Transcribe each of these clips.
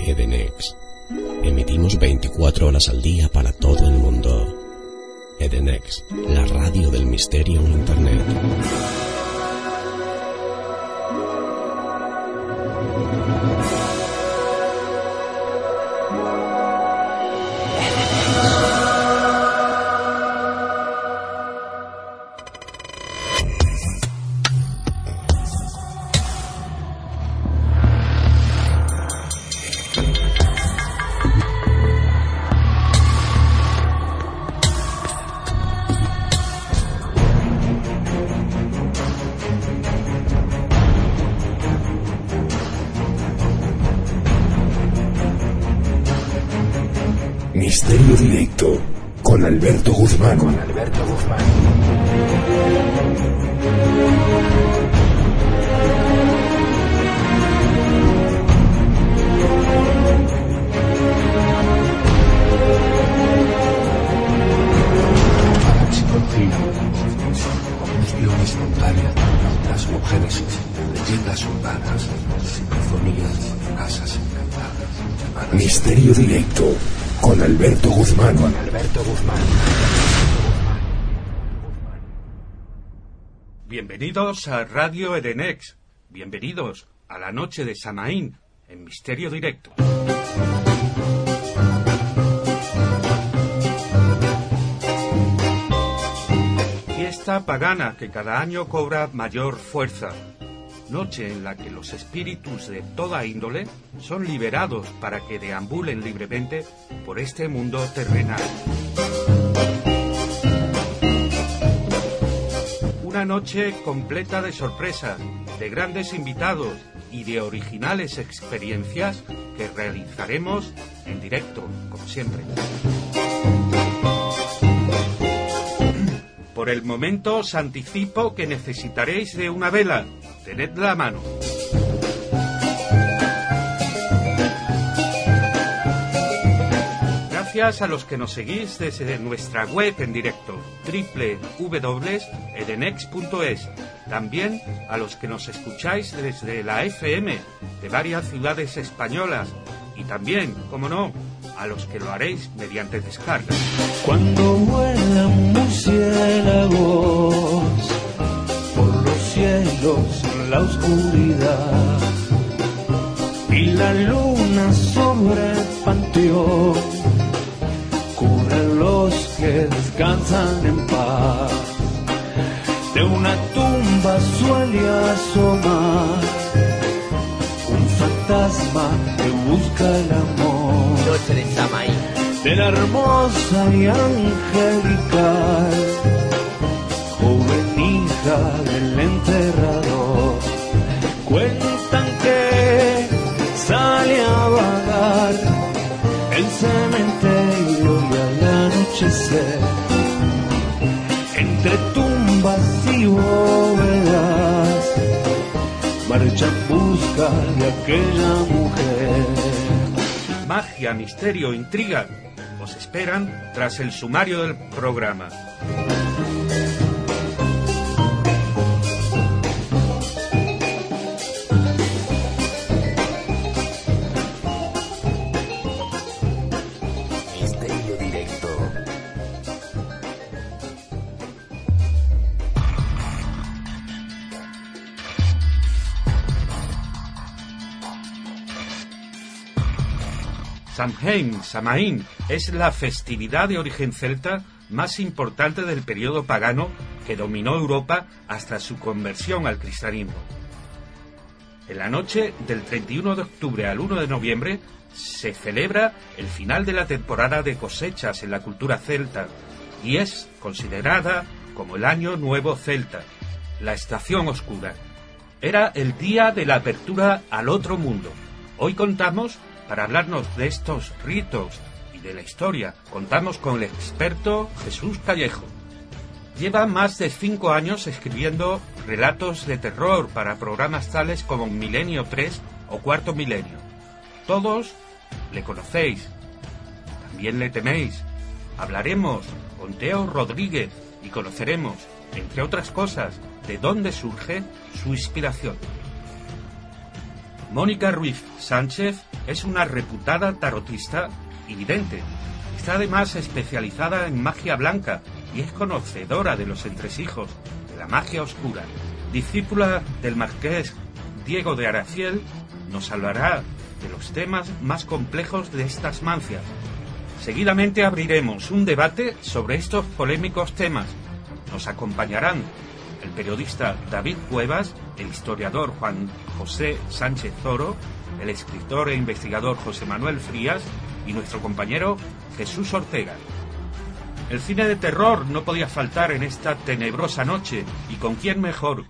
Edenex. Emitimos 24 horas al día para todo el mundo. Edenex, la radio del misterio en Internet. Bienvenidos a Radio Edenex. Bienvenidos a la noche de Samaín en Misterio Directo. Fiesta pagana que cada año cobra mayor fuerza. Noche en la que los espíritus de toda índole son liberados para que deambulen libremente por este mundo terrenal. Una noche completa de sorpresas, de grandes invitados y de originales experiencias que realizaremos en directo, como siempre. Por el momento os anticipo que necesitaréis de una vela. Tenedla a mano. Gracias a los que nos seguís desde nuestra web en directo www.edenex.es. También a los que nos escucháis desde la FM de varias ciudades españolas. Y también, como no, a los que lo haréis mediante descarga. Cuando vuelan murciélagos por los cielos en la oscuridad y la luna sobre el panteón los que descansan en paz. De una tumba suele asomar un fantasma que busca el amor Noche de de la hermosa y angelical joven hija del enterrador. Cuentan que sale a vagar el cementerio entre tumbas y bóvedas marcha en busca de aquella mujer. Magia, misterio, intriga. Os esperan tras el sumario del programa. Samhain, Samaín, es la festividad de origen celta más importante del periodo pagano que dominó Europa hasta su conversión al cristianismo. En la noche del 31 de octubre al 1 de noviembre se celebra el final de la temporada de cosechas en la cultura celta y es considerada como el Año Nuevo Celta, la estación oscura. Era el día de la apertura al otro mundo. Hoy contamos, para hablarnos de estos ritos y de la historia, contamos con el experto Jesús Callejo. Lleva más de cinco años escribiendo relatos de terror para programas tales como Milenio 3 o Cuarto Milenio. Todos le conocéis, también le teméis. Hablaremos con Teo Rodríguez y conoceremos, entre otras cosas, de dónde surge su inspiración. Mónica Ruiz Sánchez es una reputada tarotista y vidente. Está además especializada en magia blanca y es conocedora de los entresijos, de la magia oscura. Discípula del marqués Diego de Araciel, nos hablará de los temas más complejos de estas mancias. Seguidamente abriremos un debate sobre estos polémicos temas. Nos acompañarán el periodista David Cuevas, el historiador Juan José Sánchez Zoro, el escritor e investigador José Manuel Frías y nuestro compañero Jesús Ortega. El cine de terror no podía faltar en esta tenebrosa noche y con quién mejor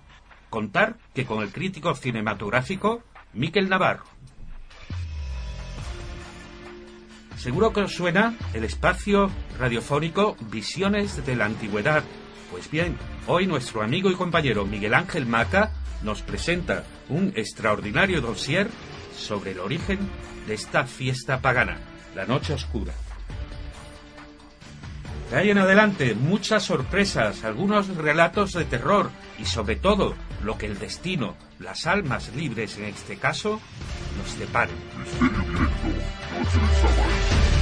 contar que con el crítico cinematográfico Miquel Navarro. Seguro que os suena el espacio radiofónico Visiones de la Antigüedad. Pues bien, hoy nuestro amigo y compañero Miguel Ángel Maca nos presenta un extraordinario dossier sobre el origen de esta fiesta pagana, la Noche Oscura. De ahí en adelante, muchas sorpresas, algunos relatos de terror y sobre todo lo que el destino, las almas libres en este caso, nos deparen.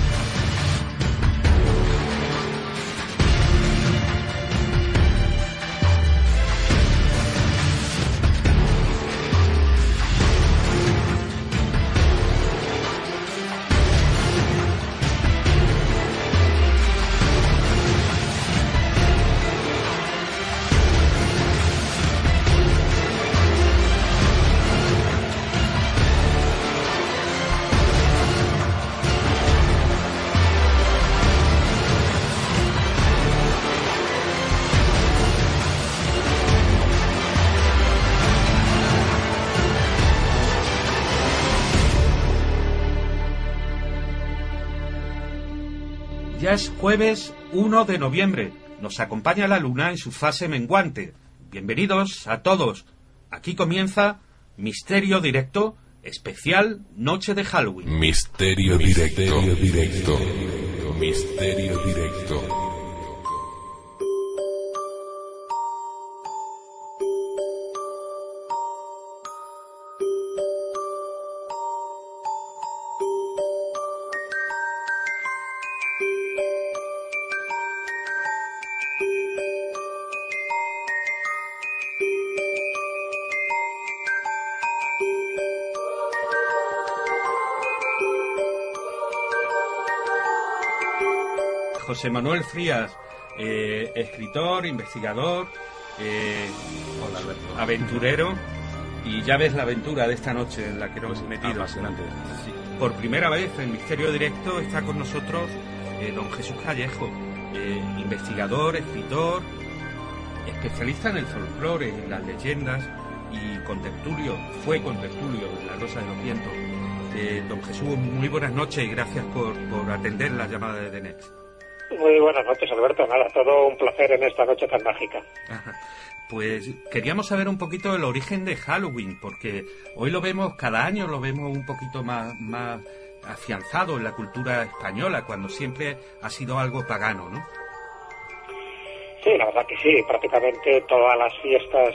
Ya es jueves 1 de noviembre. Nos acompaña la luna en su fase menguante. Bienvenidos a todos. Aquí comienza Misterio Directo, especial Noche de Halloween. Misterio directo, directo, misterio directo. José Manuel Frías, eh, escritor, investigador, eh, aventurero, y ya ves la aventura de esta noche en la que nos hemos metido. Sí. Por primera vez en Misterio Directo está con nosotros eh, don Jesús Callejo, investigador, escritor, especialista en el folclore, en las leyendas y contertulio, fue contertulio en La Rosa de los Vientos. Eh, don Jesús, muy buenas noches y gracias por, por atender la llamada de Denex. Muy buenas noches, Alberto. Nada, todo un placer en esta noche tan mágica. Ajá. Pues queríamos saber un poquito el origen de Halloween, porque hoy lo vemos, cada año lo vemos un poquito más, más afianzado en la cultura española, cuando siempre ha sido algo pagano, ¿no? Sí, la verdad que sí. Prácticamente todas las fiestas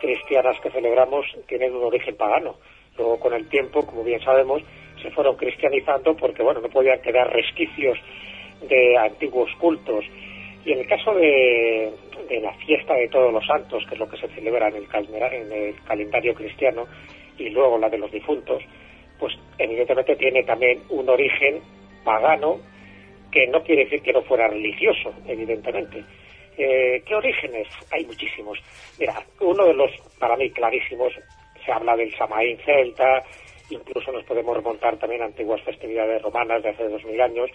cristianas que celebramos tienen un origen pagano. Luego, con el tiempo, como bien sabemos, se fueron cristianizando porque, bueno, no podían quedar resquicios de antiguos cultos. Y en el caso de, la fiesta de todos los santos, que es lo que se celebra en el, en el calendario cristiano, y luego la de los difuntos, pues evidentemente tiene también un origen pagano, que no quiere decir que no fuera religioso, evidentemente. Eh, ¿Qué orígenes? Hay muchísimos. Mira, uno de los, para mí, clarísimos, se habla del Samaín celta, incluso nos podemos remontar también a antiguas festividades romanas de hace dos mil años,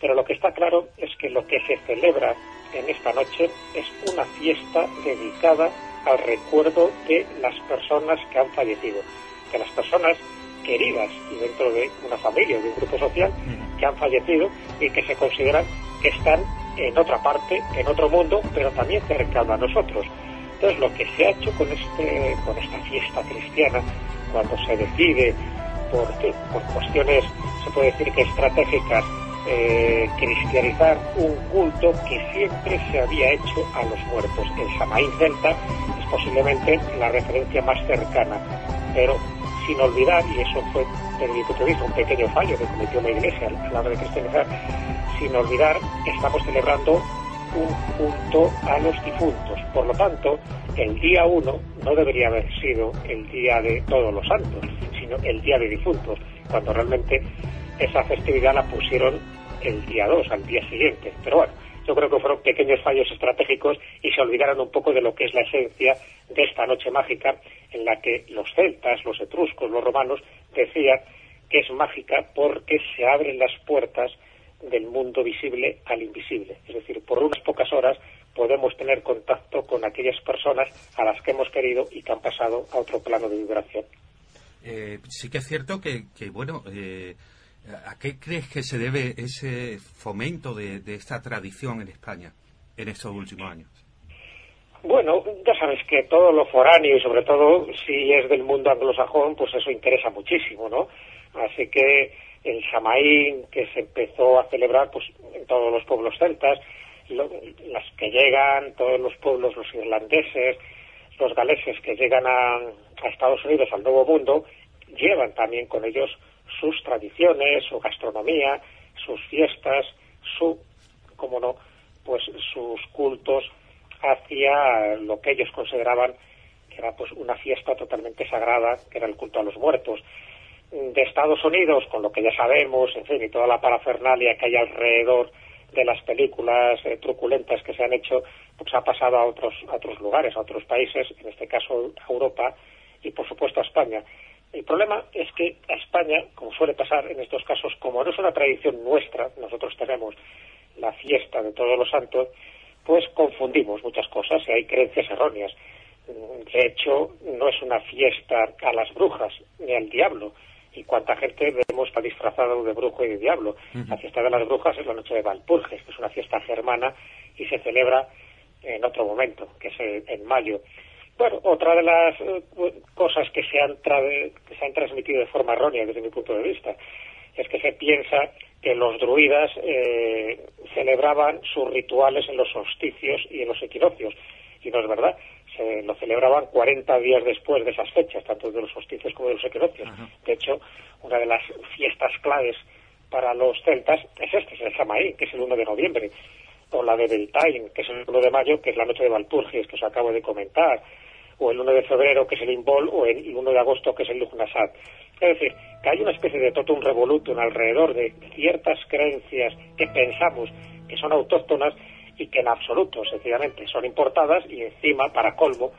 pero lo que está claro es que lo que se celebra en esta noche es una fiesta dedicada al recuerdo de las personas que han fallecido, de las personas queridas y dentro de una familia, de un grupo social, que han fallecido y que se consideran que están en otra parte, en otro mundo, pero también cercano a nosotros. Entonces, lo que se ha hecho con, este, con esta fiesta cristiana, cuando se decide por, por cuestiones, se puede decir que estratégicas, eh, cristianizar un culto que siempre se había hecho a los muertos. El Samaín celta es posiblemente la referencia más cercana, pero sin olvidar, y eso fue desde mi punto un pequeño fallo que cometió la Iglesia a la hora de cristianizar, sin olvidar estamos celebrando un culto a los difuntos. Por lo tanto, el día 1 no debería haber sido el día de todos los santos, sino el día de difuntos, cuando realmente esa festividad la pusieron el día 2, al día siguiente. Pero bueno, yo creo que fueron pequeños fallos estratégicos y se olvidaron un poco de lo que es la esencia de esta noche mágica en la que los celtas, los etruscos, los romanos decían que es mágica porque se abren las puertas del mundo visible al invisible. Es decir, por unas pocas horas podemos tener contacto con aquellas personas a las que hemos querido y que han pasado a otro plano de vibración. Eh, sí que es cierto que, bueno, eh, ¿a qué crees que se debe ese fomento de, esta tradición en España en estos últimos años? Bueno, ya sabes que todo lo foráneo y sobre todo si es del mundo anglosajón, pues eso interesa muchísimo, ¿no? Así que el Samaín que se empezó a celebrar pues en todos los pueblos celtas, las que llegan, todos los pueblos, los irlandeses, los galeses que llegan a, a Estados Unidos, al Nuevo Mundo, llevan también con ellos sus tradiciones, su gastronomía, sus fiestas, su, como no, pues sus cultos hacia lo que ellos consideraban que era pues una fiesta totalmente sagrada, que era el culto a los muertos de Estados Unidos, con lo que ya sabemos, en fin, y toda la parafernalia que hay alrededor de las películas eh, truculentas que se han hecho, pues ha pasado a otros, a otros lugares, a otros países, en este caso a Europa y por supuesto a España. El problema es que a España, como suele pasar en estos casos, como no es una tradición nuestra, nosotros tenemos la fiesta de todos los santos, pues confundimos muchas cosas y hay creencias erróneas. De hecho, no es una fiesta a las brujas ni al diablo, y cuánta gente vemos está disfrazado de brujo y de diablo. La fiesta de las brujas es la noche de Valpurges, que es una fiesta germana y se celebra en otro momento, que es en mayo. Bueno, otra de las eh, cosas que se, han que se han transmitido de forma errónea desde mi punto de vista es que se piensa que los druidas eh, celebraban sus rituales en los solsticios y en los equinoccios. Y no es verdad se lo celebraban 40 días después de esas fechas, tanto de los solsticios como de los equinoccios. De hecho, una de las fiestas claves para los celtas es este, es el Samaí, que es el 1 de noviembre, o la de Beltane, que es el 1 de mayo, que es la noche de Valpurgis, que os acabo de comentar, o el 1 de febrero, que es el Imbol, o el 1 de agosto, que es el Lugnasat. Es decir, que hay una especie de totum revolutum alrededor de ciertas creencias que pensamos que son autóctonas y que en absoluto, sencillamente, son importadas y encima, para colmo,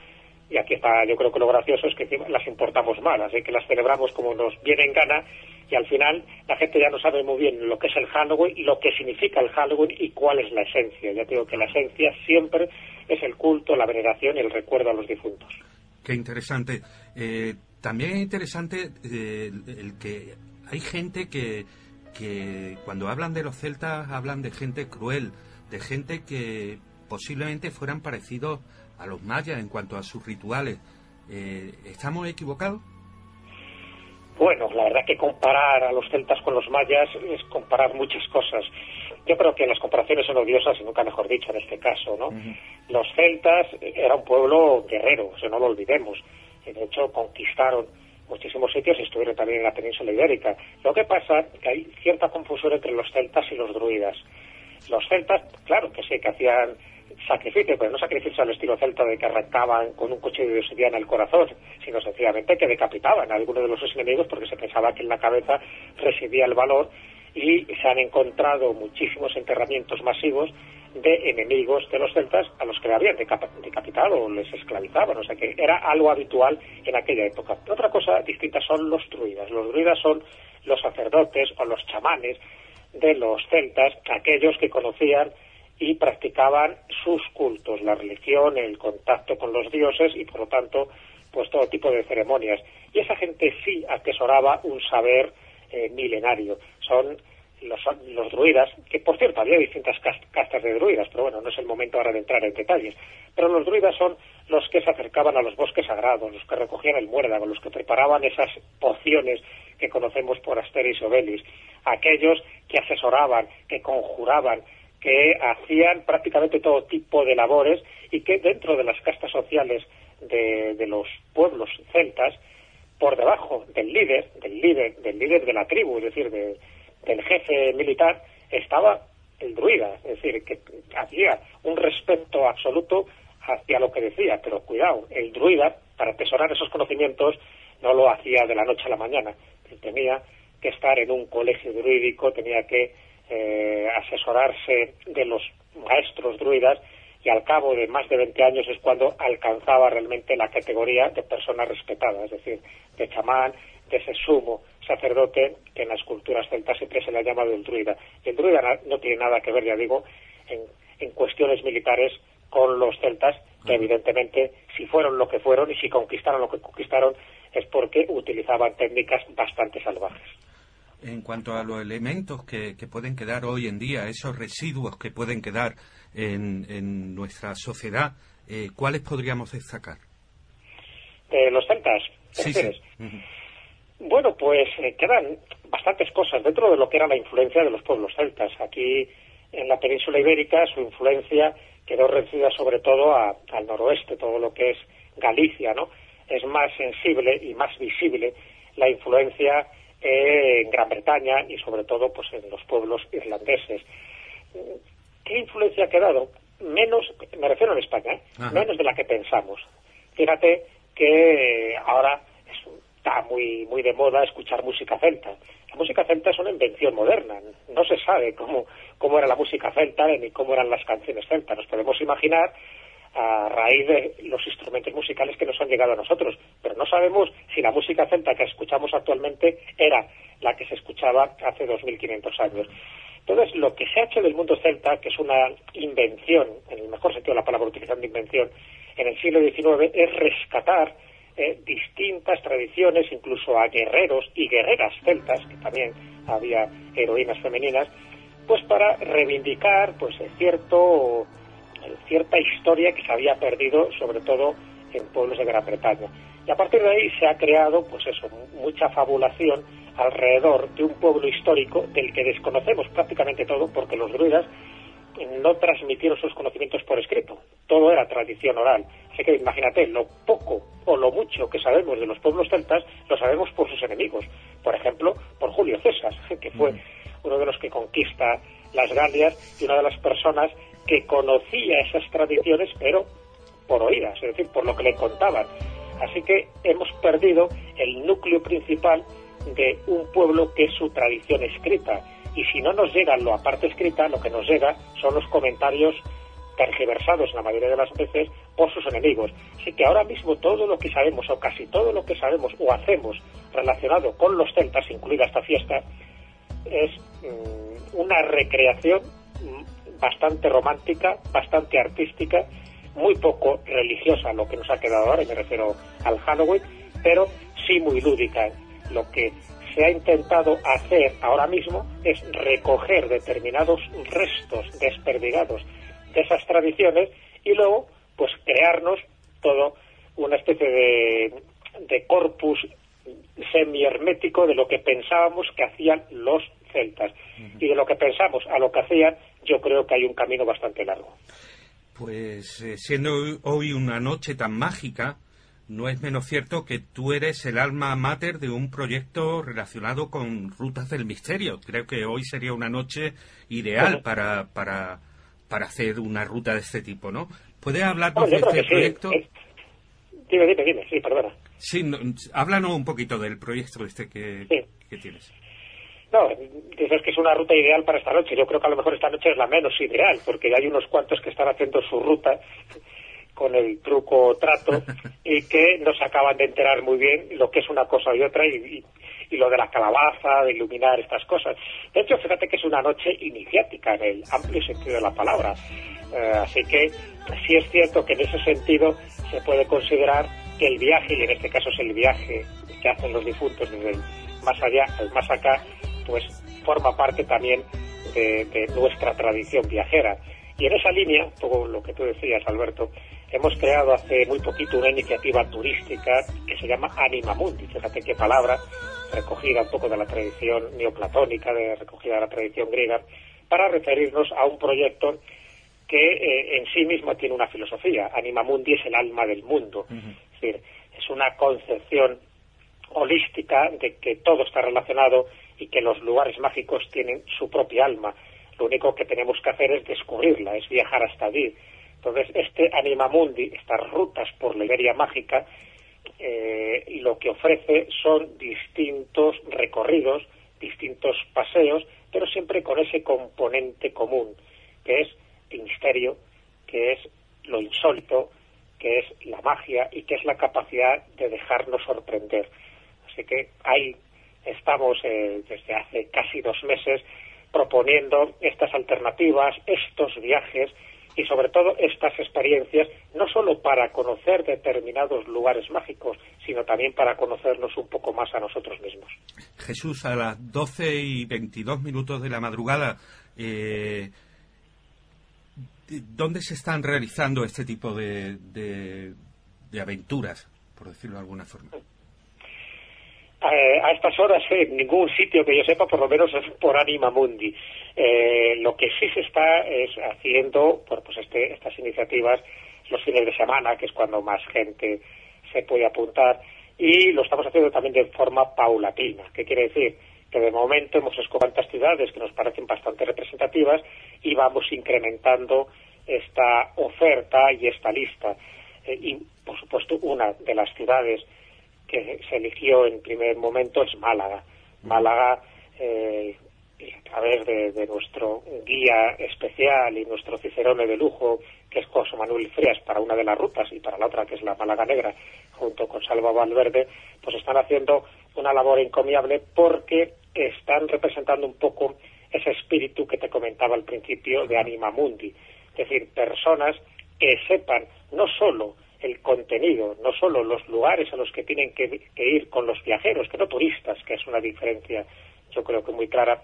y aquí está yo creo que lo gracioso es que las importamos mal, así que las celebramos como nos viene en gana y al final la gente ya no sabe muy bien lo que es el Halloween, lo que significa el Halloween y cuál es la esencia. Ya digo que la esencia siempre es el culto, la veneración y el recuerdo a los difuntos. Qué interesante. Eh, también es interesante eh, el que hay gente que, que cuando hablan de los celtas hablan de gente cruel, de gente que posiblemente fueran parecidos a los mayas en cuanto a sus rituales. Eh, ¿Estamos equivocados? Bueno, la verdad que comparar a los celtas con los mayas es comparar muchas cosas. Yo creo que las comparaciones son odiosas y nunca mejor dicho en este caso, ¿no? Los celtas era un pueblo guerrero, o sea, no lo olvidemos. De hecho, conquistaron muchísimos sitios y estuvieron también en la península ibérica. Lo que pasa es que hay cierta confusión entre los celtas y los druidas. Los celtas, claro que sí, que hacían sacrificio, pero no sacrificio al estilo celta de que arrancaban con un coche de obsidiana el corazón, sino sencillamente que decapitaban a alguno de los enemigos porque se pensaba que en la cabeza residía el valor y se han encontrado muchísimos enterramientos masivos de enemigos de los celtas a los que le habían decapitado o les esclavizaban, o sea que era algo habitual en aquella época. Otra cosa distinta son los druidas. Los druidas son los sacerdotes o los chamanes de los celtas, aquellos que conocían y practicaban sus cultos, la religión, el contacto con los dioses y por lo tanto pues todo tipo de ceremonias. Y esa gente sí atesoraba un saber eh, milenario. Son los, los, druidas, que por cierto había distintas castas de druidas, pero bueno, no es el momento ahora de entrar en detalles. Pero los druidas son los que se acercaban a los bosques sagrados, los que recogían el muérdago, los que preparaban esas pociones que conocemos por Asteris Obelis, aquellos que asesoraban, que conjuraban, que hacían prácticamente todo tipo de labores y que dentro de las castas sociales de, los pueblos celtas, por debajo del líder, del líder, del líder de la tribu, es decir, del jefe militar, estaba el druida, es decir, que había un respeto absoluto hacia lo que decía, pero cuidado, el druida, para atesorar esos conocimientos, no lo hacía de la noche a la mañana, tenía que estar en un colegio druídico, tenía que eh, asesorarse de los maestros druidas y al cabo de más de 20 años es cuando alcanzaba realmente la categoría de persona respetada, es decir, de chamán, de ese sumo sacerdote que en las culturas celtas siempre se le ha llamado el druida. el druida no tiene nada que ver, ya digo, en, en cuestiones militares con los celtas, que evidentemente si fueron lo que fueron y si conquistaron lo que conquistaron es porque utilizaban técnicas bastante salvajes. En cuanto a los elementos que, pueden quedar hoy en día, esos residuos que pueden quedar en, nuestra sociedad, eh, ¿cuáles podríamos destacar? De los celtas. Sí, sí. Bueno, pues eh, quedan bastantes cosas dentro de lo que era la influencia de los pueblos celtas. Aquí en la península ibérica su influencia quedó reducida sobre todo al noroeste, todo lo que es Galicia, ¿no? Es más sensible y más visible la influencia en Gran Bretaña y sobre todo pues en los pueblos irlandeses. ¿Qué influencia ha quedado? Menos, me refiero a España, ¿eh? menos de la que pensamos. Fíjate que ahora está muy muy de moda escuchar música celta. La música celta es una invención moderna. No se sabe cómo, cómo era la música celta ni cómo eran las canciones celtas. Nos podemos imaginar a raíz de los instrumentos musicales que nos han llegado a nosotros, pero no sabemos si la música celta que escuchamos actualmente era la que se escuchaba hace 2.500 años. Entonces, lo que se ha hecho del mundo celta, que es una invención, en el mejor sentido de la palabra utilizando invención, en el siglo XIX, es rescatar eh, distintas tradiciones, incluso a guerreros y guerreras celtas, que también había heroínas femeninas, pues para reivindicar pues cierto cierta historia que se había perdido, sobre todo en pueblos de Gran Bretaña. Y a partir de ahí se ha creado, pues eso, mucha fabulación alrededor de un pueblo histórico del que desconocemos prácticamente todo, porque los druidas no transmitieron sus conocimientos por escrito, todo era tradición oral. Así que imagínate, lo poco o lo mucho que sabemos de los pueblos celtas, lo sabemos por sus enemigos. Por ejemplo, por Julio César, que fue mm. uno de los que conquista las Galias y una de las personas que conocía esas tradiciones, pero por oídas, es decir, por lo que le contaban. Así que hemos perdido el núcleo principal de un pueblo que es su tradición escrita. Y si no nos llega lo aparte escrita, lo que nos llega son los comentarios tergiversados la mayoría de las veces por sus enemigos. Así que ahora mismo todo lo que sabemos, o casi todo lo que sabemos o hacemos relacionado con los celtas, incluida esta fiesta, es mm, una recreación bastante romántica, bastante artística, muy poco religiosa lo que nos ha quedado ahora, y me refiero al Halloween, pero sí muy lúdica. Lo que se ha intentado hacer ahora mismo es recoger determinados restos desperdigados de esas tradiciones y luego pues crearnos todo una especie de, de corpus semi-hermético de lo que pensábamos que hacían los celtas. Y de lo que pensamos a lo que hacían, yo creo que hay un camino bastante largo. Pues eh, siendo hoy una noche tan mágica, no es menos cierto que tú eres el alma mater de un proyecto relacionado con rutas del misterio. Creo que hoy sería una noche ideal para, para, para hacer una ruta de este tipo, ¿no? ¿Puedes hablarnos de este proyecto? Dime, dime, dime, sí, perdona. Sí, háblanos un poquito del proyecto este que, que tienes. No, dices que es una ruta ideal para esta noche. Yo creo que a lo mejor esta noche es la menos ideal, porque hay unos cuantos que están haciendo su ruta con el truco trato y que no se acaban de enterar muy bien lo que es una cosa y otra y, lo de la calabaza, de iluminar estas cosas. De hecho, fíjate que es una noche iniciática en el amplio sentido de la palabra. Eh, así que sí es cierto que en ese sentido se puede considerar que el viaje, y en este caso es el viaje que hacen los difuntos desde el más allá al más acá, pues forma parte también de, nuestra tradición viajera. Y en esa línea, todo lo que tú decías, Alberto, hemos creado hace muy poquito una iniciativa turística que se llama Anima Mundi. Fíjate qué palabra, recogida un poco de la tradición neoplatónica, de, recogida de la tradición griega, para referirnos a un proyecto que eh, en sí mismo tiene una filosofía. Anima Mundi es el alma del mundo. Es decir, es una concepción holística de que todo está relacionado y que los lugares mágicos tienen su propia alma. Lo único que tenemos que hacer es descubrirla, es viajar hasta allí. Entonces, este Anima Mundi, estas rutas por la Iberia mágica, eh, lo que ofrece son distintos recorridos, distintos paseos, pero siempre con ese componente común, que es el misterio, que es lo insólito, que es la magia y que es la capacidad de dejarnos sorprender. Así que ahí estamos eh, desde hace casi dos meses proponiendo estas alternativas, estos viajes y sobre todo estas experiencias, no solo para conocer determinados lugares mágicos, sino también para conocernos un poco más a nosotros mismos. Jesús, a las 12 y 22 minutos de la madrugada, eh, ¿dónde se están realizando este tipo de, de, aventuras, por decirlo de alguna forma? Eh, a estas horas en ningún sitio que yo sepa, por lo menos es por Anima Mundi. Eh, lo que sí se está es haciendo, por pues este, estas iniciativas los fines de semana, que es cuando más gente se puede apuntar, y lo estamos haciendo también de forma paulatina. ¿Qué quiere decir? Que de momento hemos escogido tantas ciudades que nos parecen bastante representativas y vamos incrementando esta oferta y esta lista. Eh, y, por supuesto, una de las ciudades que se eligió en primer momento es Málaga. Málaga, eh, a través de, nuestro guía especial y nuestro cicerone de lujo, que es José Manuel Frías, para una de las rutas y para la otra, que es la Málaga Negra, junto con Salva Valverde, pues están haciendo una labor encomiable porque están representando un poco ese espíritu que te comentaba al principio de Anima Mundi, es decir, personas que sepan no solo el contenido, no solo los lugares a los que tienen que, ir con los viajeros, que no turistas, que es una diferencia yo creo que muy clara,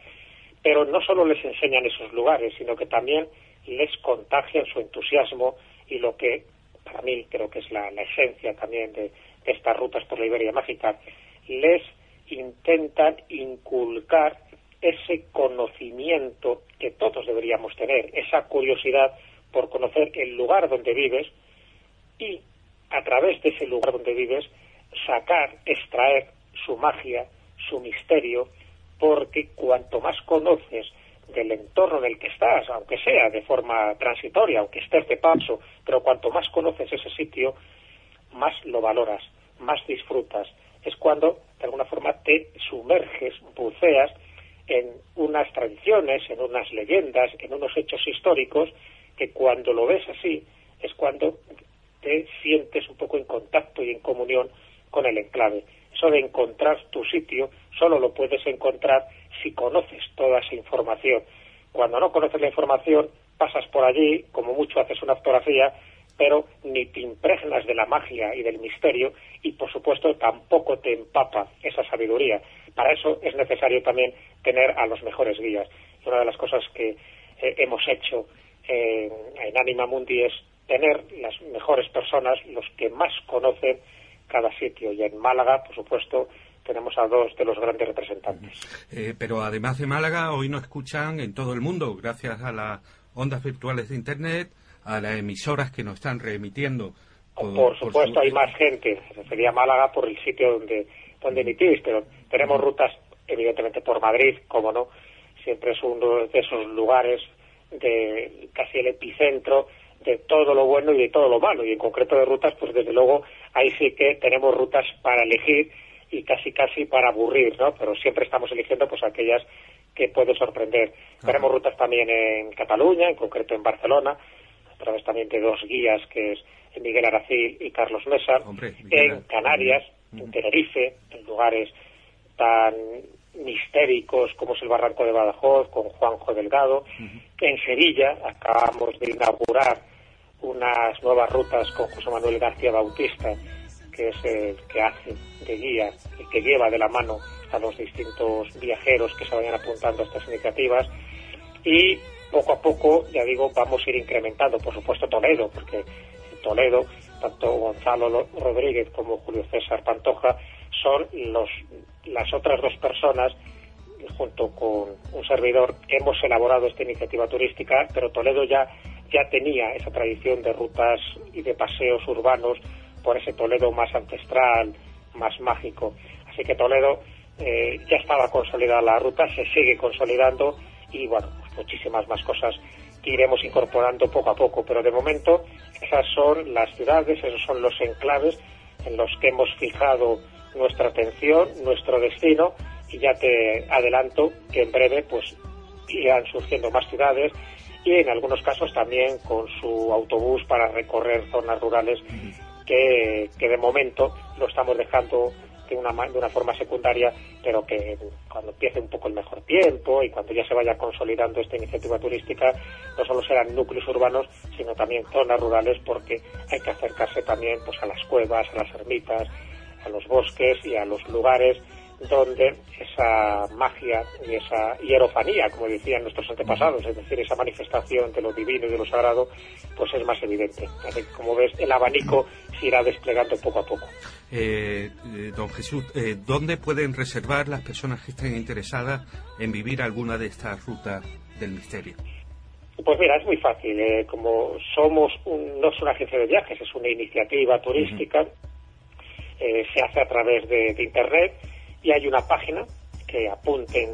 pero no solo les enseñan esos lugares, sino que también les contagian su entusiasmo y lo que para mí creo que es la, esencia también de, estas rutas por la Iberia Mágica, les intentan inculcar ese conocimiento que todos deberíamos tener, esa curiosidad por conocer el lugar donde vives y a través de ese lugar donde vives sacar, extraer su magia, su misterio, porque cuanto más conoces del entorno en el que estás, aunque sea de forma transitoria, aunque estés de paso, pero cuanto más conoces ese sitio, más lo valoras, más disfrutas. Es cuando, de alguna forma, te sumerges, buceas en unas tradiciones, en unas leyendas, en unos hechos históricos, que cuando lo ves así, es cuando te sientes un poco en contacto y en comunión con el enclave. Eso de encontrar tu sitio solo lo puedes encontrar si conoces toda esa información. Cuando no conoces la información, pasas por allí, como mucho haces una fotografía, pero ni te impregnas de la magia y del misterio y, por supuesto, tampoco te empapa esa sabiduría. Para eso es necesario también tener a los mejores guías. una de las cosas que eh, hemos hecho en, en Anima Mundi es tener las mejores personas, los que más conocen cada sitio. Y en Málaga, por supuesto, tenemos a dos de los grandes representantes. Eh, pero además de Málaga, hoy nos escuchan en todo el mundo, gracias a las ondas virtuales de Internet, a las emisoras que nos están remitiendo. Por, supuesto, hay más gente. Refería a Málaga por el sitio donde, donde emitís, pero tenemos rutas, evidentemente, por Madrid, como no. Siempre es uno de esos lugares de casi el epicentro de todo lo bueno y de todo lo malo. Y en concreto de rutas, pues desde luego ahí sí que tenemos rutas para elegir y casi casi para aburrir, ¿no? Pero siempre estamos eligiendo pues aquellas que pueden sorprender. Tenemos rutas también en Cataluña, en concreto en Barcelona, a través también de dos guías que es Miguel Aracil y Carlos Mesa, en Canarias, en Tenerife, en lugares tan mistéricos como es el Barranco de Badajoz con Juanjo Delgado. En Sevilla acabamos de inaugurar unas nuevas rutas con José Manuel García Bautista, que es el que hace de guía, el que lleva de la mano a los distintos viajeros que se vayan apuntando a estas iniciativas. Y poco a poco, ya digo, vamos a ir incrementando, por supuesto, Toledo, porque en Toledo, tanto Gonzalo Rodríguez como Julio César Pantoja son los, las otras dos personas junto con un servidor hemos elaborado esta iniciativa turística, pero Toledo ya ya tenía esa tradición de rutas y de paseos urbanos por ese Toledo más ancestral, más mágico. Así que Toledo eh, ya estaba consolidada la ruta, se sigue consolidando y bueno, pues muchísimas más cosas que iremos incorporando poco a poco, pero de momento esas son las ciudades, esos son los enclaves en los que hemos fijado nuestra atención, nuestro destino y ya te adelanto que en breve pues irán surgiendo más ciudades y en algunos casos también con su autobús para recorrer zonas rurales que, que de momento lo estamos dejando de una, de una forma secundaria, pero que cuando empiece un poco el mejor tiempo y cuando ya se vaya consolidando esta iniciativa turística, no solo serán núcleos urbanos, sino también zonas rurales, porque hay que acercarse también pues, a las cuevas, a las ermitas, a los bosques y a los lugares donde esa magia y esa hierofanía, como decían nuestros antepasados, es decir, esa manifestación de lo divino y de lo sagrado, pues es más evidente. Así que, como ves, el abanico se irá desplegando poco a poco. Eh, eh, don Jesús, eh, ¿dónde pueden reservar las personas que estén interesadas en vivir alguna de estas rutas del misterio? Pues mira, es muy fácil. eh, como somos un- no es una agencia de viajes, es una iniciativa turística, eh, se hace a través de, Internet y hay una página que apunten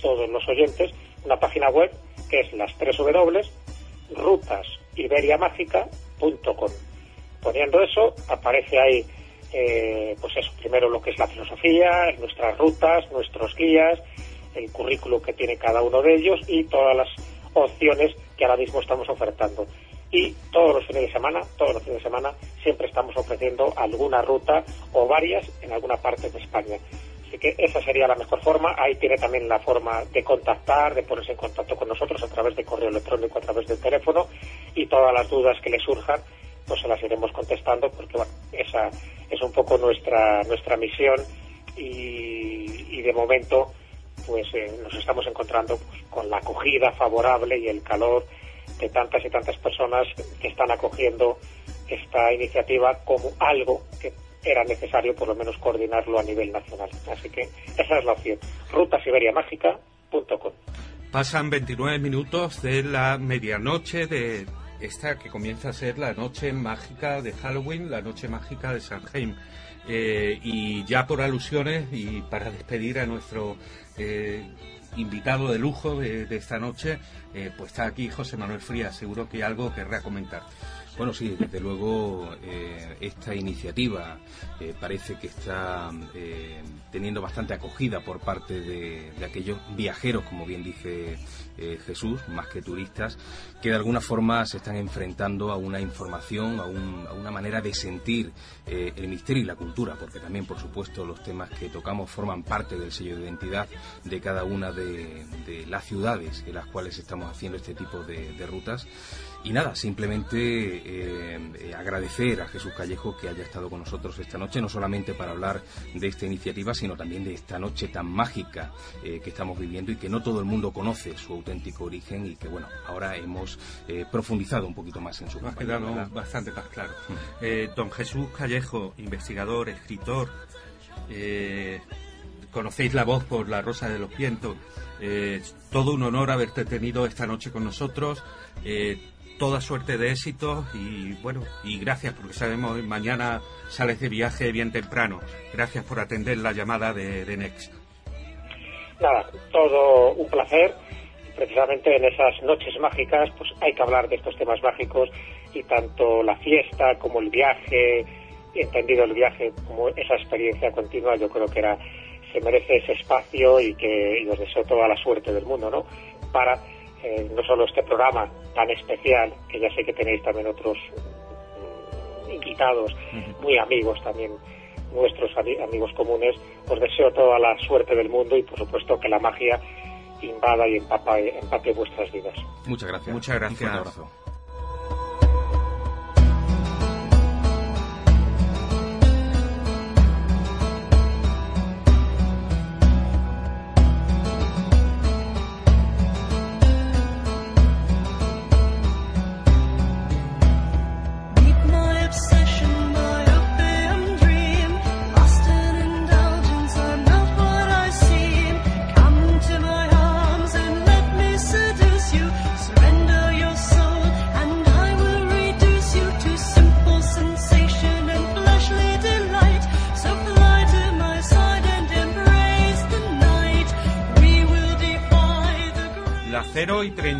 todos los oyentes, una página web que es las tres W rutasiberiamágica.com. Poniendo eso, aparece ahí, eh, pues eso, primero lo que es la filosofía, nuestras rutas, nuestros guías, el currículo que tiene cada uno de ellos y todas las opciones que ahora mismo estamos ofertando. Y todos los fines de semana, todos los fines de semana, siempre estamos ofreciendo alguna ruta o varias en alguna parte de España. Así que esa sería la mejor forma. Ahí tiene también la forma de contactar, de ponerse en contacto con nosotros a través de correo electrónico, a través del teléfono y todas las dudas que le surjan, pues se las iremos contestando porque bueno, esa es un poco nuestra nuestra misión y, de momento pues eh, nos estamos encontrando pues, con la acogida favorable y el calor de tantas y tantas personas que están acogiendo esta iniciativa como algo que era necesario por lo menos coordinarlo a nivel nacional. Así que esa es la opción. rutasiberiamágica.com. Pasan 29 minutos de la medianoche de esta que comienza a ser la noche mágica de Halloween, la noche mágica de Sanheim. Eh, y ya por alusiones y para despedir a nuestro eh, invitado de lujo de, esta noche, eh, pues está aquí José Manuel Frías, seguro que algo querrá comentar. Bueno, sí, desde luego eh, esta iniciativa eh, parece que está teniendo bastante acogida por parte de aquellos viajeros, como bien dice eh, Jesús, más que turistas, que de alguna forma se están enfrentando a una información, a, un- a una manera de sentir eh, el misterio y la cultura, porque también, por supuesto, los temas que tocamos forman parte del sello de identidad de cada una de, las ciudades en las cuales estamos haciendo este tipo de rutas. Y nada, simplemente eh, eh, agradecer a Jesús Callejo que haya estado con nosotros esta noche, no solamente para hablar de esta iniciativa, sino también de esta noche tan mágica eh, que estamos viviendo y que no todo el mundo conoce su auténtico origen y que, bueno, ahora hemos profundizado un poquito más en su Nos quedado ¿verdad? bastante más claro. Eh, don Jesús Callejo, investigador, escritor, conocéis la voz por La Rosa de los Vientos. Eh, todo un honor haberte tenido esta noche con nosotros. Eh, toda suerte de éxitos y bueno, y gracias porque sabemos mañana sales de viaje bien temprano. Gracias por atender la llamada de, de Next. Nada, todo un placer. Precisamente en esas noches mágicas, pues hay que hablar de estos temas mágicos y tanto la fiesta como el viaje, entendido el viaje como esa experiencia continua, yo creo que era se merece ese espacio y que y os deseo toda la suerte del mundo, ¿no? Para eh, no solo este programa tan especial, que ya sé que tenéis también otros mm, invitados, muy amigos también nuestros ami- amigos comunes, os deseo toda la suerte del mundo y por supuesto que la magia invada y empapa, empape vuestras vidas. Muchas gracias. Muchas Un gracias. fuerte abrazo.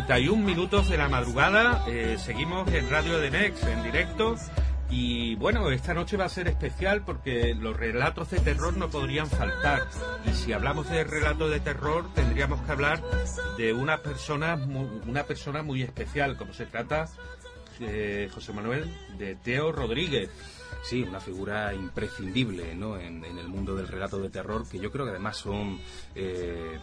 31 minutos de la madrugada. eh, seguimos en Radio de Next en directo. Y bueno, esta noche va a ser especial porque los relatos de terror no podrían faltar. Y si hablamos de relatos de terror, tendríamos que hablar de una persona, mu- una persona muy especial, como se trata, eh, José Manuel, de Teo Rodríguez. Sí, una figura imprescindible ¿no? en, el mundo del relato de terror, que yo creo que además son eh,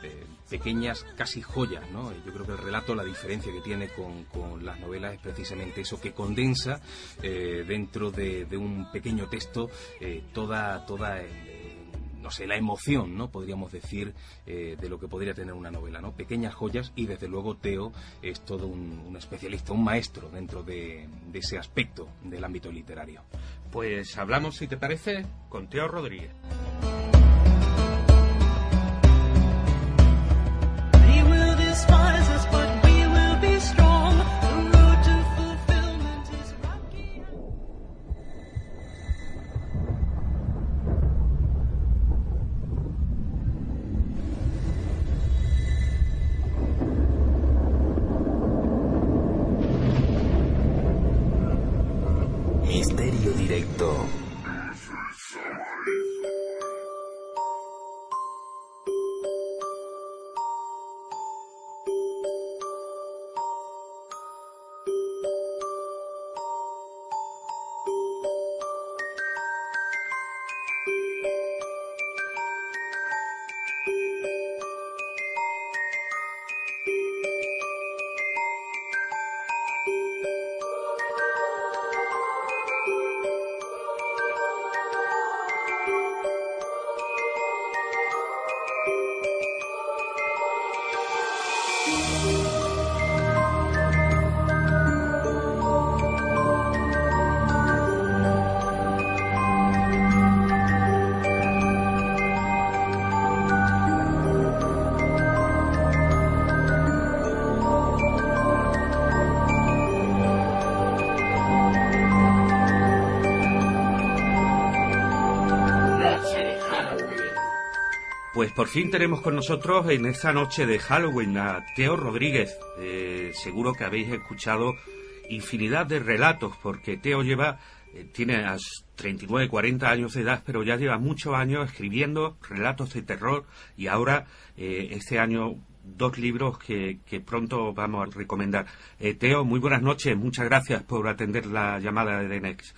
pequeñas casi joyas. ¿no? Yo creo que el relato, la diferencia que tiene con, con las novelas es precisamente eso, que condensa eh, dentro de, un pequeño texto eh, toda, toda eh, no sé, la emoción, ¿no? Podríamos decir, de lo que podría tener una novela, ¿no? Pequeñas joyas y desde luego Teo es todo un, especialista, un maestro dentro de, de ese aspecto del ámbito literario. Pues hablamos, si te parece, con Teo Rodríguez. satisfied. Por fin tenemos con nosotros en esta noche de Halloween a Teo Rodríguez. Eh, seguro que habéis escuchado infinidad de relatos, porque Teo lleva, eh, tiene a 39, 40 años de edad, pero ya lleva muchos años escribiendo relatos de terror y ahora, eh, este año, dos libros que, que pronto vamos a recomendar. Eh, Teo, muy buenas noches, muchas gracias por atender la llamada de Denex.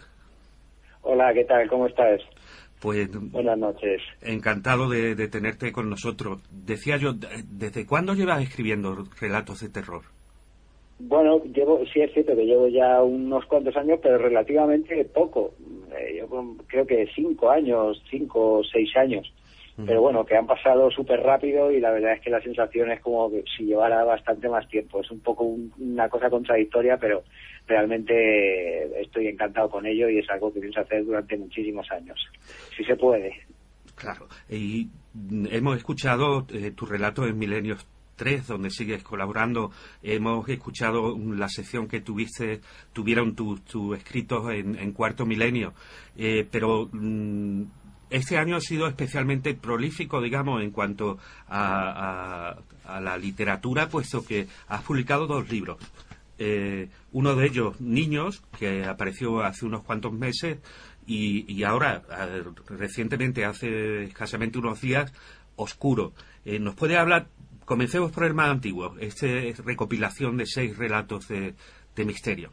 Hola, ¿qué tal? ¿Cómo estás? Pues Buenas noches. Encantado de, de tenerte con nosotros. Decía yo, de- ¿desde cuándo llevas escribiendo relatos de terror? Bueno, llevo, sí es cierto que llevo ya unos cuantos años, pero relativamente poco. Eh, yo creo que cinco años, cinco o seis años. Pero bueno, que han pasado súper rápido y la verdad es que la sensación es como que si llevara bastante más tiempo. Es un poco un- una cosa contradictoria, pero realmente estoy encantado con ello y es algo que pienso hacer durante muchísimos años. Si se puede. Claro. Y hemos escuchado eh, tu relato en Milenios 3, donde sigues colaborando. Hemos escuchado la sección que tuviste, tuvieron tus tus escritos en, en Cuarto Milenio. Eh, pero mm, este año ha sido especialmente prolífico, digamos, en cuanto a, a- a la literatura, puesto que has publicado dos libros. Eh, uno de ellos, Niños, que apareció hace unos cuantos meses, y, ahora, recientemente, hace escasamente unos días, Oscuro. Eh, ¿Nos puede hablar? Comencemos por el más antiguo, este es recopilación de seis relatos de misterio.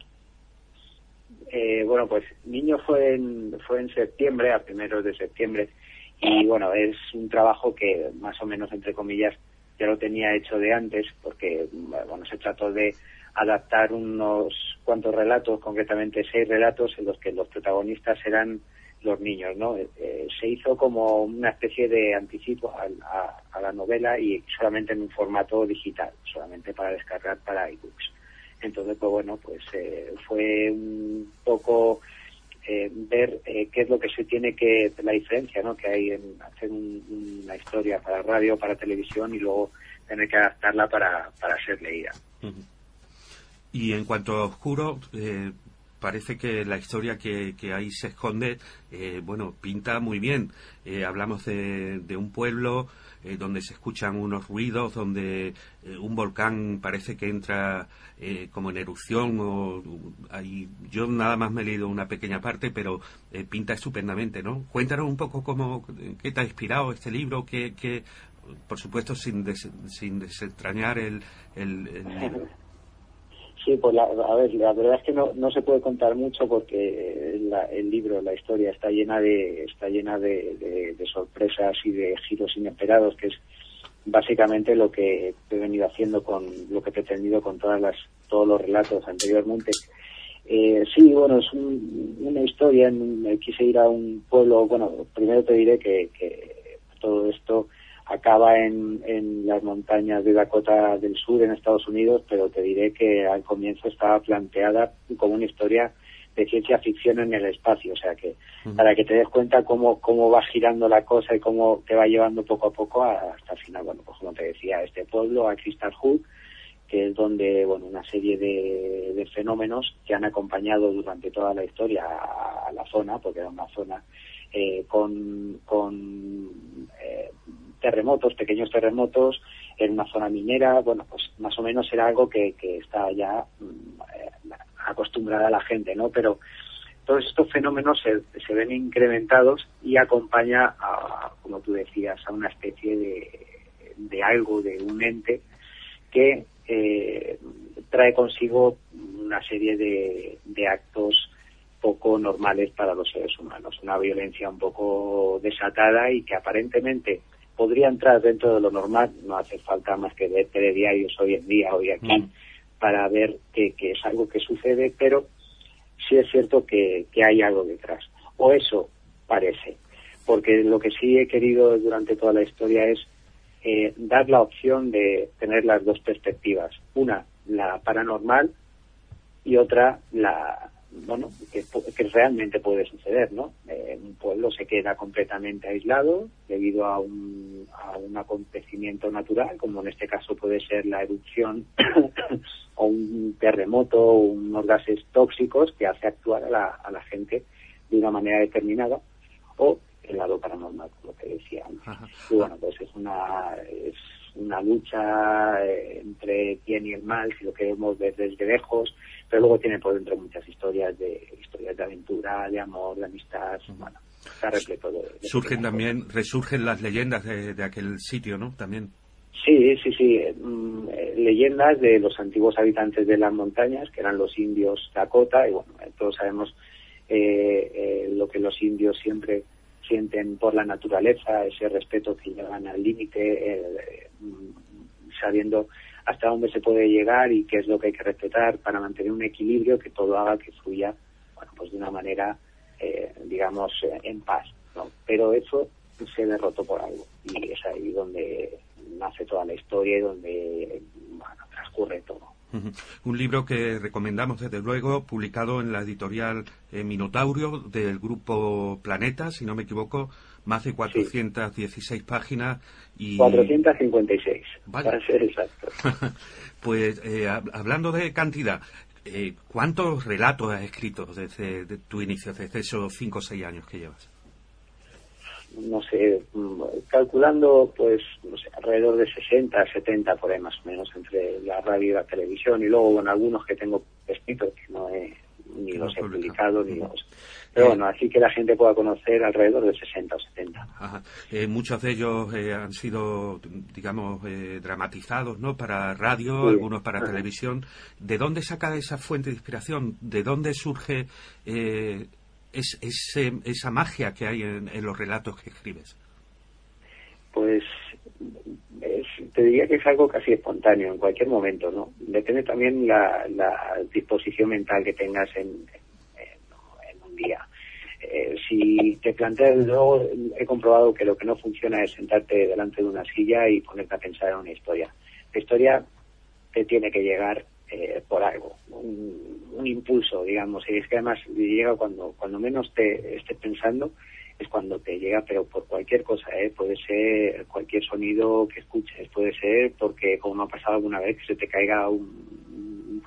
Eh, bueno, pues Niño fue en, fue en septiembre, a primeros de septiembre, y bueno, es un trabajo que más o menos, entre comillas, ya lo tenía hecho de antes, porque bueno, se trató de adaptar unos cuantos relatos, concretamente seis relatos, en los que los protagonistas eran los niños, ¿no? Eh, se hizo como una especie de anticipo al- a, a la novela y solamente en un formato digital, solamente para descargar para iBooks. Entonces, pues bueno, pues eh, fue un poco eh, ver eh, qué es lo que se tiene que, la diferencia ¿no? que hay en hacer un- una historia para radio, para televisión y luego tener que adaptarla para, para ser leída. Y en cuanto a Oscuro, eh, parece que la historia que, que ahí se esconde, bueno, pinta muy bien. Hablamos de, de un pueblo eh, donde se escuchan unos ruidos, donde eh, un volcán parece que entra eh, como en erupción. O, hay, yo nada más me he leído una pequeña parte, pero eh, pinta estupendamente, ¿no? Cuéntanos un poco cómo, qué te ha inspirado este libro, qué, qué- por supuesto sin, des- sin desentrañar el, el- el libro. Sí, pues la, a ver, la verdad es que no, no se puede contar mucho porque la- el libro, la historia está llena de está llena de, de- sorpresas y de giros inesperados, que es básicamente lo que he venido haciendo con lo que he pretendido con todas las todos los relatos anteriormente. Eh, sí, bueno, es un- una historia. En, quise ir a un pueblo. Bueno, primero te diré que, que todo esto acaba en, en las montañas de Dakota del Sur, en Estados Unidos, pero te diré que al comienzo estaba planteada como una historia de ciencia ficción en el espacio, o sea que para que te des cuenta cómo, cómo va girando la cosa y cómo te va llevando poco a poco hasta el final, bueno, pues como te decía, a este pueblo, a Crystal Hood, que es donde, bueno, una serie de, de fenómenos que han acompañado durante toda la historia a, a la zona, porque era una zona eh, con, con eh, terremotos, pequeños terremotos, en una zona minera, bueno, pues más o menos era algo que, que está ya mm, eh, acostumbrada la gente, ¿no? Pero todos estos fenómenos se, se ven incrementados y acompaña, a, como tú decías, a una especie de, de algo, de un ente que eh, trae consigo una serie de, de actos poco normales para los seres humanos, una violencia un poco desatada y que aparentemente podría entrar dentro de lo normal, no hace falta más que ver telediarios hoy en día, hoy aquí, para ver que, que es algo que sucede, pero sí es cierto que, que hay algo detrás, o eso parece, porque lo que sí he querido durante toda la historia es eh, dar la opción de tener las dos perspectivas, una la paranormal y otra la bueno que, que realmente puede suceder, ¿no? Eh, un pueblo se queda completamente aislado debido a un, a un acontecimiento natural, como en este caso puede ser la erupción o un terremoto o unos gases tóxicos que hace actuar a la, a la gente de una manera determinada o el lado paranormal, como te decía antes. Y bueno, pues es una, es una lucha eh, entre bien y el mal, si lo queremos ver desde lejos, pero luego tiene por dentro muchas historias de historias de aventura, de amor, de amistad, bueno, está repleto de, de Surgen también, resurgen las leyendas de, de aquel sitio, ¿no? También. Sí, sí, sí. mm, eh, leyendas de los antiguos habitantes de las montañas, que eran los indios Dakota, y bueno, todos sabemos eh, eh, lo que los indios siempre sienten por la naturaleza, ese respeto que llevan al límite, eh, mm, sabiendo hasta dónde se puede llegar y qué es lo que hay que respetar para mantener un equilibrio que todo haga que fluya, bueno, pues de una manera, eh, digamos, eh, en paz, ¿no? Pero eso se derrotó por algo y es ahí donde nace toda la historia y donde bueno, transcurre todo. Un libro que recomendamos desde luego, publicado en la editorial eh, Minotaurio del grupo Planeta, si no me equivoco, más de 416 páginas y 456, Vaya. para ser exacto. pues eh, hab- hablando de cantidad, eh, ¿cuántos relatos has escrito desde de tu inicio, desde esos 5 o 6 años que llevas? No sé, mm, calculando pues, no sé, alrededor de 60, 70 por ahí más o menos, entre la radio y la televisión, y luego, bueno, algunos que tengo escritos que no he, ni los he publicado. ni los... Pero Eh, bueno, así que la gente pueda conocer alrededor de 60 o 70. Ajá. Eh, muchos de ellos eh, han sido, digamos, eh, dramatizados, ¿no? Para radio, Sí. algunos para Ajá. televisión. ¿De dónde saca esa fuente de inspiración? ¿De dónde surge es- esa magia que hay en, los relatos que escribes? Pues es- te diría que es algo casi espontáneo en cualquier momento, ¿no? Depende también la, la disposición mental que tengas en, en- en un día. Eh, si te planteas, luego he comprobado que lo que no funciona es sentarte delante de una silla y ponerte a pensar en una historia. La historia te tiene que llegar eh, por algo, un, impulso, digamos, y es que además llega cuando, cuando menos te estés pensando, es cuando te llega, pero por cualquier cosa, ¿eh? puede ser cualquier sonido que escuches, puede ser porque, como me ha pasado alguna vez, que se te caiga un,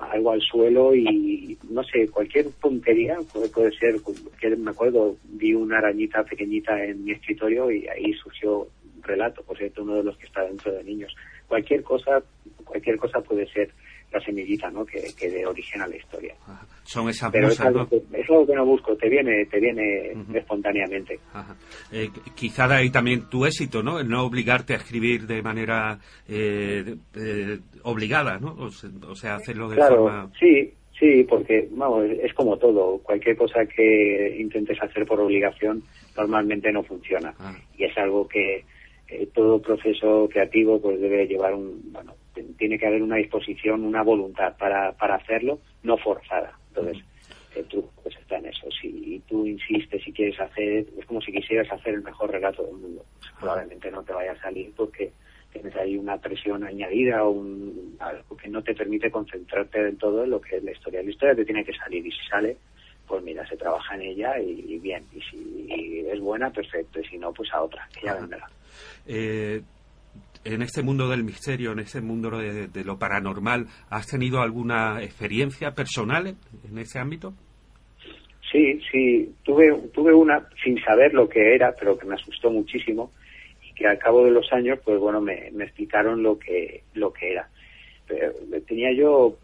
algo al suelo y, no sé, cualquier puede, puede ser, que me acuerdo, vi una arañita pequeñita en mi escritorio y ahí surgió relato, por cierto, uno de los que está dentro de niños. Cualquier cosa, cualquier cosa puede ser la semillita, ¿no? Que, que dé origen a la historia. Son esas Pero es algo, ¿no? que, es algo que no busco, te viene, te viene espontáneamente. Ajá. Eh, qu- quizá de ahí también tu éxito, ¿no? El no obligarte a escribir de manera eh, eh, obligada, ¿no? O, o sea, hacerlo de Claro, forma... sí, sí, porque vamos, es como todo. Cualquier cosa que intentes hacer por obligación normalmente no funciona. Ah. Y es algo que eh, todo proceso creativo pues debe llevar un, bueno, tiene que haber una disposición, una voluntad para, para hacerlo, no forzada. Entonces, el truco pues está en eso. Si tú insistes y quieres hacer, es como si quisieras hacer el mejor relato del mundo. Pues, probablemente no te vaya a salir porque tienes ahí una presión añadida o un, algo que no te permite concentrarte del todo en lo que es la historia. La historia te tiene que salir y si sale, pues mira, se trabaja en ella y, y bien. Y si es buena, perfecto. Y si no, pues a otra, que ya vendrá. Eh, en este mundo del misterio, en este mundo de, de lo paranormal, ¿has tenido alguna experiencia personal en, en ese ámbito? Sí, sí, tuve, tuve una sin saber lo que era, pero que me asustó muchísimo y que al cabo de los años, pues bueno, me, me explicaron lo que, lo que era. Pero tenía yo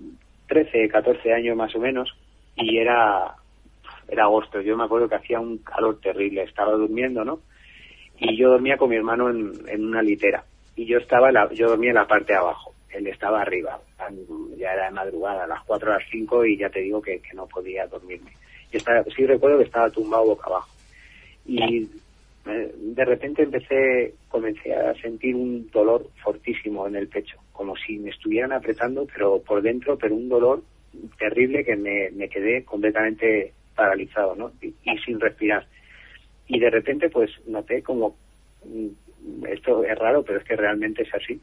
13, 14 años más o menos y era, era agosto. Yo me acuerdo que hacía un calor terrible, estaba durmiendo, ¿no? Y yo dormía con mi hermano en, en una litera y yo estaba, la- yo dormía en la parte de abajo, él estaba arriba. Ya era de madrugada, a las 4 a las 5 y ya te digo que, que no podía dormirme. Y estaba, sí recuerdo que estaba tumbado boca abajo. Y de repente empecé, comencé a sentir un dolor fortísimo en el pecho, como si me estuvieran apretando, pero por dentro, pero un dolor terrible que me, me quedé completamente paralizado, ¿no? Y, y sin respirar. Y de repente, pues noté como, mm, esto es raro, pero es que realmente es así,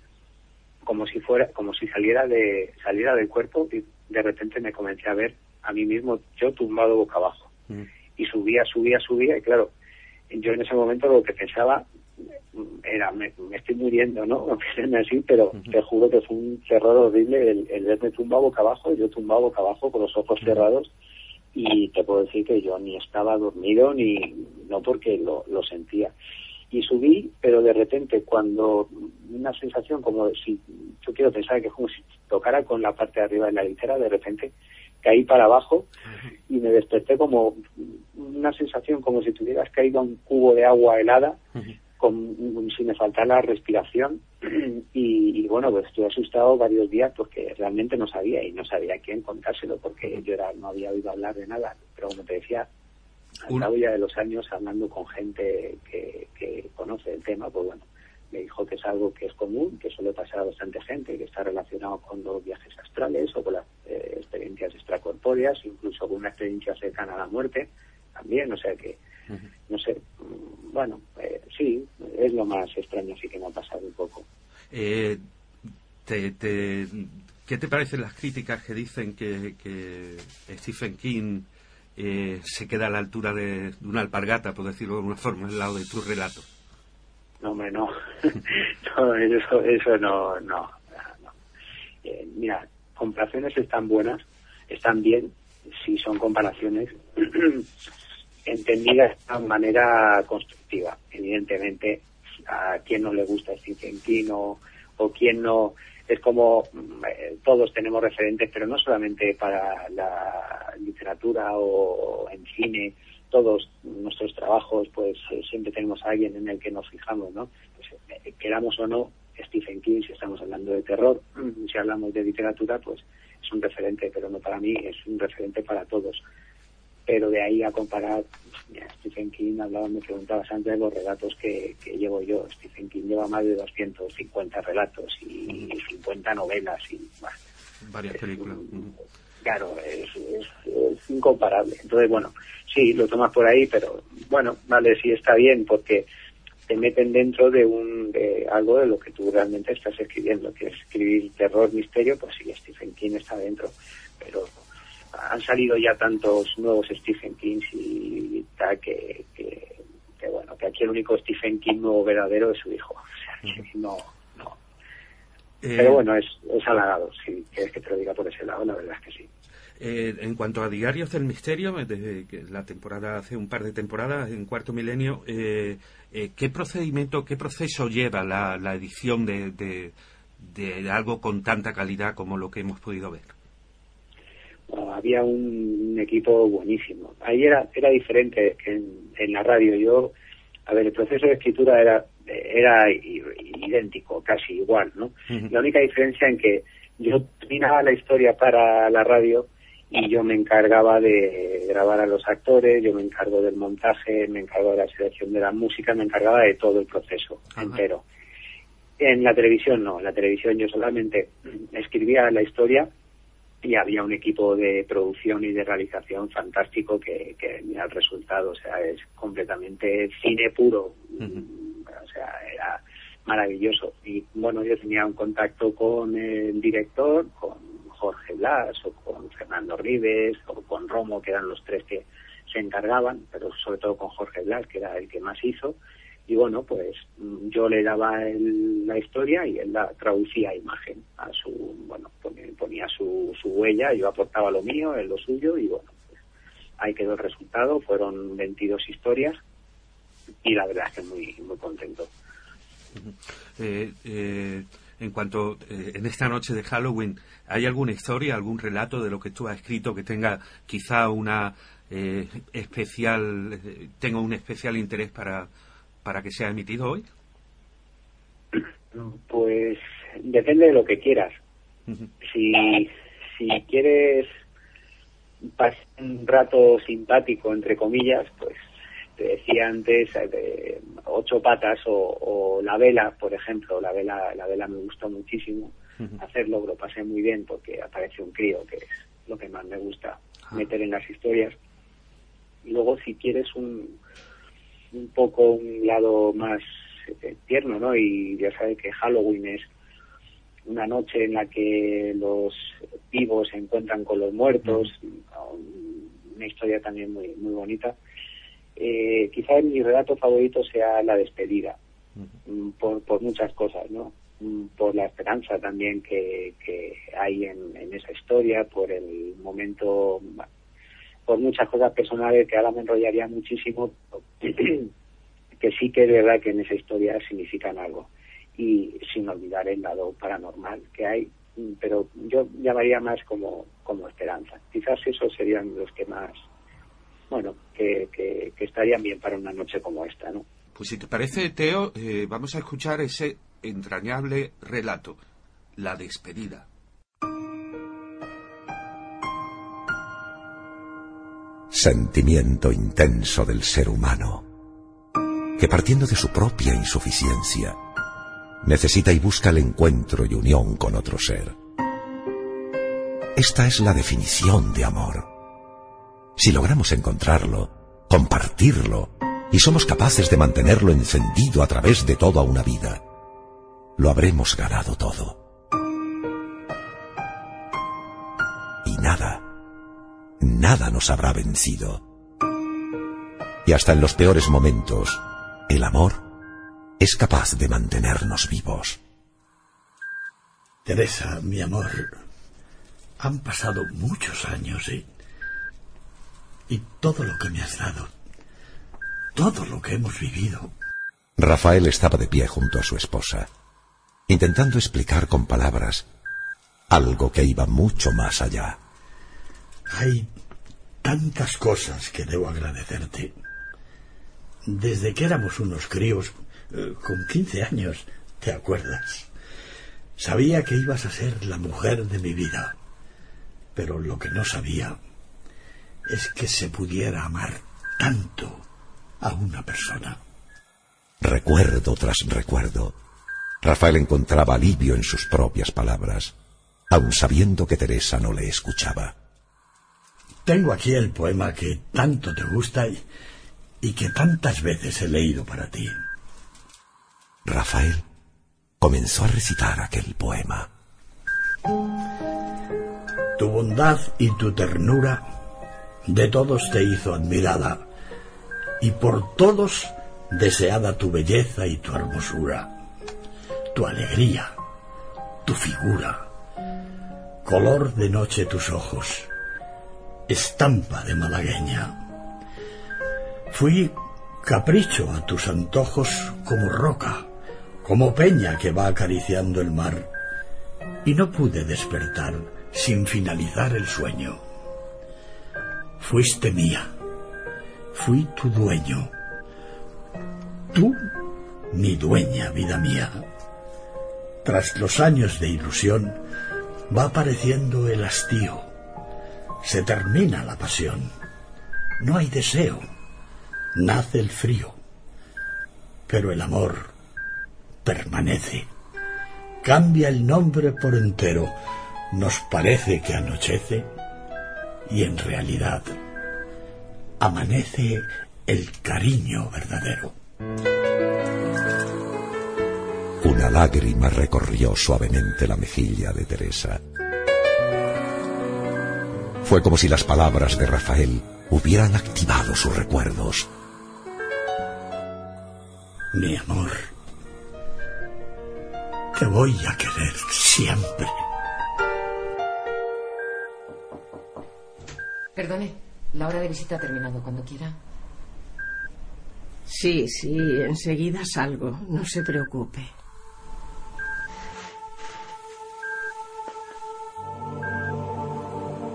como si fuera, como si saliera de, saliera del cuerpo y de repente me comencé a ver a mí mismo, yo tumbado boca abajo y subía, subía, subía, y claro, yo en ese momento lo que pensaba mm, era, me, me estoy muriendo, ¿no? Así, pero te juro que fue un terror horrible el, el verme tumbado boca abajo, yo tumbado boca abajo con los ojos cerrados, y te puedo decir que yo ni estaba dormido, ni no porque lo, lo sentía. Y subí, pero de repente cuando una sensación como si, yo quiero pensar que es como si tocara con la parte de arriba de la litera, de repente caí para abajo y me desperté como una sensación como si tuvieras caído a un cubo de agua helada con, sin me faltar la respiración. Y, y, bueno pues estuve asustado varios días porque realmente no sabía y no sabía a quién contárselo porque yo era, no había oído hablar de nada. Pero como te decía al cabo ya de los años hablando con gente que, que conoce el tema pues bueno me dijo que es algo que es común, que suele pasar a bastante gente, que está relacionado con los viajes astrales o con las eh, experiencias extracorpóreas, incluso con una experiencia cercana a la muerte también, o sea que, no sé, bueno, eh, sí, es lo más extraño, así que me ha pasado un poco. Eh, te, te- ¿Qué te parecen las críticas que dicen que, que Stephen King eh, se queda a la altura de, de una alpargata, por decirlo de alguna forma, al lado de tu relato? No, hombre, no. no eso, eso no, no. no. Eh, mira, comparaciones están buenas, están bien, si son comparaciones entendidas de manera constructiva. Evidentemente, a quien no le gusta Stephen King o, o quien no. Es como mm, eh, todos tenemos referentes, pero no solamente para la literatura o en cine, todos nuestros trabajos, pues eh, siempre tenemos a alguien en el que nos fijamos, ¿no? Pues, eh, queramos o no, Stephen King, si estamos hablando de terror, si hablamos de literatura, pues es un referente, pero no para mí, es un referente para todos. Pero de ahí a comparar, mira, Stephen King, hablaba, me preguntabas antes de los relatos que, que llevo yo. Stephen King lleva más de 250 relatos y 50 novelas y bueno, Varias películas. Claro, es, es, es incomparable. Entonces, bueno, sí, lo tomas por ahí, pero bueno, vale, sí está bien porque te meten dentro de un de algo de lo que tú realmente estás escribiendo, que es escribir terror, misterio, pues sí, Stephen King está dentro. Pero han salido ya tantos nuevos Stephen King y tal que, que, que, bueno, que aquí el único Stephen King nuevo verdadero es su hijo. O sea, que no, Eh, pero bueno, es, es halagado, si quieres que te lo diga por ese lado, la verdad es que sí. Eh, en cuanto a Diarios del Misterio, eh, desde que la temporada, hace un par de temporadas, en Cuarto Milenio, eh, ¿qué procedimiento, qué proceso lleva la, la edición de, de- de algo con tanta calidad como lo que hemos podido ver? Había un, un equipo buenísimo. Ahí era, era diferente en, en la radio. Yo, a ver, el proceso de escritura era, era idéntico, casi igual, ¿no? La única diferencia en que yo terminaba la historia para la radio y yo me encargaba de grabar a los actores, yo me encargo del montaje, me encargo de la selección de la música, me encargaba de todo el proceso entero. En la televisión no, en la televisión yo solamente escribía la historia y había un equipo de producción y de realización fantástico que, que mira el resultado, o sea, es completamente cine puro, o sea, era maravilloso. Y bueno, yo tenía un contacto con el director, con Jorge Blas o con Fernando Rives o con Romo, que eran los tres que se encargaban, pero sobre todo con Jorge Blas, que era el que más hizo. Y bueno, pues mm, yo le daba el- la historia y él la traducía a imagen, a su, bueno, ponía, ponía su, su huella, yo aportaba lo mío, él lo suyo y bueno, pues ahí quedó el resultado, fueron 22 historias y la verdad es que muy, muy contento. Eh, eh, en cuanto eh, en esta noche de Halloween, ¿hay alguna historia, algún relato de lo que tú has escrito que tenga quizá una eh, especial, eh, tenga un especial interés para, para que sea emitido hoy? Pues depende de lo que quieras. Si, si quieres pasar un rato simpático, entre comillas, pues te decía antes eh, de ocho patas o, o la vela, por ejemplo. La vela, la vela me gustó muchísimo hacerlo, lo pasé muy bien porque aparece un crío, que es lo que más me gusta meter en las historias. Y luego, si quieres un, un poco un lado más eh, tierno, ¿no? Y ya sabes que Halloween es una noche en la que los vivos se encuentran con los muertos, una historia también muy muy bonita. Eh, quizá mi relato favorito sea la despedida, por, por muchas cosas, ¿no? Por la esperanza también que, que hay en, en esa historia, por el momento, por muchas cosas personales que ahora me enrollaría muchísimo, que sí que es verdad que en esa historia significan algo. Y sin olvidar el lado paranormal que hay, pero yo llamaría más como, como esperanza. Quizás esos serían los que más, bueno, que, que, que estarían bien para una noche como esta, ¿no? Pues si te parece, Teo, eh, vamos a escuchar ese entrañable relato, La despedida. Sentimiento intenso del ser humano, que partiendo de su propia insuficiencia, necesita y busca el encuentro y unión con otro ser. Esta es la definición de amor. Si logramos encontrarlo, compartirlo, y somos capaces de mantenerlo encendido a través de toda una vida, lo habremos ganado todo. Y nada, nada nos habrá vencido. Y hasta en los peores momentos, el amor es capaz de mantenernos vivos. Teresa, mi amor, han pasado muchos años y, y todo lo que me has dado, todo lo que hemos vivido, Rafael estaba de pie junto a su esposa, intentando explicar con palabras algo que iba mucho más allá. Hay tantas cosas que debo agradecerte. Desde que éramos unos críos, eh, con 15 años, ¿te acuerdas? Sabía que ibas a ser la mujer de mi vida, pero lo que no sabía es que se pudiera amar tanto a una persona. Recuerdo tras recuerdo, Rafael encontraba alivio en sus propias palabras, aun sabiendo que Teresa no le escuchaba. Tengo aquí el poema que tanto te gusta y, y que tantas veces he leído para ti. Rafael comenzó a recitar aquel poema. Tu bondad y tu ternura de todos te hizo admirada, y por todos deseada tu belleza y tu hermosura, tu alegría, tu figura, color de noche tus ojos, estampa de malagueña. Fui capricho a tus antojos como roca, como peña que va acariciando el mar, y no pude despertar sin finalizar el sueño. Fuiste mía, fui tu dueño, tú mi dueña, vida mía. Tras los años de ilusión, va apareciendo el hastío. Se termina la pasión. No hay deseo. Nace el frío. Pero el amor permanece. Cambia el nombre por entero. Nos parece que anochece y en realidad amanece el cariño verdadero. Una lágrima recorrió suavemente la mejilla de Teresa. Fue como si las palabras de Rafael hubieran activado sus recuerdos. Mi amor, te voy a querer siempre. Perdone, la hora de visita ha terminado. Cuando quiera. Sí, sí, enseguida salgo. No se preocupe.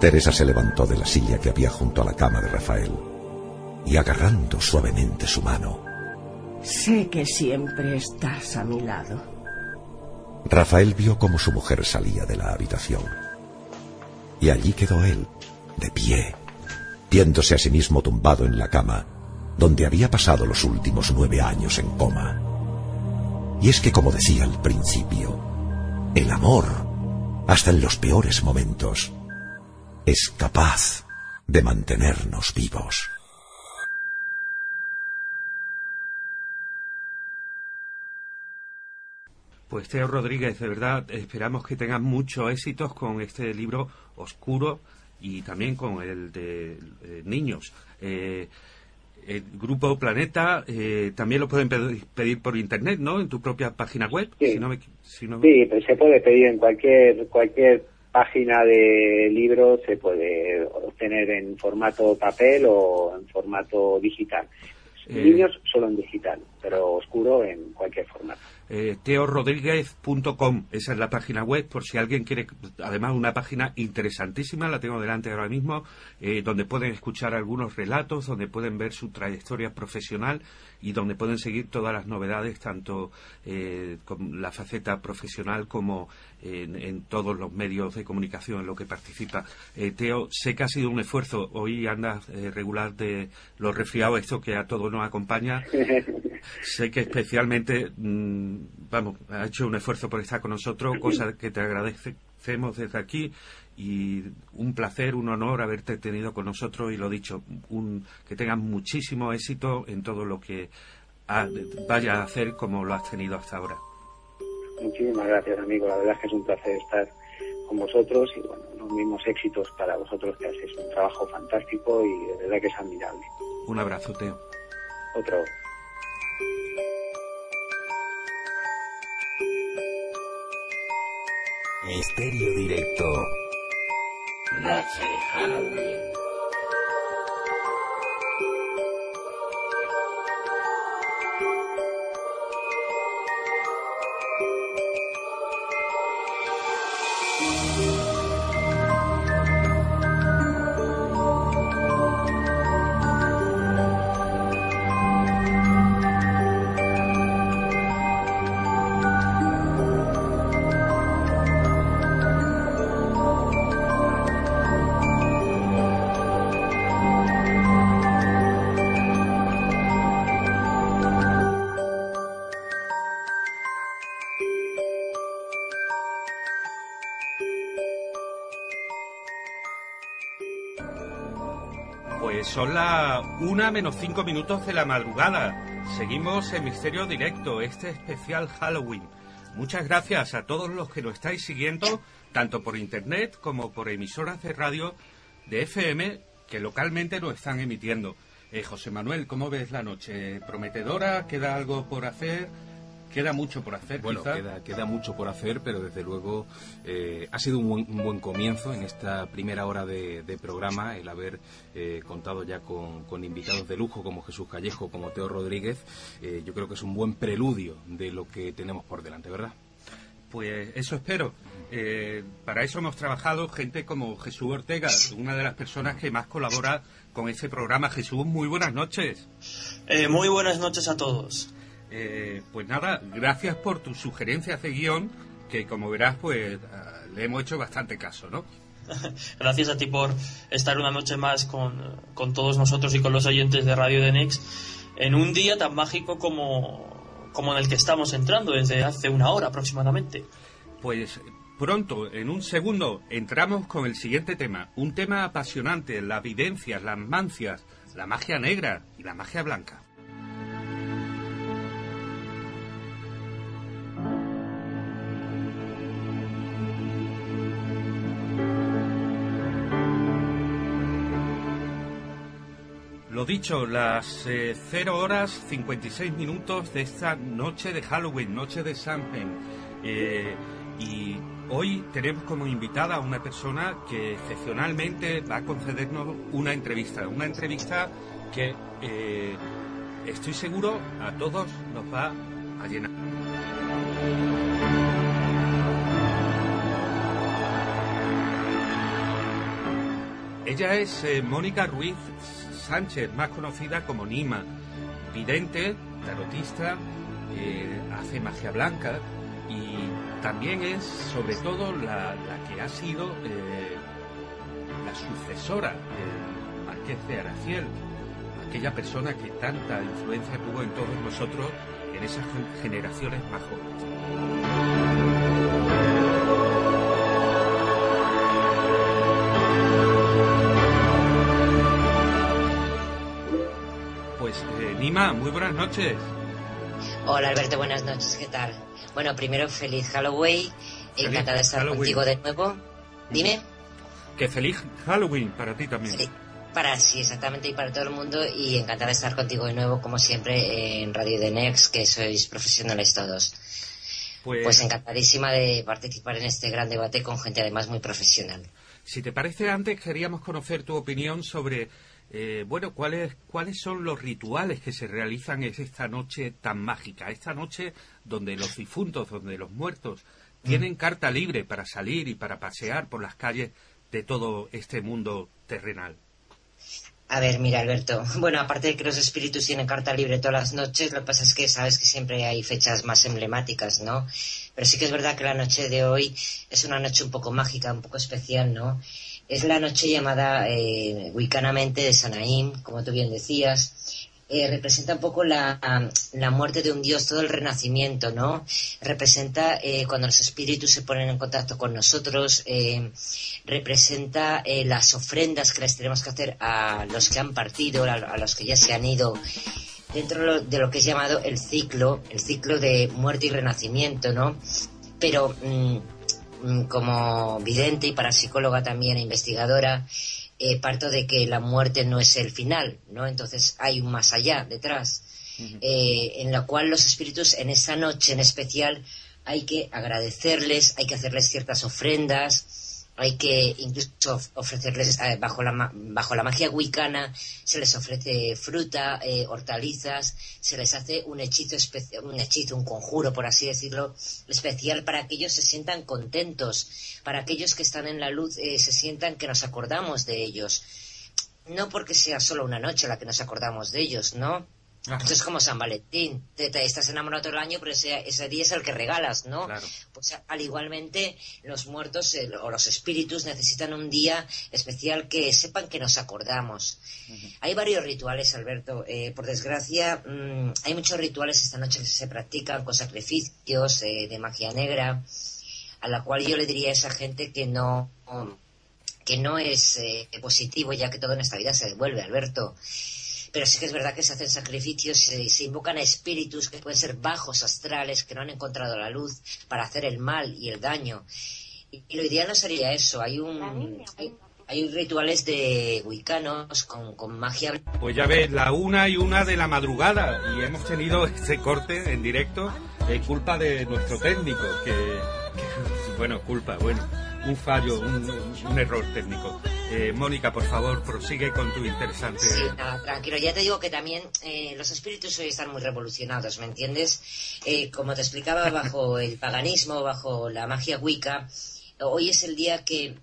Teresa se levantó de la silla que había junto a la cama de Rafael y agarrando suavemente su mano, Sé que siempre estás a mi lado. Rafael vio cómo su mujer salía de la habitación. Y allí quedó él, de pie, viéndose a sí mismo tumbado en la cama, donde había pasado los últimos nueve años en coma. Y es que, como decía al principio, el amor, hasta en los peores momentos, es capaz de mantenernos vivos. Pues Teo Rodríguez, de verdad, esperamos que tengas muchos éxitos con este libro oscuro y también con el de eh, niños. Eh, el Grupo Planeta eh, también lo pueden pedir, por internet, ¿no? En tu propia página web. Sí. Si no me- si no- Sí, pues se puede pedir en cualquier cualquier página de libro, se puede obtener en formato papel o en formato digital. Eh. Niños solo en digital, pero oscuro en cualquier formato. Eh, teorodríguez.com, esa es la página web, por si alguien quiere, además una página interesantísima, la tengo delante ahora mismo, eh, donde pueden escuchar algunos relatos, donde pueden ver su trayectoria profesional y donde pueden seguir todas las novedades, tanto eh, con la faceta profesional como en, en todos los medios de comunicación en lo que participa. Eh, Teo, sé que ha sido un esfuerzo, hoy andas eh, regular de los resfriados, esto que a todos nos acompaña. Sé que especialmente, mm, vamos, ha hecho un esfuerzo por estar con nosotros, cosa que te agradecemos desde aquí y un placer, un honor haberte tenido con nosotros y lo dicho, un, que tengas muchísimo éxito en todo lo que ha- vaya a hacer como lo has tenido hasta ahora. Muchísimas gracias, amigo. La verdad es que es un placer estar con vosotros y bueno, los mismos éxitos para vosotros que hacéis un trabajo fantástico y de verdad que es admirable. Un abrazo, Teo. Otro. Misterio directo. Noche de Halloween. Menos cinco minutos de la madrugada. Seguimos en Misterio Directo, este especial Halloween. Muchas gracias a todos los que lo estáis siguiendo, tanto por internet como por emisoras de radio de FM que localmente lo están emitiendo. Eh, José Manuel, ¿cómo ves la noche? ¿Prometedora? ¿Queda algo por hacer? Queda mucho por hacer, Bueno, quizá. queda, queda mucho por hacer, pero desde luego eh, ha sido un buen, un buen comienzo en esta primera hora de, de programa el haber eh, contado ya con, con invitados de lujo como Jesús Callejo, como Teo Rodríguez. Eh, yo creo que es un buen preludio de lo que tenemos por delante, ¿verdad? Pues eso espero. Eh, para eso hemos trabajado gente como Jesús Ortega, una de las personas que más colabora con este programa. Jesús, muy buenas noches. Eh, muy buenas noches a todos. Eh, pues nada, gracias por tus sugerencias de guion, que como verás, pues ah, le hemos hecho bastante caso, ¿no? Gracias a ti por estar una noche más con, con todos nosotros y con los oyentes de Radio Denex en un día tan mágico como, como en el que estamos entrando desde hace una hora aproximadamente. Pues pronto, en un segundo, entramos con el siguiente tema. Un tema apasionante, las vivencias, las mancias, la magia negra y la magia blanca. Lo dicho, las eh, 0 horas 56 minutos de esta noche de Halloween, noche de Samhain. Eh, y hoy tenemos como invitada a una persona que excepcionalmente va a concedernos una entrevista. Una entrevista que eh, estoy seguro a todos nos va a llenar. Ella es eh, Mónica Ruiz Sánchez, más conocida como Nima, vidente, tarotista, hace magia blanca y también es sobre todo la, que ha sido eh, la sucesora del Marqués de Araciel, aquella persona que tanta influencia tuvo en todos nosotros en esas gen- generaciones más jóvenes. Nima, muy buenas noches. Hola Alberto, buenas noches, ¿qué tal? Bueno, primero feliz Halloween, encantada de estar Halloween. contigo de nuevo. Dime, Que feliz Halloween para ti también. para sí, exactamente, y para todo el mundo, y encantada de estar contigo de nuevo, como siempre, en Radio de Next, que sois profesionales todos. Pues, Pues encantadísima de participar en este gran debate con gente además muy profesional. si te parece, antes queríamos conocer tu opinión sobre, eh, bueno, cuáles cuáles son los rituales que se realizan en esta noche tan mágica, esta noche donde los difuntos, donde los muertos tienen carta libre para salir y para pasear por las calles de todo este mundo terrenal. A ver, mira, Alberto. Bueno, aparte de que los espíritus tienen carta libre todas las noches, lo que pasa es que sabes que siempre hay fechas más emblemáticas, ¿no? Pero sí que es verdad que la noche de hoy es una noche un poco mágica, un poco especial, ¿no? Es la noche llamada eh, wicanamente de Sanaim, como tú bien decías. Eh, representa un poco la, la muerte de un dios, todo el renacimiento, ¿no? Representa eh, cuando los espíritus se ponen en contacto con nosotros, eh, representa las ofrendas que les tenemos que hacer a los que han partido, a, los que ya se han ido, dentro de lo que es llamado el ciclo, el ciclo de muerte y renacimiento, ¿no? Pero mm, como vidente y parapsicóloga también e investigadora, eh, parto de que la muerte no es el final, ¿no? Entonces hay un más allá detrás, eh, en la cual los espíritus en esa noche en especial hay que agradecerles, hay que hacerles ciertas ofrendas, hay que incluso of- ofrecerles eh, bajo la bajo la magia wicana se les ofrece fruta, eh, hortalizas, se les hace un hechizo un hechizo, un conjuro por así decirlo, especial para que ellos se sientan contentos, para aquellos que están en la luz eh, se sientan que nos acordamos de ellos. No porque sea solo una noche la que nos acordamos de ellos, ¿no? Esto es como San Valentín. Te, te estás enamorado todo el año, pero ese, ese día es el que regalas, ¿no? Pues a- al igualmente, los muertos o los espíritus necesitan un día especial que sepan que nos acordamos. Hay varios rituales, Alberto. Eh, por desgracia, mm, hay muchos rituales esta noche que se practican con sacrificios eh, de magia negra, a la cual yo le diría a esa gente que no que no es eh, positivo, ya que todo en esta vida se devuelve, Alberto. Pero sí que es verdad que se hacen sacrificios, se, se invocan a espíritus que pueden ser bajos astrales, que no han encontrado la luz para hacer el mal y el daño. Y, y lo ideal no sería eso. Hay un hay, hay rituales de wicanos con, con magia Pues ya ves, la una y una de la madrugada y hemos tenido este corte en directo eh, culpa de nuestro técnico, que, que- bueno, culpa, bueno, un fallo, un, un error técnico. Eh, Mónica, por favor, prosigue con tu interesante... Sí, nada, tranquilo. Ya te digo que también eh, los espíritus hoy están muy revolucionados, ¿me entiendes? Eh, como te explicaba, bajo el paganismo, bajo la magia wicca, hoy es el día que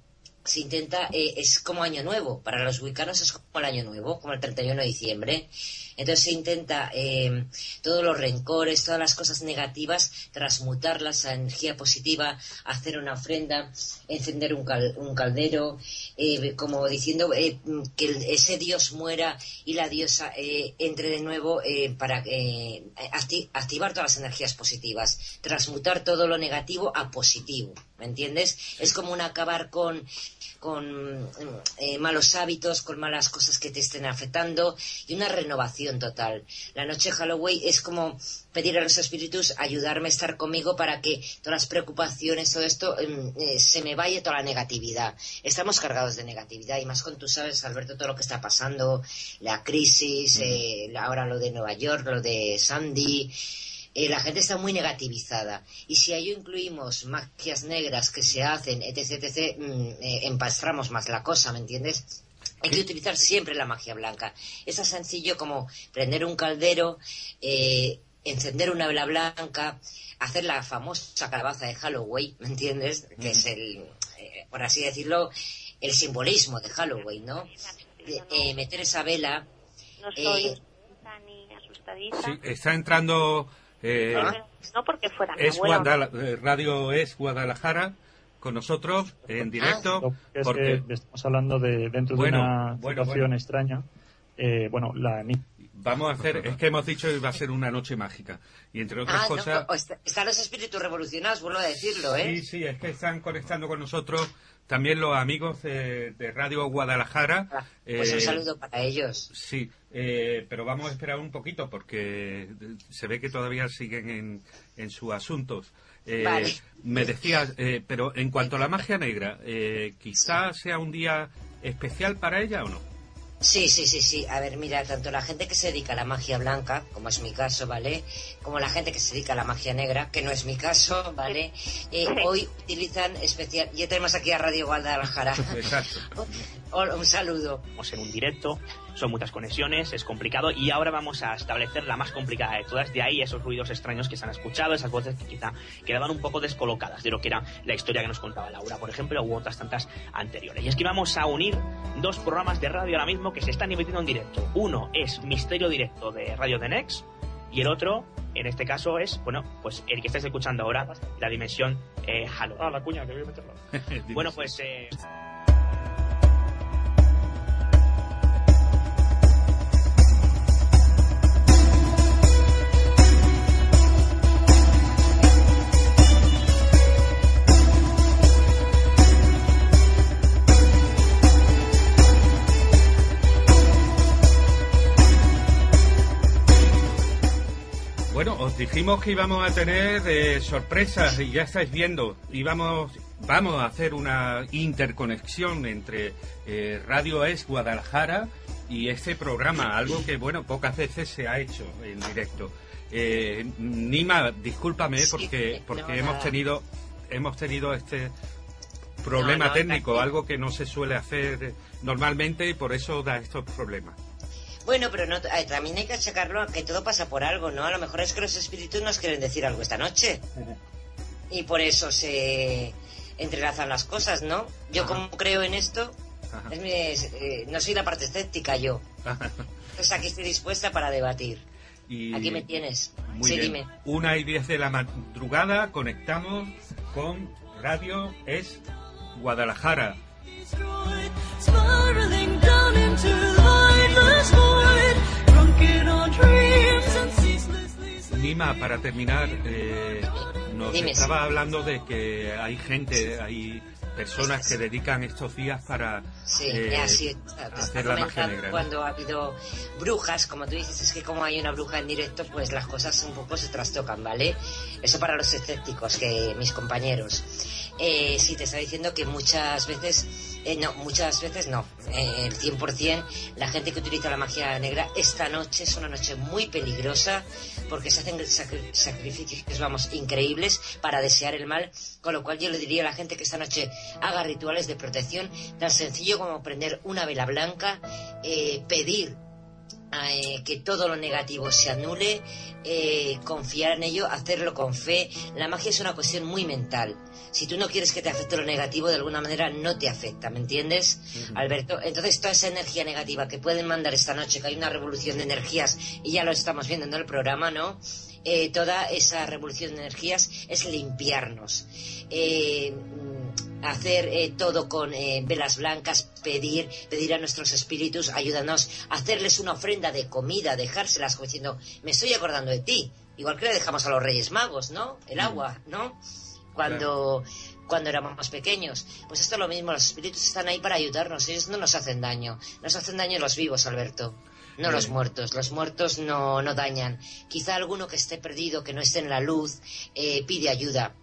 se intenta, eh, es como año nuevo. Para los wiccanos es como el año nuevo, como el 31 de diciembre. Entonces se intenta eh, todos los rencores, todas las cosas negativas, transmutarlas a energía positiva, hacer una ofrenda, encender un, cal- un caldero, eh, como diciendo eh, que ese dios muera y la diosa eh, entre de nuevo para acti- activar todas las energías positivas, transmutar todo lo negativo a positivo, ¿me entiendes? Es como un acabar con con eh, malos hábitos, con malas cosas que te estén afectando y una renovación total. La noche de Halloween es como pedir a los espíritus ayudarme a estar conmigo para que todas las preocupaciones, todo esto, em, eh, se me vaya toda la negatividad. Estamos cargados de negatividad y más con tú sabes, Alberto, todo lo que está pasando, la crisis, eh, ahora lo de Nueva York, lo de Sandy. Eh, la gente está muy negativizada. Y si a ello incluimos magias negras que se hacen, etc., etc., mm, eh, empastramos más la cosa, ¿me entiendes? Hay que utilizar siempre la magia blanca. Es tan sencillo como prender un caldero, eh, encender una vela blanca, hacer la famosa calabaza de Halloween, ¿me entiendes? Que es el, eh, por así decirlo, el simbolismo de Halloween, ¿no? De- eh, meter esa vela. No soy eh, ni asustadiza. Sí, está entrando... eh, No porque fuera mi es. Guadala- eh, Radio es Guadalajara con nosotros en directo. Es porque que estamos hablando de dentro Bueno, de una bueno, situación bueno. extraña. Eh, bueno, la ni- vamos a hacer, es que hemos dicho que va a ser una noche mágica. Y entre otras ah, cosas... están los espíritus revolucionados, vuelvo a decirlo, ¿eh? Sí, sí, es que están conectando con nosotros también los amigos de, de Radio Guadalajara. Pues un Eh, saludo para ellos. Sí, eh, pero vamos a esperar un poquito porque se ve que todavía siguen en, en sus asuntos. Eh, Vale. Me decías, eh, pero en cuanto a la magia negra, eh, quizás sea un día especial para ella o no. Sí, sí, sí, sí. A ver, mira, tanto la gente que se dedica a la magia blanca, como es mi caso, ¿vale? Como la gente que se dedica a la magia negra, que no es mi caso, ¿vale? Eh, hoy utilizan especial... Ya tenemos aquí a Radio Guadalajara. Exacto. Un saludo. Estamos en un directo, son muchas conexiones, es complicado y ahora vamos a establecer la más complicada de todas. De ahí esos ruidos extraños que se han escuchado, esas voces que quizá quedaban un poco descolocadas de lo que era la historia que nos contaba Laura, por ejemplo, u otras tantas anteriores. Y es que vamos a unir dos programas de radio ahora mismo que se están emitiendo en directo. Uno es Misterio Directo de Radio The Next y el otro, en este caso, es, bueno, pues el que estáis escuchando ahora, la dimensión eh, Halo. Ah, la cuña, que voy a meterla. bueno, pues... eh, Bueno, os dijimos que íbamos a tener eh, sorpresas y ya estáis viendo. Íbamos, vamos a hacer una interconexión entre eh, Radio Es Guadalajara y este programa, algo que, bueno, pocas veces se ha hecho en directo. Eh, Nima, discúlpame porque, porque no, hemos tenido hemos tenido este problema No, no, técnico, algo que no se suele hacer normalmente y por eso da estos problemas. Bueno, pero no, eh, también hay que achacarlo a que todo pasa por algo, ¿no? A lo mejor es que los espíritus nos quieren decir algo esta noche. Y por eso se entrelazan las cosas, ¿no? Yo como creo en esto, es mi- es, eh, no soy la parte escéptica yo. Pues aquí estoy dispuesta para debatir. Y- Aquí me tienes. Muy sí, bien. dime. Una y diez de la madrugada conectamos con Radio Es Guadalajara. Nima, para terminar, eh, nos Dime. estaba hablando de que hay gente, hay personas que dedican estos días para Sí, eh, así está hacer la cuando ha habido brujas, como tú dices, es que como hay una bruja en directo, pues las cosas un poco se trastocan, ¿vale? Eso para los escépticos, que mis compañeros. Eh, sí, te está diciendo que muchas veces, eh, no, muchas veces no, eh, el 100%, la gente que utiliza la magia negra, esta noche es una noche muy peligrosa, porque se hacen sacri- sacrificios, vamos, increíbles para desear el mal, con lo cual yo le diría a la gente que esta noche haga rituales de protección tan sencillo como prender una vela blanca, eh, pedir eh, que todo lo negativo se anule, eh, confiar en ello, hacerlo con fe. La magia es una cuestión muy mental. Si tú no quieres que te afecte lo negativo, de alguna manera no te afecta, ¿me entiendes, Alberto? Entonces, toda esa energía negativa que pueden mandar esta noche, que hay una revolución de energías, y ya lo estamos viendo en el programa, ¿no? Eh, toda esa revolución de energías es limpiarnos. Eh, hacer eh, todo con eh, velas blancas, pedir, pedir a nuestros espíritus, ayúdanos, hacerles una ofrenda de comida, dejárselas como diciendo, me estoy acordando de ti, igual que le dejamos a los Reyes Magos, ¿no? El agua, ¿no? Cuando, cuando éramos pequeños. Pues esto es lo mismo, los espíritus están ahí para ayudarnos, ellos no nos hacen daño, nos hacen daño los vivos, Alberto. No los muertos, los muertos no, no dañan. Quizá alguno que esté perdido, que no esté en la luz, eh, pide ayuda.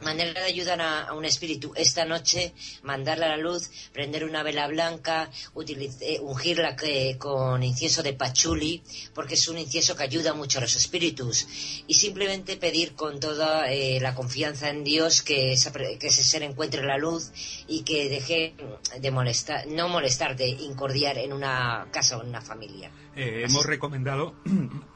Manera de ayudar a, a un espíritu esta noche, mandarle a la luz, prender una vela blanca, utiliz- eh, ungirla que- con incienso de pachuli, porque es un incienso que ayuda mucho a los espíritus. Y simplemente pedir con toda eh, la confianza en Dios que, esa que ese ser encuentre la luz y que deje de molestar, no molestar, de incordiar en una casa o en una familia. Eh, hemos recomendado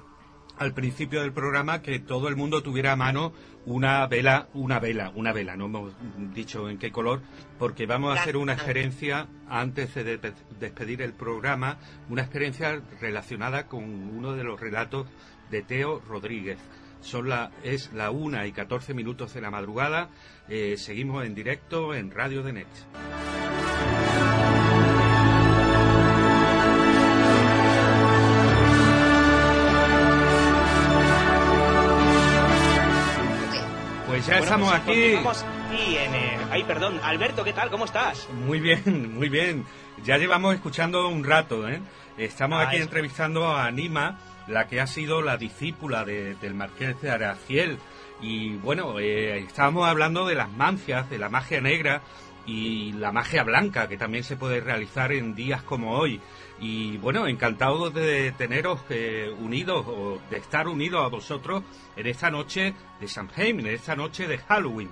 al principio del programa que todo el mundo tuviera a mano una vela, una vela, una vela, no hemos dicho en qué color, porque vamos a hacer una experiencia antes de de- despedir el programa, una experiencia relacionada con uno de los relatos de Teo Rodríguez. Son la, es la una y 14 minutos de la madrugada. Eh, seguimos en directo en Radio de Next. Pues ya Bueno, estamos pues aquí. continuamos aquí en, eh, Ay, perdón, Alberto, ¿qué tal? ¿Cómo estás? Muy bien, muy bien. Ya llevamos escuchando un rato, ¿eh? Estamos Ah, aquí entrevistando a Anima, la que ha sido la discípula de- del Marqués de Araciel. Y bueno, eh, estábamos hablando de las mancias, de la magia negra y la magia blanca, que también se puede realizar en días como hoy. Y bueno, encantado de teneros eh, unidos o de estar unidos a vosotros en esta noche de Samhain, en esta noche de Halloween.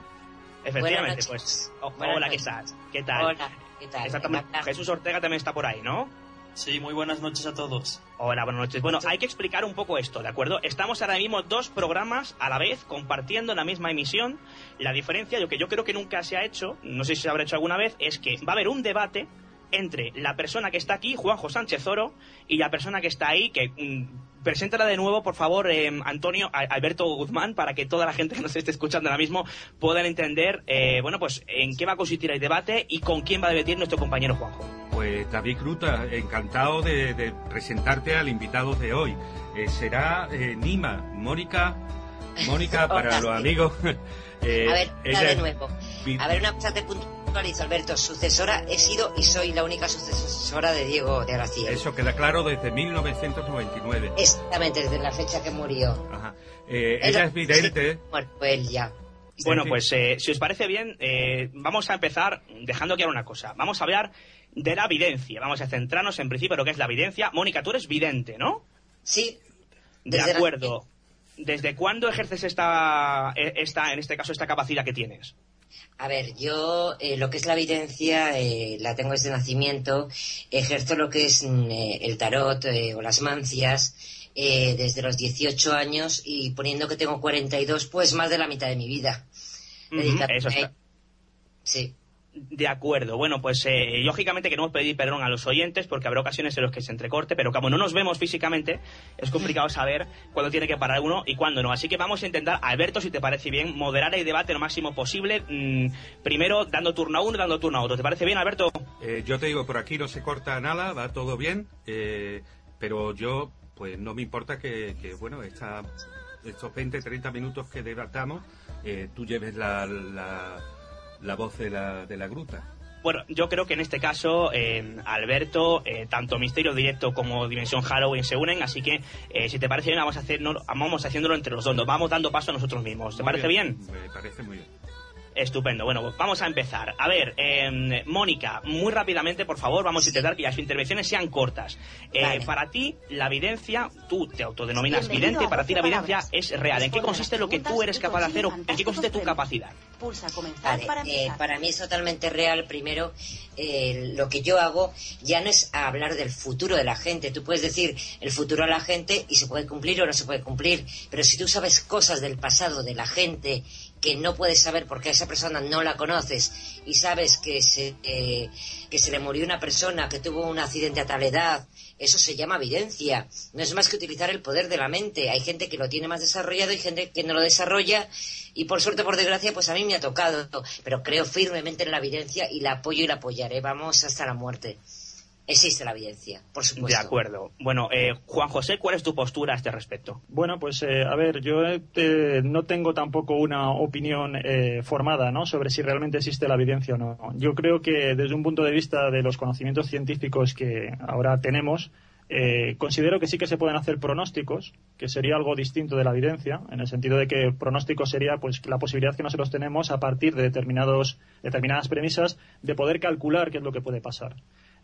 Efectivamente, pues. oh, hola, ¿qué tal? ¿Qué tal? Hola, ¿qué tal? Exactamente. Jesús Ortega también está por ahí, ¿no? Sí, muy buenas noches a todos. Hola, buenas noches. Bueno, hay que explicar un poco esto, ¿de acuerdo? Estamos ahora mismo dos programas a la vez compartiendo la misma emisión. La diferencia, lo que yo creo que nunca se ha hecho, no sé si se habrá hecho alguna vez, es que va a haber un debate entre la persona que está aquí, Juanjo Sánchez Oro, y la persona que está ahí, que mm, preséntala de nuevo, por favor, eh, Antonio, a- Alberto Guzmán, para que toda la gente que nos esté escuchando ahora mismo puedan entender, eh, bueno, pues en qué va a consistir el debate y con quién va a debatir nuestro compañero Juanjo. Pues David Cruta, encantado de, de presentarte al invitado de hoy. Eh, será eh, Nima, Mónica, Mónica para los amigos. eh, A ver, ella de nuevo. A ver, una cosa te Alberto. Sucesora he sido y soy la única sucesora de Diego de Araciel. Eso queda claro desde 1999. Exactamente, desde la fecha que murió. Ajá. Eh, ella es vidente. Muerto él ya. Bueno, pues eh, si os parece bien, eh, vamos a empezar dejando claro una cosa. Vamos a hablar de la videncia. Vamos a centrarnos en principio en lo que es la videncia. Mónica, tú eres vidente, ¿no? Sí. De acuerdo. ¿Desde cuándo ejerces esta, eh, esta, en este caso, esta capacidad que tienes? A ver, yo eh, lo que es la evidencia eh, la tengo desde nacimiento. Ejerzo lo que es mm, eh, el tarot eh, o las mancias eh, desde los 18 años y poniendo que tengo 42, pues más de la mitad de mi vida. Ujú, Dedicándome eso está. Sí. De acuerdo. Bueno, pues eh, lógicamente queremos pedir perdón a los oyentes porque habrá ocasiones en las que se entrecorte, pero como no nos vemos físicamente, es complicado saber cuándo tiene que parar uno y cuándo no. Así que vamos a intentar, Alberto, si te parece bien, moderar el debate lo máximo posible. mm, primero dando turno a uno y dando turno a otro. ¿Te parece bien, Alberto? Eh, yo te digo, por aquí no se corta nada, va todo bien, eh, pero yo, pues no me importa que, que, bueno, esta, estos 20, 30 minutos que debatamos, eh, tú lleves la, la, la voz de la, de la gruta. Bueno, yo creo que en este caso, eh, Alberto, eh, tanto Misterio Directo como Dimensión Halloween se unen, así que eh, si te parece bien, vamos, a hacernos, vamos haciéndolo entre los dos, nos vamos dando paso a nosotros mismos. ¿Te Muy parece bien? Me parece muy bien. Estupendo. Bueno, pues vamos a empezar. A ver, eh, Mónica, muy rápidamente, por favor, vamos a intentar que las intervenciones sean cortas. Eh, Vale. Para ti, la evidencia, tú te autodenominas Bienvenido vidente, para ti la 12 evidencia palabras. es real. ¿En qué consiste lo que tú eres capaz de hacer o en qué consiste tu capacidad? Pulsa comenzar Vale, para eh, para mí es totalmente real. Primero, eh, lo que yo hago ya no es hablar del futuro de la gente. Tú puedes decir el futuro a la gente y se puede cumplir o no se puede cumplir. Pero si tú sabes cosas del pasado de la gente que no puedes saber porque a esa persona no la conoces y sabes que se, eh, que se le murió una persona, que tuvo un accidente a tal edad, eso se llama evidencia. No es más que utilizar el poder de la mente. Hay gente que lo tiene más desarrollado y gente que no lo desarrolla y por suerte, por desgracia, pues a mí me ha tocado. Pero creo firmemente en la evidencia y la apoyo y la apoyaré. Vamos hasta la muerte. Existe la evidencia, por supuesto. De acuerdo. Bueno, eh, Juan José, ¿cuál es tu postura a este respecto? Bueno, pues eh, a ver, yo eh, no tengo tampoco una opinión eh, formada ¿no? sobre si realmente existe la evidencia o no. Yo creo que desde un punto de vista de los conocimientos científicos que ahora tenemos, eh, considero que sí que se pueden hacer pronósticos, que sería algo distinto de la evidencia, en el sentido de que pronóstico sería pues la posibilidad que nosotros tenemos a partir de determinados, determinadas premisas de poder calcular qué es lo que puede pasar.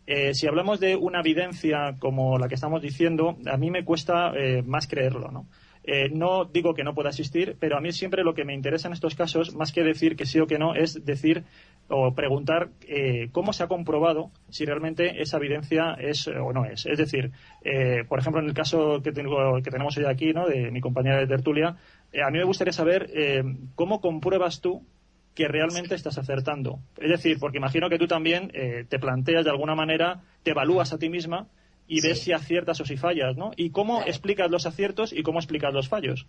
Eh, si hablamos de una evidencia como la que estamos diciendo, a mí me cuesta eh, más creerlo, ¿no? Eh, no digo que no pueda existir, pero a mí siempre lo que me interesa en estos casos, más que decir que sí o que no, es decir o preguntar eh, cómo se ha comprobado si realmente esa evidencia es eh, o no es. Es decir, eh, por ejemplo, en el caso que, tengo, que tenemos hoy aquí, ¿no? de mi compañera de tertulia, eh, a mí me gustaría saber cómo compruebas tú que realmente estás acertando. Es decir, porque imagino que tú también eh, te planteas de alguna manera, te evalúas a ti misma y ves si aciertas o si fallas, ¿no? ¿Y cómo explicas los aciertos y cómo explicas los fallos?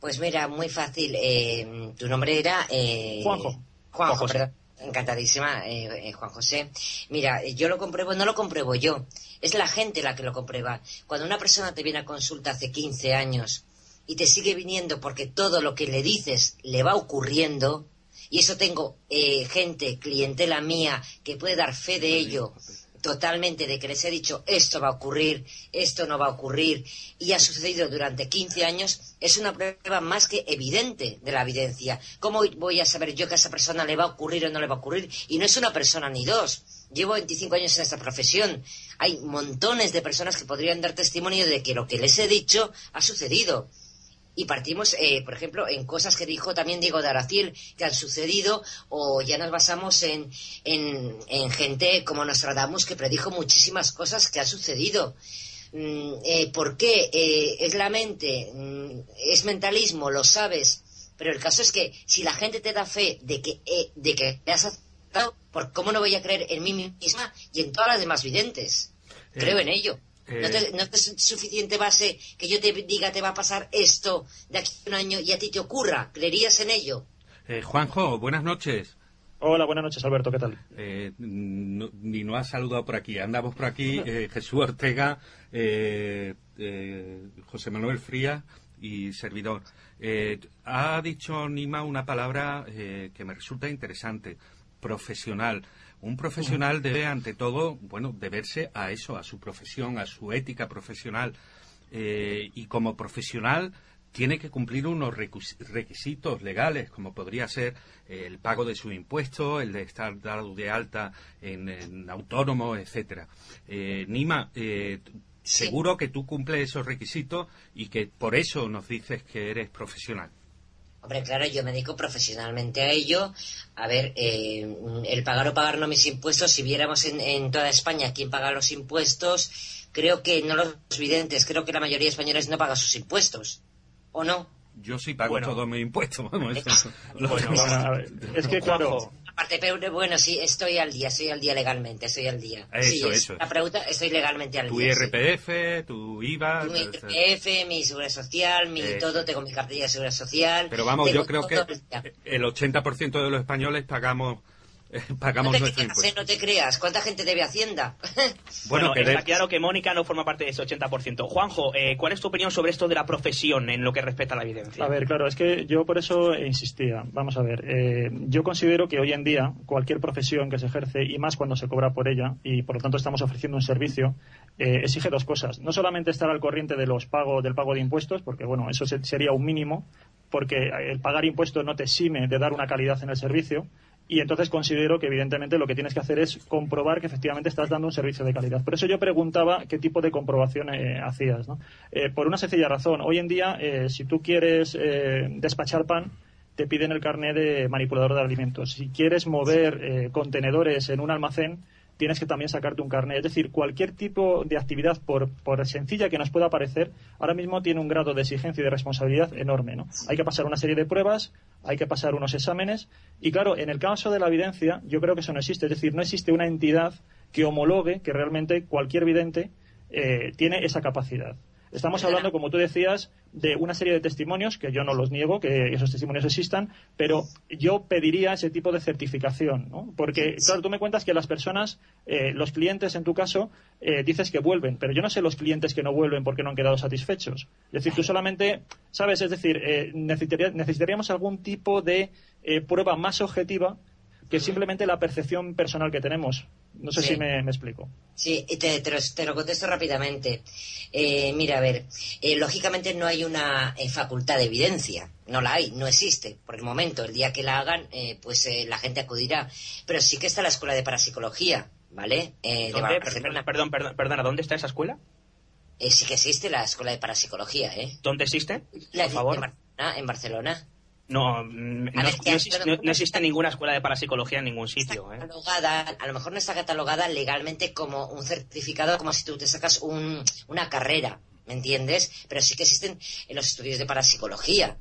Pues mira, muy fácil. Eh, tu nombre era... Eh, Juanjo. Juanjo, Juan José. perdón. Encantadísima, eh, eh, Juan José. Mira, yo lo compruebo, no lo compruebo yo. Es la gente la que lo comprueba. Cuando una persona te viene a consulta hace 15 años y te sigue viniendo porque todo lo que le dices le va ocurriendo, y eso tengo eh, gente, clientela mía, que puede dar fe de ello totalmente, de que les he dicho esto va a ocurrir, esto no va a ocurrir, y ha sucedido durante 15 años, es una prueba más que evidente de la evidencia. ¿Cómo voy a saber yo que a esa persona le va a ocurrir o no le va a ocurrir? Y no es una persona ni dos. Llevo 25 años en esta profesión. Hay montones de personas que podrían dar testimonio de que lo que les he dicho ha sucedido y partimos, eh, por ejemplo, en cosas que dijo también Diego de que han sucedido, o ya nos basamos en, en, en gente como Nostradamus que predijo muchísimas cosas que han sucedido. Mm, eh, ¿Por qué? Eh, es la mente, mm, es mentalismo, lo sabes, pero el caso es que si la gente te da fe de que, eh, de que te has acertado, ¿por cómo no voy a creer en mí misma y en todas las demás videntes? Creo en ello. Eh, ¿No, te, no te es suficiente base que yo te diga te va a pasar esto de aquí a un año y a ti te ocurra? ¿Creerías en ello? Eh, Juanjo, buenas noches. Hola, buenas noches, Alberto, ¿qué tal? Eh, no- ni nos ha saludado por aquí. Andamos por aquí eh, Jesús Ortega, eh, eh, José Manuel Frías y servidor. Eh, ha dicho Nima una palabra eh, que me resulta interesante, profesional. Un profesional debe, ante todo, bueno, deberse a eso, a su profesión, a su ética profesional. Eh, y como profesional tiene que cumplir unos requis- requisitos legales, como podría ser el pago de sus impuestos, el de estar dado de alta en, en autónomo, etcétera. Eh, Nima, eh, seguro que tú cumples esos requisitos y que por eso nos dices que eres profesional. Hombre, claro, yo me dedico profesionalmente a ello. A ver, eh, el pagar o pagar no mis impuestos, si viéramos en, en toda España quién paga los impuestos, creo que no los videntes, creo que la mayoría de españoles no paga sus impuestos. ¿O no? Yo sí pago Bueno. todos mis impuestos. Vamos, Bueno, bueno, a ver, es que claro, Aparte, pero bueno, sí, estoy al día, estoy al día legalmente, estoy al día. Eso, sí, eso. La pregunta, estoy legalmente al tu día. sí. IRPF, tu IVA. Mi IRPF, mi seguridad social, mi todo, tengo mi cartilla de seguridad social. Pero vamos, yo creo que el 80% de los españoles pagamos eh, No pagamos te nuestro creas, impuesto. ¿eh? no te creas. ¿Cuánta gente debe Hacienda? Bueno, está de- claro que Mónica no forma parte de ese 80%. Juanjo, eh, ¿cuál es tu opinión sobre esto de la profesión en lo que respecta a la evidencia? A ver, claro, es que yo por eso insistía. Vamos a ver, eh, yo considero que hoy en día cualquier profesión que se ejerce, y más cuando se cobra por ella, y por lo tanto estamos ofreciendo un servicio, eh, exige dos cosas. No solamente estar al corriente de los pagos, del pago de impuestos, porque bueno, eso se- sería un mínimo, porque el pagar impuestos no te exime de dar una calidad en el servicio, y entonces considero que evidentemente lo que tienes que hacer es comprobar que efectivamente estás dando un servicio de calidad. Por eso yo preguntaba qué tipo de comprobación eh, hacías. ¿no? Eh, por una sencilla razón. Hoy en día, eh, si tú quieres eh, despachar pan, te piden el carnet de manipulador de alimentos. Si quieres mover eh, contenedores en un almacén, tienes que también sacarte un carnet. Es decir, cualquier tipo de actividad, por, sencilla que nos pueda parecer, ahora mismo tiene un grado de exigencia y de responsabilidad enorme. ¿no? Hay que pasar una serie de pruebas, hay que pasar unos exámenes. Y claro, en el caso de la evidencia, yo creo que eso no existe. Es decir, no existe una entidad que homologue que realmente cualquier vidente eh, tiene esa capacidad. Estamos hablando, como tú decías, de una serie de testimonios, que yo no los niego, que esos testimonios existan, pero yo pediría ese tipo de certificación, ¿no? Porque, claro, tú me cuentas que las personas, eh, los clientes en tu caso, eh, dices que vuelven, pero yo no sé los clientes que no vuelven porque no han quedado satisfechos. Es decir, tú solamente, ¿sabes? Es decir, eh, necesitaría- necesitaríamos algún tipo de eh, prueba más objetiva que simplemente la percepción personal que tenemos. No sé Sí. si me, me explico. Sí, y te, te lo, te lo contesto rápidamente. Eh, mira, a ver, eh, lógicamente no hay una eh, facultad de evidencia, no la hay, no existe. Por el momento, el día que la hagan, eh, pues eh, la gente acudirá. Pero sí que está la escuela de parapsicología, ¿vale? Eh, de ¿Dónde? Barcelona. Perdón, perdón, perdona, ¿dónde está esa escuela? Eh, sí que existe la escuela de parapsicología, ¿eh? ¿Dónde existe? La Por favor. En Barcelona. En Barcelona. No, mm, no, ver, existe, no- no existe ninguna escuela de parapsicología en ningún sitio. ¿eh? catalogada, a lo mejor no está catalogada legalmente como un certificado, como si tú te sacas un- una carrera, ¿me entiendes? Pero sí que existen en los estudios de parapsicología.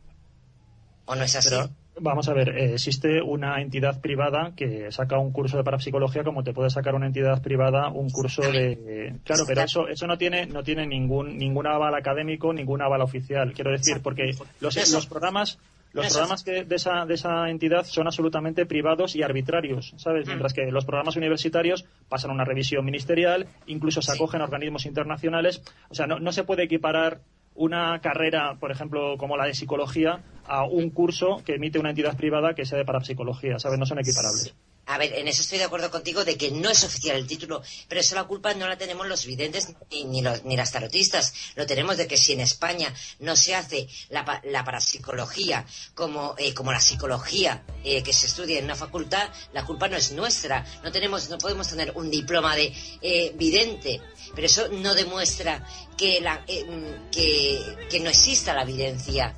¿O no es así? Pero, vamos a ver, eh, existe una entidad privada que saca un curso de parapsicología como te puede sacar una entidad privada un curso de... Claro, pero eso eso no tiene no tiene ningún ningún aval académico, ningún aval oficial. Quiero decir, porque los, los programas... Los eso- programas que de, esa, de esa entidad son absolutamente privados y arbitrarios, ¿sabes? Mm. Mientras que los programas universitarios pasan una revisión ministerial, incluso se acogen a organismos internacionales. O sea, no, no se puede equiparar una carrera, por ejemplo, como la de psicología, a un curso que emite una entidad privada que sea de parapsicología, ¿sabes? No son equiparables. A ver, en eso estoy de acuerdo contigo de que no es oficial el título, pero eso la culpa no la tenemos los videntes ni, ni las tarotistas. Lo tenemos de que si en España no se hace la, la parapsicología como, eh, como la psicología eh, que se estudia en una facultad, la culpa no es nuestra. No tenemos, no podemos tener un diploma de eh, vidente, pero eso no demuestra que, eh, que no exista la evidencia.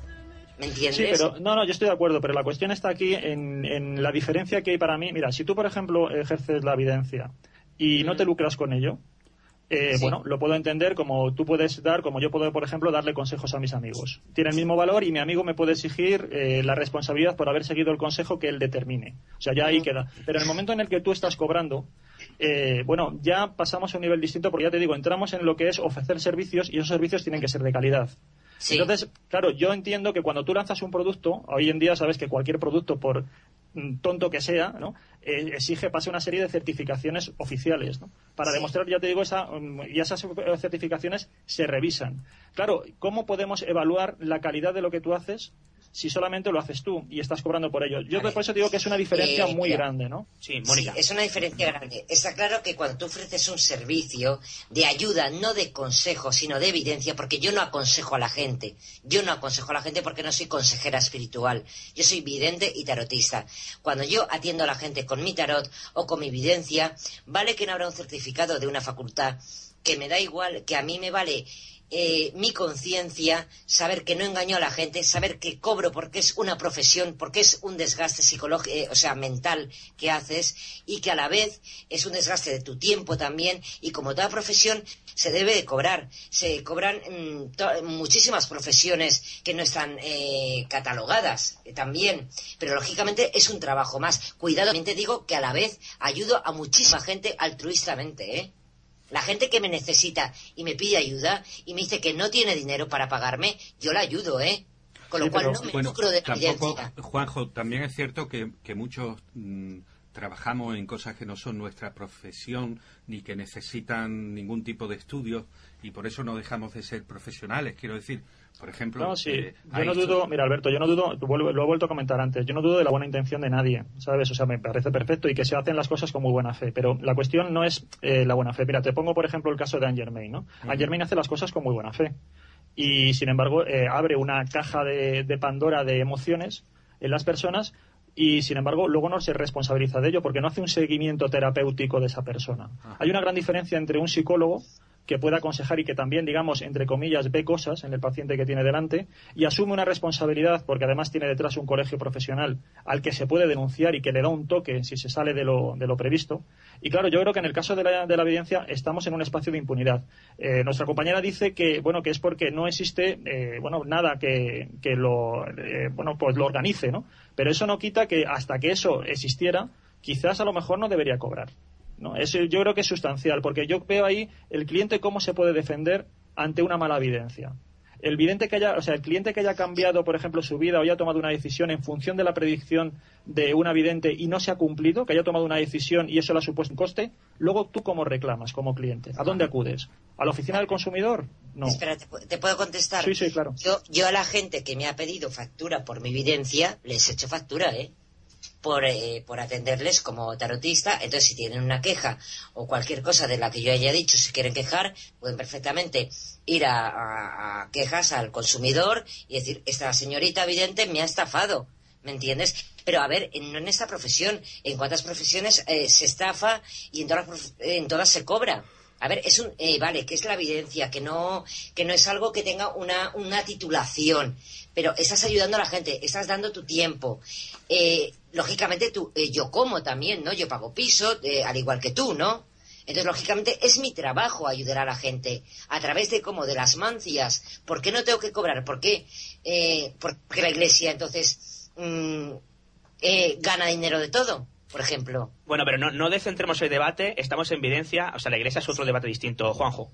¿Me entiendes? Sí, pero no, no, yo estoy de acuerdo, pero la cuestión está aquí en, en la diferencia que hay para mí. Mira, si tú, por ejemplo, ejerces la evidencia y no te lucras con ello, eh, Sí. bueno, lo puedo entender como tú puedes dar, como yo puedo, por ejemplo, darle consejos a mis amigos. Tiene el mismo valor y mi amigo me puede exigir eh, la responsabilidad por haber seguido el consejo que él determine. O sea, ya ahí queda. Pero en el momento en el que tú estás cobrando, eh, bueno, ya pasamos a un nivel distinto porque ya te digo, entramos en lo que es ofrecer servicios y esos servicios tienen que ser de calidad. Entonces, claro, yo entiendo que cuando tú lanzas un producto, hoy en día sabes que cualquier producto, por mm, tonto que sea, ¿no? Eh, exige, pase una serie de certificaciones oficiales, ¿no? Para Sí. demostrar, ya te digo, esa, mm, y esas eh, certificaciones se revisan. Claro, ¿cómo podemos evaluar la calidad de lo que tú haces si solamente lo haces tú y estás cobrando por ello? Yo por eso digo que es una diferencia Eh, muy grande, ¿no? Sí, Sí, es una diferencia grande. Está claro que cuando tú ofreces un servicio de ayuda, no de consejo, sino de evidencia, porque yo no aconsejo a la gente. Yo no aconsejo a la gente porque no soy consejera espiritual. Yo soy vidente y tarotista. Cuando yo atiendo a la gente con mi tarot o con mi evidencia, vale que no habrá un certificado de una facultad, que me da igual, que a mí me vale eh, mi conciencia, saber que no engaño a la gente, saber que cobro porque es una profesión, porque es un desgaste psicológico, eh, o sea, mental que haces y que a la vez es un desgaste de tu tiempo también y como toda profesión se debe de cobrar. Se cobran mm, muchísimas profesiones que no están eh, catalogadas eh, también, pero lógicamente es un trabajo más. Cuidado, te digo que a la vez ayudo a muchísima gente altruistamente, ¿eh? La gente que me necesita y me pide ayuda y me dice que no tiene dinero para pagarme, yo la ayudo, ¿eh? Con lo Sí, cual pero, no me bueno, lucro de la tampoco. Juanjo, también es cierto que, que muchos mm, trabajamos en cosas que no son nuestra profesión ni que necesitan ningún tipo de estudios y por eso no dejamos de ser profesionales. Quiero decir, por ejemplo, No, sí. eh, yo no dudo, mira Alberto, yo no dudo, lo he vuelto a comentar antes, yo no dudo de la buena intención de nadie, ¿sabes? O sea, me parece perfecto y que se hacen las cosas con muy buena fe, pero la cuestión no es eh, la buena fe. Mira, te pongo por ejemplo el caso de Anne Germain, ¿no? Anne Germain hace las cosas con muy buena fe y sin embargo eh, abre una caja de, de Pandora de emociones en las personas y sin embargo luego no se responsabiliza de ello porque no hace un seguimiento terapéutico de esa persona. Hay una gran diferencia entre un psicólogo que pueda aconsejar y que también, digamos, entre comillas, ve cosas en el paciente que tiene delante y asume una responsabilidad porque además tiene detrás un colegio profesional al que se puede denunciar y que le da un toque si se sale de lo, de lo previsto. Y claro, yo creo que en el caso de la, de la evidencia estamos en un espacio de impunidad. Eh, nuestra compañera dice que, bueno, que es porque no existe, eh, bueno, nada que, que lo, eh, bueno, pues lo organice, ¿no? Pero eso no quita que hasta que eso existiera, quizás a lo mejor no debería cobrar. ¿No? Eso yo creo que es sustancial, porque yo veo ahí el cliente cómo se puede defender ante una mala evidencia. El vidente que haya, o sea, el cliente que haya cambiado, por ejemplo, su vida o haya tomado una decisión en función de la predicción de una vidente y no se ha cumplido, que haya tomado una decisión y eso le ha supuesto un coste, luego tú cómo reclamas como cliente, ¿a dónde acudes? ¿A la oficina del consumidor? No. Espera, ¿te, pu- te puedo contestar? Sí, sí, claro. Yo, yo a la gente que me ha pedido factura por mi evidencia, les he hecho factura, ¿eh? Por, eh, por atenderles como tarotista. Entonces, si tienen una queja o cualquier cosa de la que yo haya dicho, si quieren quejar, pueden perfectamente ir a, a- quejas al consumidor y decir, esta señorita vidente me ha estafado. ¿Me entiendes? Pero a ver, no en esta profesión, en cuántas profesiones eh, se estafa y en todas, en todas se cobra. A ver, es un, eh, vale, que es la evidencia, que no, que no es algo que tenga una, una titulación, pero estás ayudando a la gente, estás dando tu tiempo. Eh, lógicamente tú, eh, yo como también, ¿no? Yo pago piso, eh, al igual que tú, ¿no? Entonces, lógicamente, es mi trabajo ayudar a la gente a través de como de las mancias. ¿Por qué no tengo que cobrar? ¿Por qué? Eh, porque la iglesia, entonces, mm, eh, gana dinero de todo, por ejemplo. Bueno, pero no, no descentremos el debate, estamos en evidencia, o sea, la iglesia es otro debate distinto, Juanjo.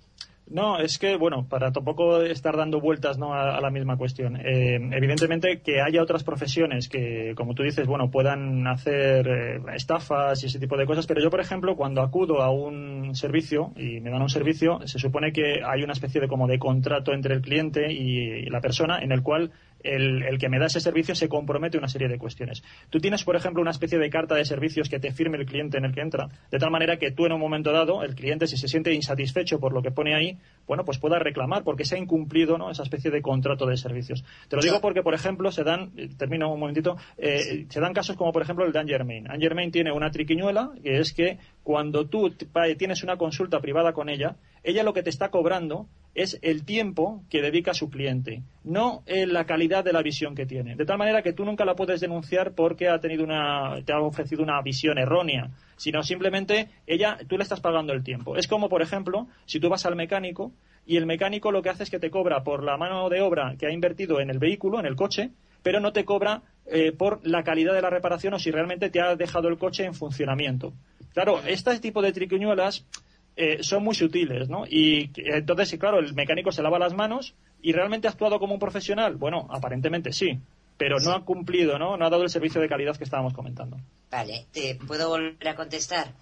No, es que, bueno, para tampoco estar dando vueltas ¿no? a, la misma cuestión. Eh, evidentemente que haya otras profesiones que, como tú dices, bueno, puedan hacer eh, estafas y ese tipo de cosas, pero yo, por ejemplo, cuando acudo a un servicio y me dan un servicio, se supone que hay una especie de como de contrato entre el cliente y, y la persona en el cual el, el que me da ese servicio se compromete a una serie de cuestiones. Tú tienes, por ejemplo, una especie de carta de servicios que te firme el cliente en el que entra, de tal manera que tú en un momento dado, el cliente, si se siente insatisfecho por lo que pone ahí, bueno, pues pueda reclamar porque se ha incumplido ¿no? esa especie de contrato de servicios. Te lo digo porque, por ejemplo, se dan, eh, termino un momentito, eh, se dan casos como, por ejemplo, el de Anne Germain. Anne Germain tiene una triquiñuela que es que cuando tú pa- tienes una consulta privada con ella, ella lo que te está cobrando es el tiempo que dedica su cliente, no la calidad de la visión que tiene. De tal manera que tú nunca la puedes denunciar porque ha tenido una, te ha ofrecido una visión errónea, sino simplemente ella, tú le estás pagando el tiempo. Es como, por ejemplo, si tú vas al mecánico y el mecánico lo que hace es que te cobra por la mano de obra que ha invertido en el vehículo, en el coche, pero no te cobra eh, por la calidad de la reparación o si realmente te ha dejado el coche en funcionamiento. Claro, este tipo de triquiñuelas eh, son muy sutiles, ¿no? Y entonces, claro, el mecánico se lava las manos y realmente ha actuado como un profesional. Bueno, aparentemente sí, pero no ha cumplido, ¿no? No ha dado el servicio de calidad que estábamos comentando. Vale, ¿te puedo volver a contestar?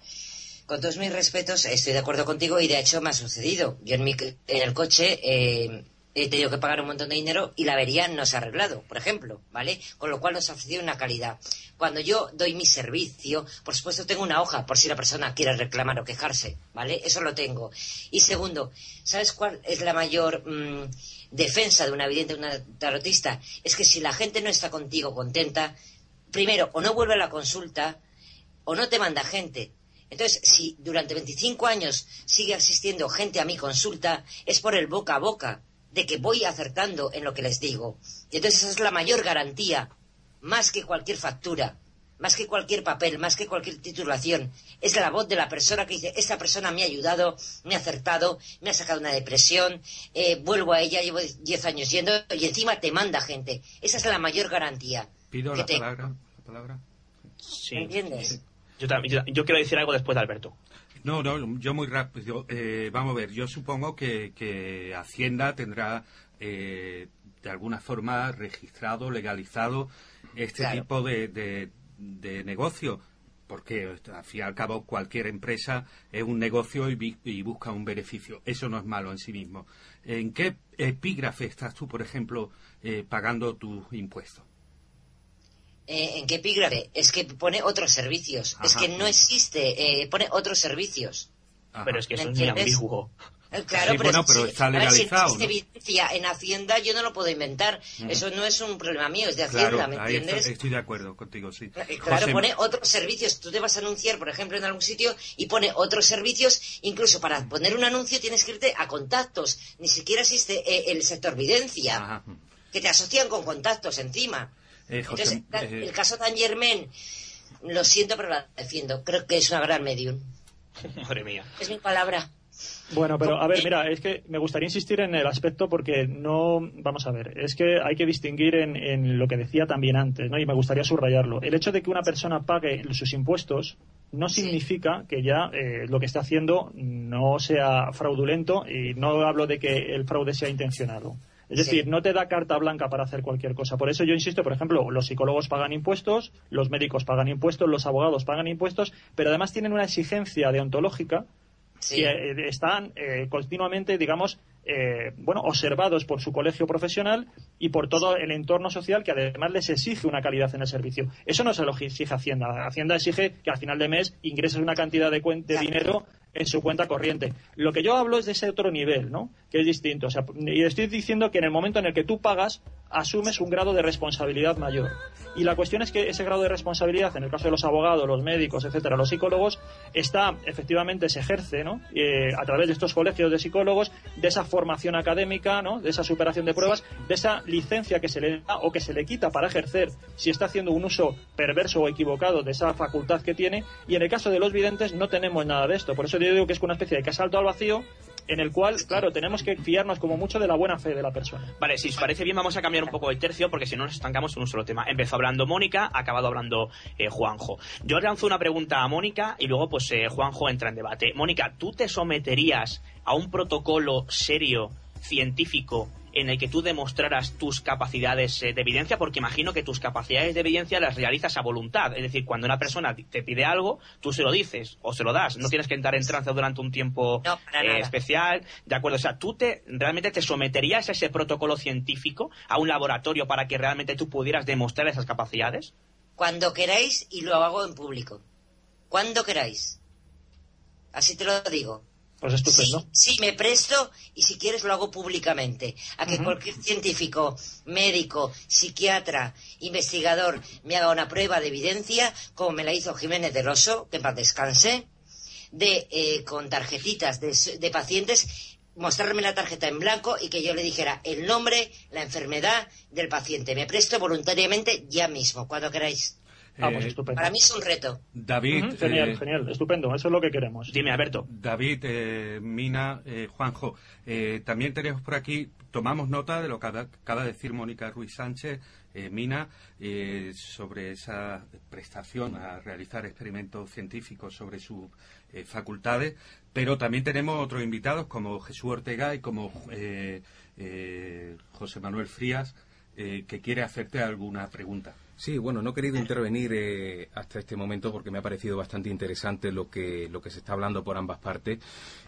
Con todos mis respetos, estoy de acuerdo contigo y de hecho me ha sucedido. Yo en, mi, en el coche eh, he tenido que pagar un montón de dinero y la avería no se ha arreglado, por ejemplo, ¿vale? Con lo cual nos ha ofrecido una calidad. Cuando yo doy mi servicio, por supuesto tengo una hoja por si la persona quiere reclamar o quejarse, ¿vale? Eso lo tengo. Y segundo, ¿sabes cuál es la mayor mm, defensa de una vidente, de una tarotista? Es que si la gente no está contigo contenta, primero, o no vuelve a la consulta, o no te manda gente. Entonces, si durante 25 años sigue asistiendo gente a mi consulta, es por el boca a boca, de que voy acertando en lo que les digo. Y entonces esa es la mayor garantía, más que cualquier factura, más que cualquier papel, más que cualquier titulación. Es la voz de la persona que dice, esta persona me ha ayudado, me ha acertado, me ha sacado una depresión, eh, vuelvo a ella, llevo 10 años yendo y encima te manda gente. Esa es la mayor garantía. Pido que la te- palabra. la palabra. Sí. ¿Me entiendes? Yo, también- yo- yo quiero decir algo después de Alberto. No, no, yo muy rápido. Eh, vamos a ver, yo supongo que, que Hacienda tendrá eh, de alguna forma registrado, legalizado este Claro. tipo de, de, de negocio. porque al fin y al cabo cualquier empresa es un negocio y, y busca un beneficio. Eso no es malo en sí mismo. ¿En qué epígrafe estás tú, por ejemplo, eh, pagando tus impuestos? Eh, ¿En qué epígrafe? Es que pone otros servicios. Es que no existe, eh, pone otros servicios. Pero es que ¿Me eso es muy ambiguo. Eh, Claro, Sí, pero, bueno, es que pero si- está a ver, si legalizado, existe evidencia en Hacienda, yo no lo puedo inventar. Eso no es un problema mío, es de Hacienda, Claro, ¿me entiendes? estoy, estoy de acuerdo contigo, sí. Eh, Claro, José- pone otros servicios. Tú te vas a anunciar, por ejemplo, en algún sitio y pone otros servicios. Incluso para poner un anuncio tienes que irte a contactos. Ni siquiera existe eh, el sector videncia, que te asocian con contactos encima. Eh, José, Entonces, eh, el caso Tan Germain, lo siento, pero la defiendo. Creo que es una gran medium. Madre mía. Es mi palabra. Bueno, pero a ver, mira, es que me gustaría insistir en el aspecto porque no, vamos a ver, es que hay que distinguir en, en lo que decía también antes, ¿no? Y me gustaría subrayarlo. El hecho de que una persona pague sus impuestos no significa que ya eh, lo que está haciendo no sea fraudulento y no hablo de que el fraude sea intencionado. Es Sí. decir, no te da carta blanca para hacer cualquier cosa. Por eso yo insisto, por ejemplo, los psicólogos pagan impuestos, los médicos pagan impuestos, los abogados pagan impuestos, pero además tienen una exigencia deontológica Sí. que eh, están eh, continuamente, digamos, eh, bueno, observados por su colegio profesional y por todo el entorno social que además les exige una calidad en el servicio. Eso no se lo exige Hacienda. Hacienda exige que al final de mes ingreses una cantidad de, de dinero en su cuenta corriente. Lo que yo hablo es de ese otro nivel, ¿no? Que es distinto. O sea, y estoy diciendo que en el momento en el que tú pagas, asumes un grado de responsabilidad mayor. Y la cuestión es que ese grado de responsabilidad, en el caso de los abogados, los médicos, etcétera, los psicólogos, está, efectivamente, se ejerce, ¿no? Eh, a través de estos colegios de psicólogos, de esa formación académica, ¿no? De esa superación de pruebas, de esa licencia que se le da o que se le quita para ejercer si está haciendo un uso perverso o equivocado de esa facultad que tiene. Y en el caso de los videntes no tenemos nada de esto. Por eso yo digo que es una especie de que salto al vacío en el cual, claro, tenemos que fiarnos como mucho de la buena fe de la persona. Vale, si os parece bien, vamos a cambiar un poco el tercio porque si no nos estancamos en un solo tema. Empezó hablando Mónica, ha acabado hablando eh, Juanjo. Yo lanzo una pregunta a Mónica y luego, pues, eh, Juanjo entra en debate. Mónica, ¿tú te someterías a un protocolo serio, científico, en el que tú demostraras tus capacidades eh, de evidencia? Porque imagino que tus capacidades de evidencia las realizas a voluntad. Es decir, cuando una persona te pide algo, tú se lo dices o se lo das. No tienes que entrar en trance durante un tiempo eh, especial, ¿de acuerdo? O sea, ¿tú te, realmente te someterías a ese protocolo científico, a un laboratorio para que realmente tú pudieras demostrar esas capacidades? Cuando queráis y lo hago en público. Cuando queráis. Así te lo digo. Pues estupendo. Sí, me presto y si quieres lo hago públicamente. A que cualquier científico, médico, psiquiatra, investigador me haga una prueba de evidencia, como me la hizo Jiménez del Oso, que paz descanse, de, eh, con tarjetitas de pacientes, mostrarme la tarjeta en blanco y que yo le dijera el nombre, la enfermedad del paciente. Me presto voluntariamente ya mismo, cuando queráis. Ah, pues estupendo. Para mí es un reto. David, genial, eh, genial, estupendo, eso es lo que queremos. Dime, Alberto. David, eh, Mina, eh, Juanjo, eh, también tenemos por aquí, tomamos nota de lo que acaba acaba de decir Mónica Ruiz Sánchez, eh, Mina, eh, sobre esa prestación a realizar experimentos científicos sobre sus eh, facultades, pero también tenemos otros invitados como Jesús Ortega y como eh, eh, José Manuel Frías, eh, que quiere hacerte alguna pregunta. Sí, bueno, no he querido intervenir eh, hasta este momento porque me ha parecido bastante interesante lo que, lo que se está hablando por ambas partes.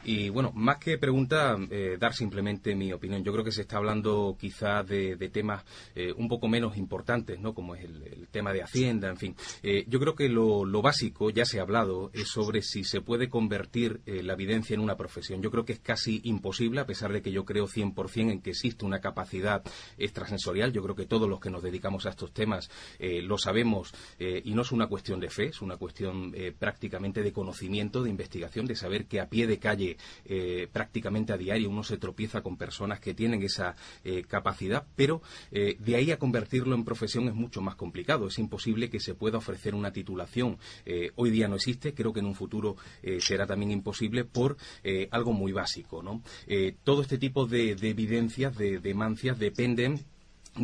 Y bueno, más que pregunta, eh, dar simplemente mi opinión. Yo creo que se está hablando quizás de, de temas eh, un poco menos importantes, ¿no? Como es el, el tema de Hacienda, en fin. Eh, yo creo que lo, lo básico, ya se ha hablado, es sobre si se puede convertir eh, la evidencia en una profesión. Yo creo que es casi imposible, a pesar de que yo creo 100% en que existe una capacidad extrasensorial. Yo creo que todos los que nos dedicamos a estos temas eh, lo sabemos eh, y no es una cuestión de fe, es una cuestión eh, prácticamente de conocimiento, de investigación, de saber que a pie de calle prácticamente a diario uno se tropieza con personas que tienen esa capacidad, pero de ahí a convertirlo en profesión es mucho más complicado. Es imposible que se pueda ofrecer una titulación. Hoy día no existe, creo que en un futuro será también imposible por algo muy básico. ¿no? Todo este tipo de, de evidencias, de, de mancias, dependen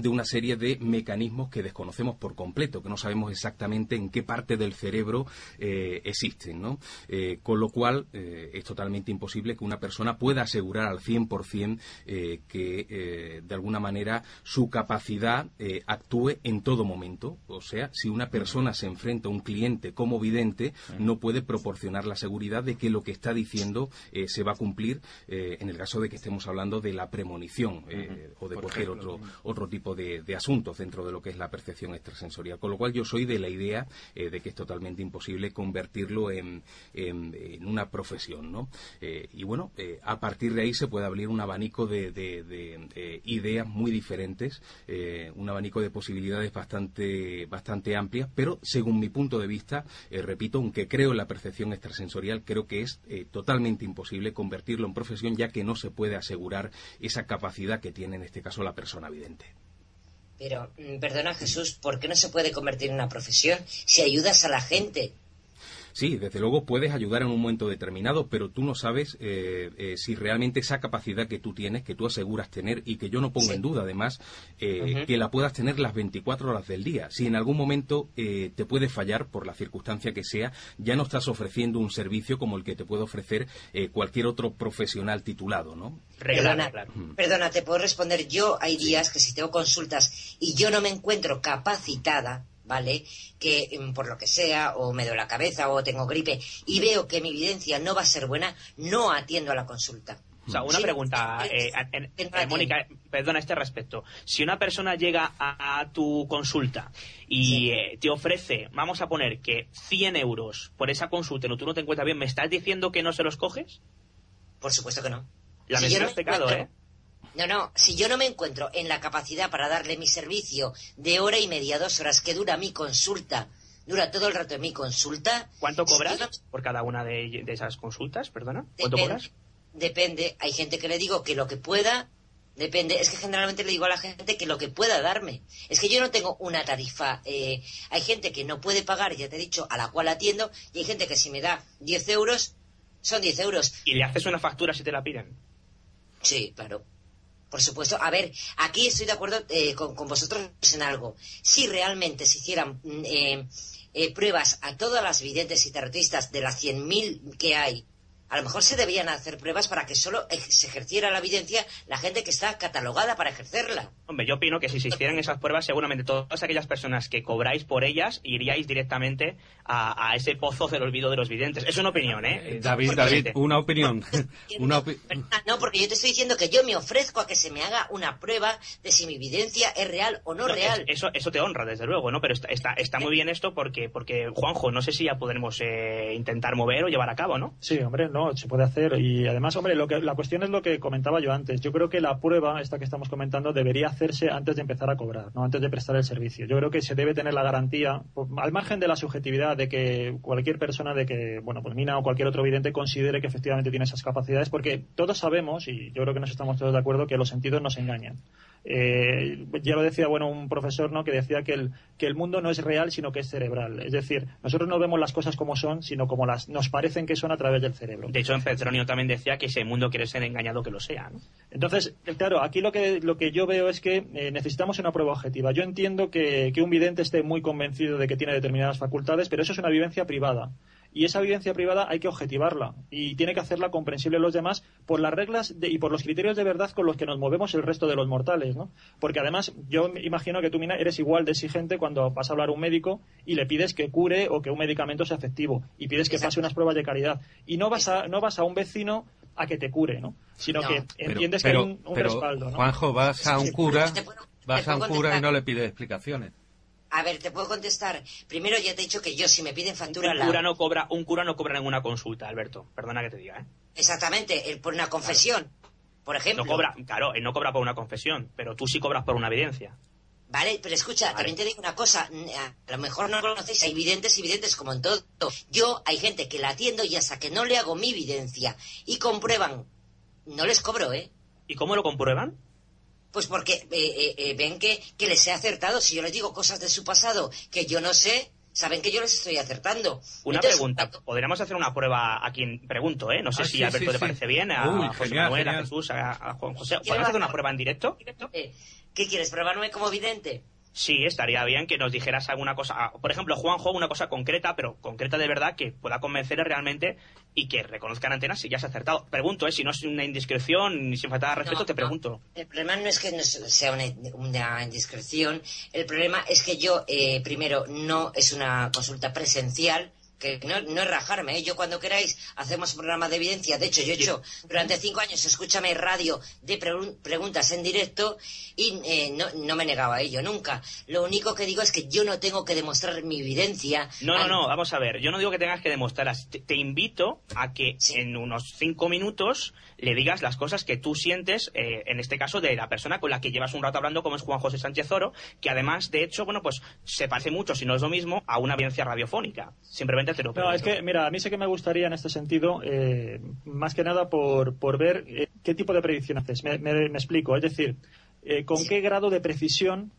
de una serie de mecanismos que desconocemos por completo, que no sabemos exactamente en qué parte del cerebro eh, existen, ¿no? Eh, con lo cual eh, es totalmente imposible que una persona pueda asegurar al 100% eh, que de alguna manera su capacidad actúe en todo momento. O sea, si una persona se enfrenta a un cliente como vidente, no puede proporcionar la seguridad de que lo que está diciendo se va a cumplir en el caso de que estemos hablando de la premonición o de cualquier otro, otro tipo de, asuntos dentro de lo que es la percepción extrasensorial. Con lo cual yo soy de la idea eh, de que es totalmente imposible convertirlo en, en- una profesión. ¿no? Eh, y bueno, eh, a partir de ahí se puede abrir un abanico de, de- de, ideas muy diferentes, un abanico de posibilidades bastante, bastante amplias, pero según mi punto de vista, repito, aunque creo en la percepción extrasensorial, creo que es totalmente imposible convertirlo en profesión ya que no se puede asegurar esa capacidad que tiene en este caso la persona vidente. Pero, mm, perdona Jesús, ¿por qué no se puede convertir en una profesión si ayudas a la gente? Sí, desde luego puedes ayudar en un momento determinado, pero tú no sabes eh, eh, si realmente esa capacidad que tú tienes, que tú aseguras tener y que yo no pongo en duda, además, eh, que la puedas tener las 24 horas del día. Si en algún momento eh, te puede fallar, por la circunstancia que sea, ya no estás ofreciendo un servicio como el que te puede ofrecer eh, cualquier otro profesional titulado, ¿no? Perdona, perdona, te puedo responder. Yo hay días que si tengo consultas y yo no me encuentro capacitada, ¿vale? Que mm, por lo que sea, o me duele la cabeza, o tengo gripe, y veo que mi evidencia no va a ser buena, no atiendo a la consulta. O sea, una Sí, pregunta, eh, en- en- Mónica, perdona a este respecto. Si una persona llega a, a tu consulta y eh, te ofrece, vamos a poner que 100 euros por esa consulta y tú no te encuentras bien, ¿me estás diciendo que no se los coges? Por supuesto que no. La Si mención no es pecado, ¿eh? No, no, si yo no me encuentro en la capacidad para darle mi servicio de hora y media, dos horas que dura mi consulta, dura todo el rato de mi consulta. ¿Cuánto cobras por cada una de, de esas consultas? Perdona. ¿Cuánto Depende. cobras? Depende, hay gente que le digo que lo que pueda, depende, es que generalmente le digo a la gente que lo que pueda darme. Es que yo no tengo una tarifa, eh, hay gente que no puede pagar, ya te he dicho, a la cual atiendo, y hay gente que si me da 10 euros, son 10 euros. ¿Y le haces una factura si te la piden? Sí, claro. Por supuesto. A ver, aquí estoy de acuerdo eh, con, vosotros en algo. Si realmente se hicieran mm, eh, eh, pruebas a todas las videntes y terapeutistas de las 100.000 que hay, a lo mejor se debían hacer pruebas para que solo se ejerciera la evidencia la gente que está catalogada para ejercerla. Hombre, yo opino que si se hicieran esas pruebas, seguramente todas aquellas personas que cobráis por ellas iríais directamente a, a ese pozo del olvido de los videntes. Es una opinión, ¿eh? David, Porque- David, una opinión. Una opi- Ah, no, porque yo te estoy diciendo que yo me ofrezco a que se me haga una prueba de si mi evidencia es real o no, No, real. es- Eso, eso te honra, desde luego, ¿no? Pero está, está, está muy bien esto porque, porque, Juanjo, no sé si ya podremos eh, intentar mover o llevar a cabo, ¿no? Sí, hombre, no, se puede hacer. Y además, hombre, lo que, la cuestión es lo que comentaba yo antes. Yo creo que la prueba, esta que estamos comentando, debería hacerse antes de empezar a cobrar, no antes de prestar el servicio. Yo creo que se debe tener la garantía, por- al margen de la subjetividad de que cualquier persona, de que, bueno, pues Mina o cualquier otro vidente considere que efectivamente tiene esas capacidades, porque todos sabemos, y yo creo que nos estamos todos de acuerdo, que los sentidos nos engañan. Eh, ya lo decía bueno un profesor no que decía que el que el mundo no es real sino que es cerebral es decir nosotros no vemos las cosas como son sino como las nos parecen que son a través del cerebro De hecho, en Petronio también decía que si el mundo quiere ser engañado, que lo sea, ¿no? entonces, claro, aquí lo que, lo que yo veo es que eh, necesitamos una prueba objetiva. Yo entiendo que, que un vidente esté muy convencido de que tiene determinadas facultades, pero eso es una vivencia privada. Y esa vivencia privada hay que objetivarla y tiene que hacerla comprensible a los demás por las reglas de- y por los criterios de verdad con los que nos movemos el resto de los mortales, ¿no? Porque además yo me imagino que tú, Mina, eres igual de exigente cuando vas a hablar a un médico y le pides que cure o que un medicamento sea efectivo y pides que pase unas pruebas de caridad. Y no vas a, no vas a un vecino a que te cure, ¿no? Sino No. que entiendes pero- que hay un, un pero, respaldo, ¿no? Juanjo, vas a un cura, vas a un cura y no le pides explicaciones. A ver, te puedo contestar. Primero ya te he dicho que yo si me piden factura Un la cura no cobra, un cura no cobra ninguna consulta, Alberto. Perdona que te diga, ¿eh? Exactamente, el- por una confesión, por ejemplo. No cobra, claro, él no cobra por una confesión, pero tú sí cobras por una evidencia. Vale, pero escucha, también te digo una cosa, a lo mejor no lo conocéis, hay videntes y videntes como en todo. Yo, hay gente que la atiendo y hasta que no le hago mi evidencia y comprueban, no les cobro, ¿eh? ¿Y cómo lo comprueban? Pues porque eh, eh, eh, ven que, que les he acertado. Si yo les digo cosas de su pasado que yo no sé, saben que yo les estoy acertando. Una Entonces, pregunta. Podríamos hacer una prueba a quien pregunto, ¿eh? No sé Ah, si sí, a Alberto sí, le sí. parece bien, a Uy, José genial, Manuel, a. Jesús, a, a Juan José. ¿Podemos hacer una prueba en directo? eh, ¿Qué quieres, probarme como vidente? Sí, estaría bien que nos dijeras alguna cosa. ah, Por ejemplo, Juanjo, una cosa concreta, pero concreta de verdad, que pueda convencer realmente y que reconozcan antenas si ya has acertado. Pregunto, ¿eh? Si no es una indiscreción ni sin falta de respeto, No, te no. pregunto. El problema no es que no sea una, una indiscreción, el problema es que yo, eh, primero, no es una consulta presencial, que no, no es rajarme, ¿eh? yo cuando queráis hacemos programa de evidencia, de hecho yo he hecho durante cinco años, escúchame radio de pregun- preguntas en directo y eh, no, no me negaba a ello nunca. Lo único que digo es que yo no tengo que demostrar mi evidencia. No, no, al- no, vamos a ver. Yo no digo que tengas que demostrarlas. Te, te invito a que en unos cinco minutos le digas las cosas que tú sientes, eh, en este caso, de la persona con la que llevas un rato hablando, como es Juan José Sánchez Oro, que además, de hecho, bueno, pues se parece mucho, si no es lo mismo, a una evidencia radiofónica. Simplemente No, pregunto. es que, mira, a mí sí que me gustaría en este sentido, eh, más que nada por, por ver eh, qué tipo de predicción haces. Me, me- me explico, es decir, eh, con qué grado de precisión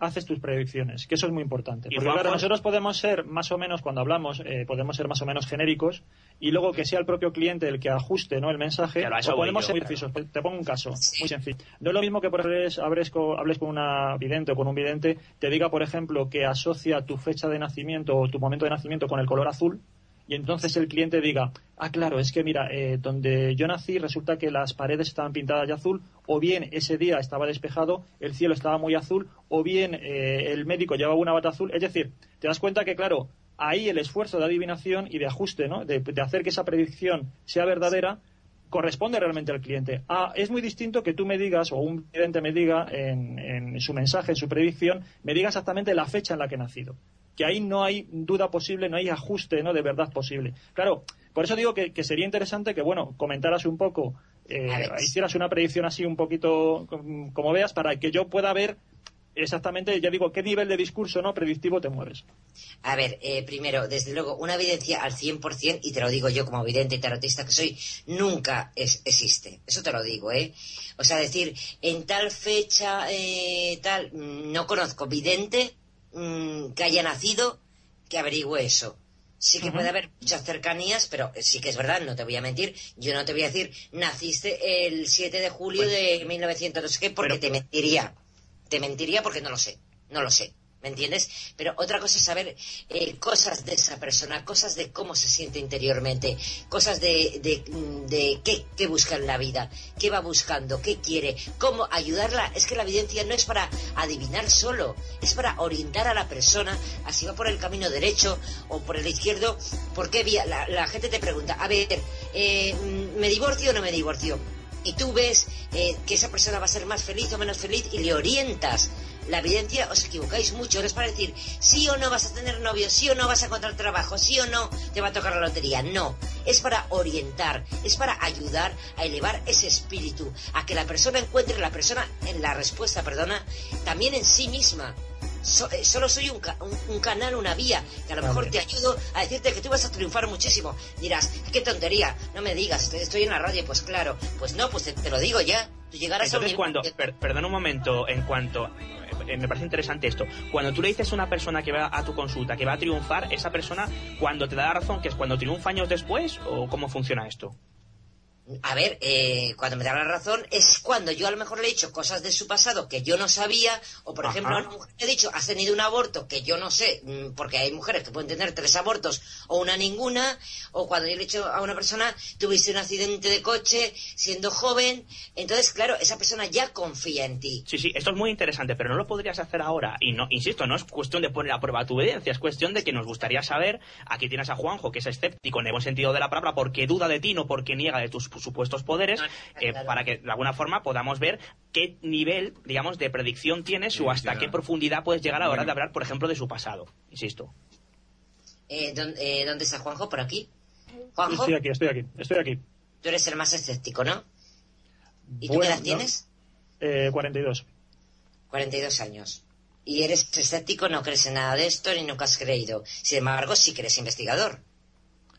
haces tus predicciones, que eso es muy importante. Porque claro, nosotros podemos ser más o menos, cuando hablamos, eh, podemos ser más o menos genéricos y luego que sea el propio cliente el que ajuste ¿no? el mensaje, Claro, o podemos yo, ser claro. precisos. Te pongo un caso muy sencillo. No es lo mismo que por ejemplo, hables con, hables con una vidente o con un vidente, te diga, por ejemplo, que asocia tu fecha de nacimiento o tu momento de nacimiento con el color azul, y entonces el cliente diga, ah, claro, es que mira, eh, donde yo nací resulta que las paredes estaban pintadas de azul, o bien ese día estaba despejado, el cielo estaba muy azul, o bien eh, el médico llevaba una bata azul. Es decir, te das cuenta que, claro, ahí el esfuerzo de adivinación y de ajuste, ¿no? de, hacer que esa predicción sea verdadera, corresponde realmente al cliente. Ah, es muy distinto que tú me digas, o un cliente me diga en, en su mensaje, en su predicción, me diga exactamente la fecha en la que he nacido. Que ahí no hay duda posible, no hay ajuste ¿no? de verdad posible. Claro, por eso digo que, que sería interesante que, bueno, comentaras un poco, eh, hicieras una predicción así un poquito com- como veas, para que yo pueda ver exactamente, ya digo, qué nivel de discurso no predictivo te mueves. A ver, eh, primero, desde luego, una evidencia al 100%, y te lo digo yo como vidente y tarotista que soy, nunca es- existe. Eso te lo digo, ¿eh? O sea, decir, en tal fecha, eh, tal, no conozco vidente mm, que haya nacido que averigüe eso. Sí que puede haber muchas cercanías, pero sí que es verdad, no te voy a mentir. Yo no te voy a decir, naciste el 7 de julio Pues de 1900, no sé qué, porque te mentiría. Te mentiría porque no lo sé, no lo sé. ¿Me entiendes? Pero otra cosa es saber eh, cosas de esa persona, cosas de cómo se siente interiormente, cosas de, de, mm, de qué, qué busca en la vida, qué va buscando, qué quiere, cómo ayudarla. Es que la evidencia no es para adivinar solo, es para orientar a la persona a si va por el camino derecho o por el izquierdo. ¿Por qué vía? La, gente te pregunta, a ver, eh, mm, ¿me divorcio o no me divorcio? y tú ves eh, que esa persona va a ser más feliz o menos feliz y le orientas. La evidencia, os equivocáis mucho, es para decir sí o no vas a tener novio, sí o no vas a encontrar trabajo, sí o no te va a tocar la lotería. No, es para orientar, es para ayudar a elevar ese espíritu, a que la persona encuentre la persona en la respuesta, perdona, también en sí misma. So- eh, solo soy un, ca- un- un canal, una vía, que a lo mejor te ayudo a decirte que tú vas a triunfar muchísimo. Dirás, qué tontería, no me digas, estoy, estoy en la radio, pues claro, pues no, pues te, te lo digo ya. Tú llegarás a un Entonces, cuando, per- perdona un momento, en cuanto, eh, me parece interesante esto, cuando tú le dices a una persona que va a tu consulta que va a triunfar, esa persona, cuando te da la razón, que es cuando triunfa años después, o cómo funciona esto? A ver, eh, cuando me da la razón es cuando yo a lo mejor le he dicho cosas de su pasado que yo no sabía, o por Ajá. ejemplo a una mujer le he dicho, has tenido un aborto que yo no sé, mm, porque hay mujeres que pueden tener tres abortos o una ninguna, o cuando yo le he dicho a una persona, tuviste un accidente de coche siendo joven, entonces claro, esa persona ya confía en ti. Sí, sí, esto es muy interesante, pero no lo podrías hacer ahora. Y no, insisto, no es cuestión de poner a prueba tu evidencia, es cuestión de que nos gustaría saber, aquí tienes a Juanjo, que es escéptico en el buen sentido de la palabra, porque duda de ti, no porque niega de tus supuestos poderes, eh, para que de alguna forma podamos ver qué nivel, digamos, de predicción tienes o hasta ya. qué profundidad puedes llegar a la hora de hablar, por ejemplo, de su pasado. Insisto. Eh, ¿dó- eh, ¿Dónde está Juanjo? ¿Por aquí? Juanjo, Estoy aquí, estoy aquí, estoy aquí. tú eres el más escéptico, ¿no? ¿Y tú Bueno, qué edad no. tienes? Eh, 42. 42 años. Y eres escéptico, no crees en nada de esto ni nunca has creído. Sin embargo, sí que eres investigador.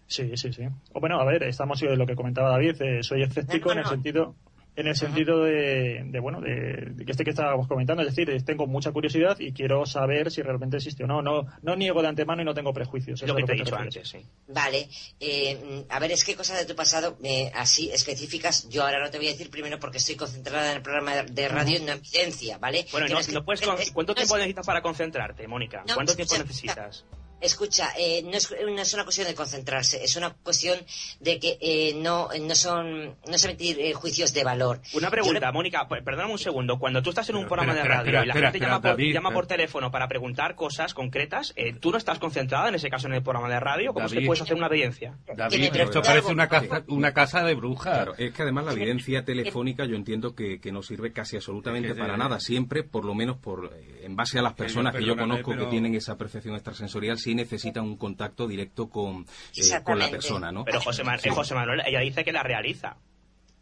Sí, sí, sí. O bueno, a ver, estamos en lo que comentaba David, eh, soy escéptico en el sentido... en el sentido de, de, bueno, de, de que este que estábamos comentando, es decir, tengo mucha curiosidad y quiero saber si realmente existe o no. No, no niego de antemano y no tengo prejuicios. Lo que es te he dicho antes, sí. Vale, eh, a ver, es que cosas de tu pasado eh, así específicas, yo ahora no te voy a decir primero porque estoy concentrada en el programa de radio y no en evidencia, ¿vale? Bueno, no, Tienes que- no puedes con- es- ¿cuánto no es- tiempo necesitas para concentrarte, Mónica? No, ¿Cuánto tiempo necesitas? Escucha, eh, no, es, no es una cuestión de concentrarse, es una cuestión de que eh, no, no son, no es emitir eh, juicios de valor. Una pregunta, Mónica, perdóname un segundo. Cuando tú estás en un Pero, programa espera, de radio espera, y la espera, gente espera, llama, por, David, llama por espera. teléfono para preguntar cosas concretas, eh, ¿tú no estás concentrada en ese caso en el programa de radio? ¿Cómo es que David. puedes hacer una evidencia? David, esto parece una casa, una casa de brujas. Claro, es que además la evidencia telefónica yo entiendo que, que no sirve casi absolutamente Es que para de- nada. Siempre, por lo menos por eh, en base a las personas que yo conozco pero- que tienen esa percepción extrasensorial, sí necesitan un contacto directo con, eh, con la persona, ¿no? Pero José, Ma- Sí. eh, José Manuel, ella dice que la realiza.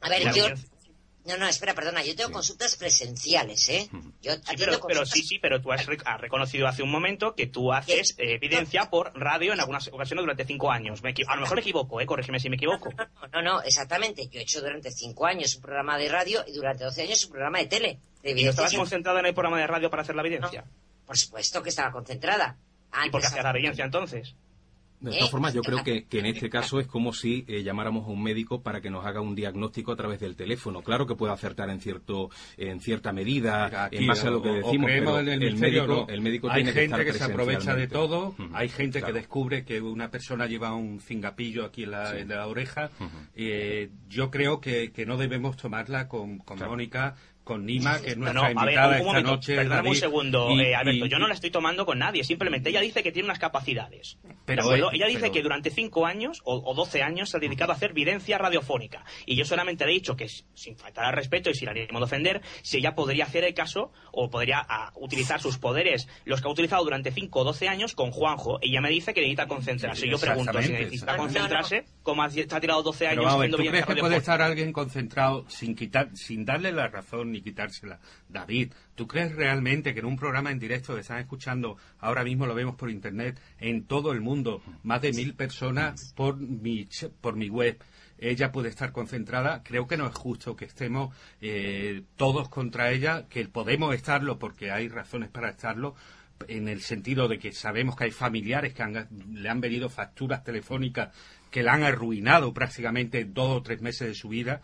A ver, La yo... No, no, espera, perdona, yo tengo consultas presenciales, ¿eh? Yo Sí, pero, sí, sí, pero tú has, rec- has reconocido hace un momento que tú haces eh, evidencia por radio en algunas ocasiones durante cinco años. Me a lo mejor me equivoco, ¿eh? Corrígeme si me equivoco. No, no, exactamente. Yo he hecho durante cinco años un programa de radio y durante 12 años un programa de tele. De ¿Y no estabas concentrada en el programa de radio para hacer la evidencia? Por supuesto que estaba concentrada. ¿Y por qué la entonces? De ¿Eh? todas formas, yo creo que, que en este caso es como si eh, llamáramos a un médico para que nos haga un diagnóstico a través del teléfono. Claro que puede acertar en cierto en cierta medida, Aquí, en base a lo que decimos, creemos pero en el médico, no. el médico hay tiene que gente estar que, se aprovecha de todo, hay gente claro. que descubre que una persona lleva un cingapillo aquí en la, Sí. en la oreja. Eh, yo creo que, que no debemos tomarla con, con Mónica, con Nima, que es No, nuestra no, a ver, invitada un, esta momento, noche. perdóname un segundo, y- eh, Alberto, y- yo no la estoy tomando con nadie, simplemente ella dice que tiene unas capacidades. Pero es- ella dice pero- que durante cinco años o, o 12 años se ha dedicado a hacer videncia radiofónica. Y yo solamente le he dicho que, sin faltar al respeto y sin ánimo de ofender, si ella podría hacer el caso o podría ah, utilizar sus poderes, los que ha utilizado durante 5 o 12 años con Juanjo. Ella me dice que necesita concentrarse. Sí, yo pregunto, si necesita concentrarse, ¿cómo ha, ha tirado 12 Pero años a ver, ¿tú crees que puede estar alguien concentrado sin quitar, sin darle la razón quitársela? David, ¿tú crees realmente que en un programa en directo que están escuchando, ahora mismo lo vemos por internet, en todo el mundo, más de mil personas por mi, por mi web, ella puede estar concentrada? Creo que no es justo que estemos eh, todos contra ella, que podemos estarlo porque hay razones para estarlo, en el sentido de que sabemos que hay familiares que han- le han venido facturas telefónicas que la han arruinado prácticamente dos o tres meses de su vida.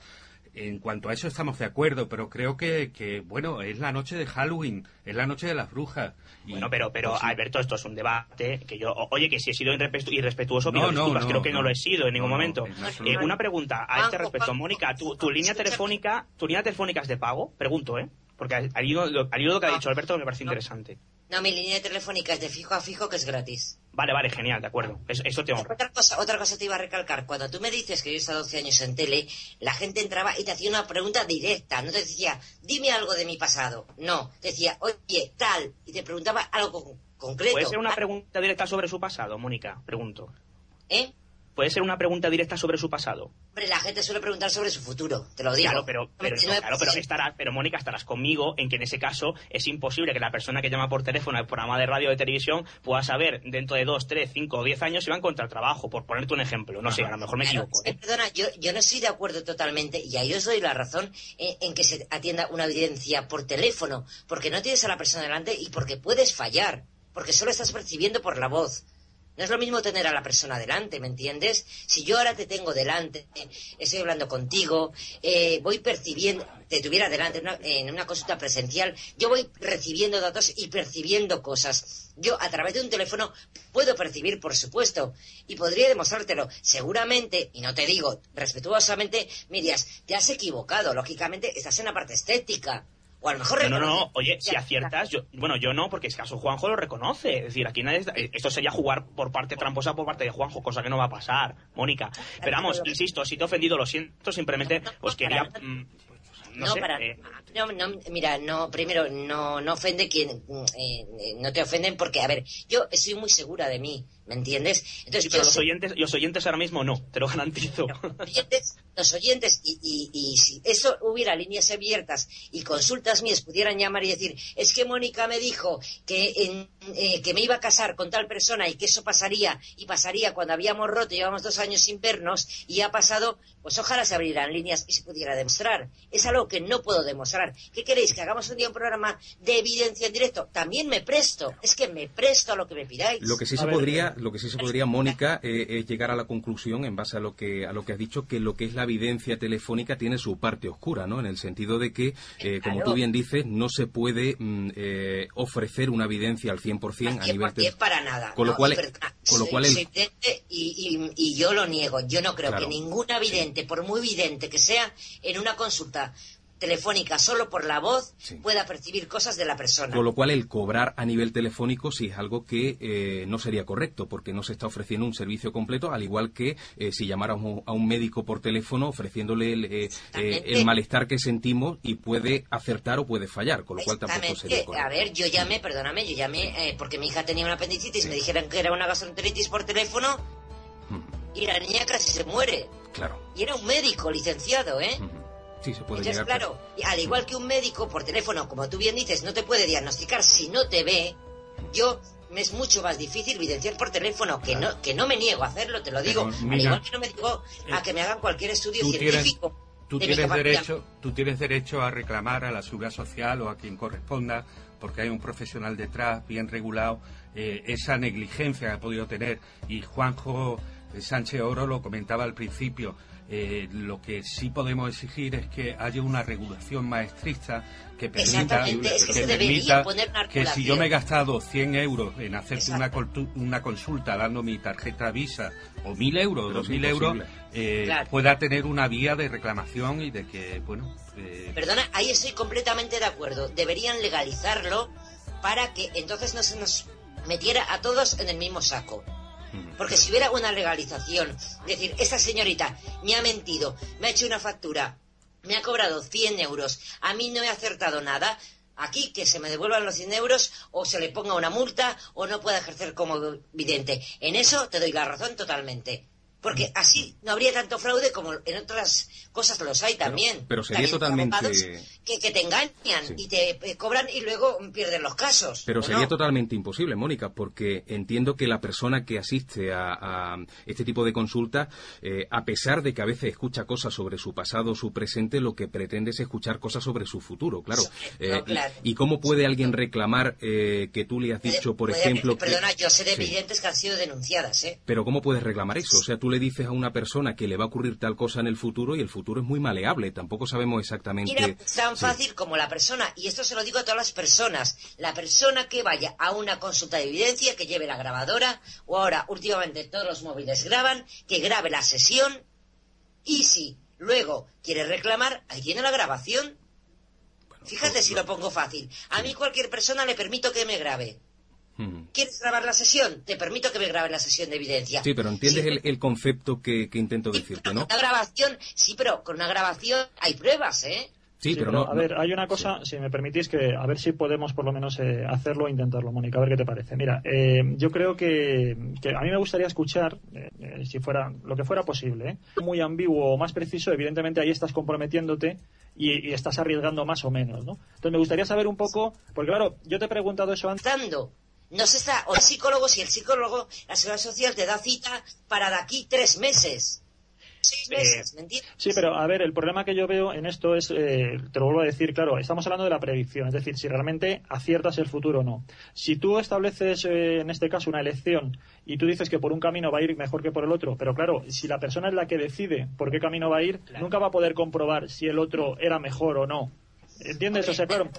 En cuanto a eso estamos de acuerdo, pero creo que, que, bueno, es la noche de Halloween, es la noche de las brujas. Y- Bueno, pero, pero pues. Alberto, esto es un debate que yo, oye, que si he sido irrespetu- irrespetuoso, No, pido no, disculpas, no, creo que no, no. lo he sido en ningún No, no, momento. en Eh, una pregunta a este respecto, Mónica, ¿tu, tu línea telefónica, tu línea telefónica es de pago? Pregunto, ¿eh? Porque al hilo, lo- al hilo de lo que ha dicho Alberto me parece interesante. No, mi línea telefónica es de fijo a fijo que es gratis. Vale, vale, genial, de acuerdo. Eso, eso te honra. Otra cosa, otra cosa te iba a recalcar. Cuando tú me dices que yo he estado 12 años en tele, la gente entraba y te hacía una pregunta directa. No te decía, dime algo de mi pasado. No, te decía, oye, tal. Y te preguntaba algo con- concreto. ¿Puede ser una pregunta directa sobre su pasado, Mónica? Pregunto. ¿Eh? ¿Puede ser una pregunta directa sobre su pasado? Hombre, la gente suele preguntar sobre su futuro, te lo digo. Claro, pero, pero, Si no, me- claro, pero, estarás, pero Mónica, estarás conmigo en que en ese caso es imposible que la persona que llama por teléfono al programa de radio o de televisión pueda saber dentro de dos, tres, cinco o diez años si va a encontrar trabajo, por ponerte un ejemplo. No sé, a lo mejor me Claro, equivoco. eh, ¿eh? Perdona, yo, yo no estoy de acuerdo totalmente y ahí os doy la razón en, en que se atienda una evidencia por teléfono, porque no tienes a la persona delante y porque puedes fallar, porque solo estás percibiendo por la voz. No es lo mismo tener a la persona delante, ¿me entiendes? Si yo ahora te tengo delante, estoy hablando contigo, eh, voy percibiendo, te tuviera delante en una, en una consulta presencial, yo voy recibiendo datos y percibiendo cosas. Yo a través de un teléfono puedo percibir, por supuesto, y podría demostrártelo. Seguramente, y no te digo respetuosamente, me dirías, te has equivocado, lógicamente estás en la parte estética. O a lo mejor No, no, no, oye, si aciertas, yo, bueno, yo no, porque es caso Juanjo lo reconoce. Es decir, aquí nadie está- esto sería jugar por parte tramposa por parte de Juanjo, cosa que no va a pasar, Mónica. Pero vamos, insisto, si te he ofendido, lo siento, simplemente, pues quería, mm, no, No, sé, para- eh, No, no, mira, no, primero, no, no ofende quien, mm, eh, no te ofenden porque, a ver, yo estoy muy segura de mí, ¿Me entiendes? Entonces, Sí, pero los sé- oyentes, los oyentes ahora mismo no, te lo garantizo. oyentes, los oyentes, y, y- y si eso hubiera líneas abiertas y consultas mías pudieran llamar y decir, es que Mónica me dijo que, en- eh, que me iba a casar con tal persona y que eso pasaría, y pasaría cuando habíamos roto, llevamos dos años sin vernos, y ha pasado, pues ojalá se abrieran líneas y se pudiera demostrar. Es algo que no puedo demostrar. ¿Qué queréis? ¿Que hagamos un día un programa de evidencia en directo? También me presto, es que me presto a lo que me pidáis. Lo que sí se podría, lo que sí se podría, Mónica, eh, es llegar a la conclusión, en base a lo que a lo que has dicho, que lo que es la evidencia telefónica tiene su parte oscura, ¿no? En el sentido de que, eh, como Claro. tú bien dices, no se puede mm, eh, ofrecer una evidencia al 100% a nivel 100% tel- para nada. Con lo No, cual, con lo cual el- vidente y, y- y yo lo niego. Yo no creo Claro. que ninguna vidente, por muy vidente que sea, en una consulta telefónica solo por la voz pueda percibir cosas de la persona. Con lo cual, el cobrar a nivel telefónico sí es algo que eh, no sería correcto, porque no se está ofreciendo un servicio completo, al igual que eh, si llamáramos a un médico por teléfono ofreciéndole el, eh, eh, el malestar que sentimos y puede acertar o puede fallar, con lo cual tampoco sería correcto. A ver, yo llamé, perdóname, yo llamé eh, porque mi hija tenía una apendicitis, me dijeron que era una gastroenteritis por teléfono y la niña casi se muere. Claro. Y era un médico licenciado, ¿eh? Sí, se puede Entonces, llegar. claro, y al igual que un médico por teléfono, como tú bien dices, no te puede diagnosticar si no te ve, yo me es mucho más difícil evidenciar por teléfono, que no que no me niego a hacerlo, te lo digo, Pero, al mira, igual que no me digo a que me hagan cualquier estudio tú tienes, científico. tú tienes derecho, tú tienes derecho a reclamar a la seguridad social o a quien corresponda, porque hay un profesional detrás bien regulado, eh, esa negligencia que ha podido tener. Y Juanjo eh, Sánchez Oro lo comentaba al principio. Eh, lo que sí podemos exigir es que haya una regulación más estricta que permita, es que se debería permita poner una que si yo me he gastado 100 euros en hacerte una, una consulta dando mi tarjeta Visa o 1000 euros o Pero es 2000 euros, eh, Claro. pueda tener una vía de reclamación y de que, bueno, eh, Perdona, ahí estoy completamente de acuerdo. Deberían legalizarlo para que entonces no se nos metiera a todos en el mismo saco. Porque si hubiera una legalización, decir, esta señorita me ha mentido, me ha hecho una factura, me ha cobrado 100 euros, a mí no he acertado nada, aquí que se me devuelvan los 100 euros o se le ponga una multa o no pueda ejercer como vidente. En eso te doy la razón totalmente. Porque así no habría tanto fraude como en otras cosas los hay también. pero sería También totalmente- Que, que te engañan y te eh, cobran y luego pierden los casos. Pero ¿o sería no? totalmente imposible, Mónica, porque entiendo que la persona que asiste a, a este tipo de consulta, eh, a pesar de que a veces escucha cosas sobre su pasado o su presente, lo que pretende es escuchar cosas sobre su futuro, claro. Eh, no, y- claro. y, cómo puede alguien reclamar eh, que tú le has dicho, por Puede- ejemplo, que- Perdona, yo sé de Sí. videntes que han sido denunciadas, ¿eh? Pero ¿cómo puedes reclamar eso? O sea, tú le dices a una persona que le va a ocurrir tal cosa en el futuro y el futuro es muy maleable. Tampoco sabemos exactamente. Mira, tan Sí. fácil como la persona, y esto se lo digo a todas las personas, la persona que vaya a una consulta de evidencia, que lleve la grabadora, o ahora últimamente todos los móviles graban, que grabe la sesión, y si luego quiere reclamar, ahí tiene la grabación. Fíjate si lo pongo fácil. A mí cualquier persona le permito que me grabe. ¿Quieres grabar la sesión? Te permito que me grabe la sesión de evidencia. Sí, pero entiendes el, el concepto que, que intento decirte, ¿no? Una grabación, sí, pero con una grabación hay pruebas, ¿eh? Sí, pero pero, no- a ver, hay una cosa, si me permitís, que a ver si podemos por lo menos eh, hacerlo e intentarlo, Mónica, a ver qué te parece. Mira, eh, yo creo que, que a mí me gustaría escuchar, eh, eh, si fuera lo que fuera posible, ¿eh? muy ambiguo o más preciso, evidentemente ahí estás comprometiéndote y, y estás arriesgando más o menos, ¿no? Entonces me gustaría saber un poco, porque claro, yo te he preguntado eso antes. Dando. No se está, o el psicólogo, si el psicólogo, la seguridad social te da cita para de aquí tres meses. Seis meses, ¿me entiendes? Sí, pero a ver, el problema que yo veo en esto es, eh, te lo vuelvo a decir, claro, estamos hablando de la predicción, es decir, si realmente aciertas el futuro o no. Si tú estableces, eh, en este caso, una elección y tú dices que por un camino va a ir mejor que por el otro, pero claro, si la persona es la que decide por qué camino va a ir, nunca va a poder comprobar si el otro era mejor o no. ¿Entiendes? O sea, claro.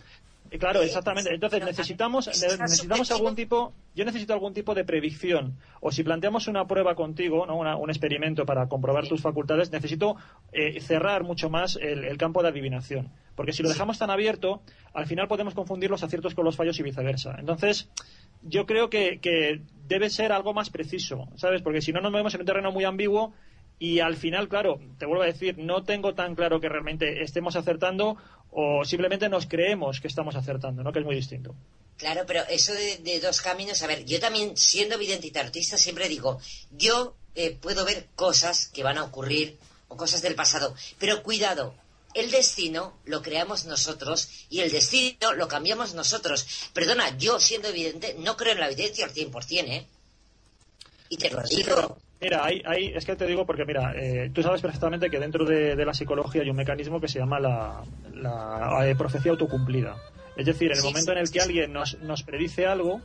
Eh, Claro, exactamente. Entonces necesitamos ne- necesitamos algún tipo, yo necesito algún tipo de predicción. O si planteamos una prueba contigo, ¿no? Una- un experimento para comprobar tus facultades, necesito eh, cerrar mucho más el, el campo de adivinación. Porque si lo dejamos tan abierto, al final podemos confundir los aciertos con los fallos y viceversa. Entonces, yo creo que, que debe ser algo más preciso, ¿sabes? Porque si no nos movemos en un terreno muy ambiguo y al final, claro, te vuelvo a decir, no tengo tan claro que realmente estemos acertando o simplemente nos creemos que estamos acertando, ¿no? Que es muy distinto. Claro, pero eso de, dos caminos, a ver, yo también siendo vidente y tarotista siempre digo, yo eh, puedo ver cosas que van a ocurrir o cosas del pasado, pero cuidado, el destino lo creamos nosotros y el destino lo cambiamos nosotros. Perdona, yo siendo evidente no creo en la evidencia al 100%, ¿eh? Y te lo digo. Mira, hay, hay- es que te digo porque, mira, eh, tú sabes perfectamente que dentro de, de la psicología hay un mecanismo que se llama la, la, eh, profecía autocumplida. Es decir, en el momento en el que alguien nos, nos predice algo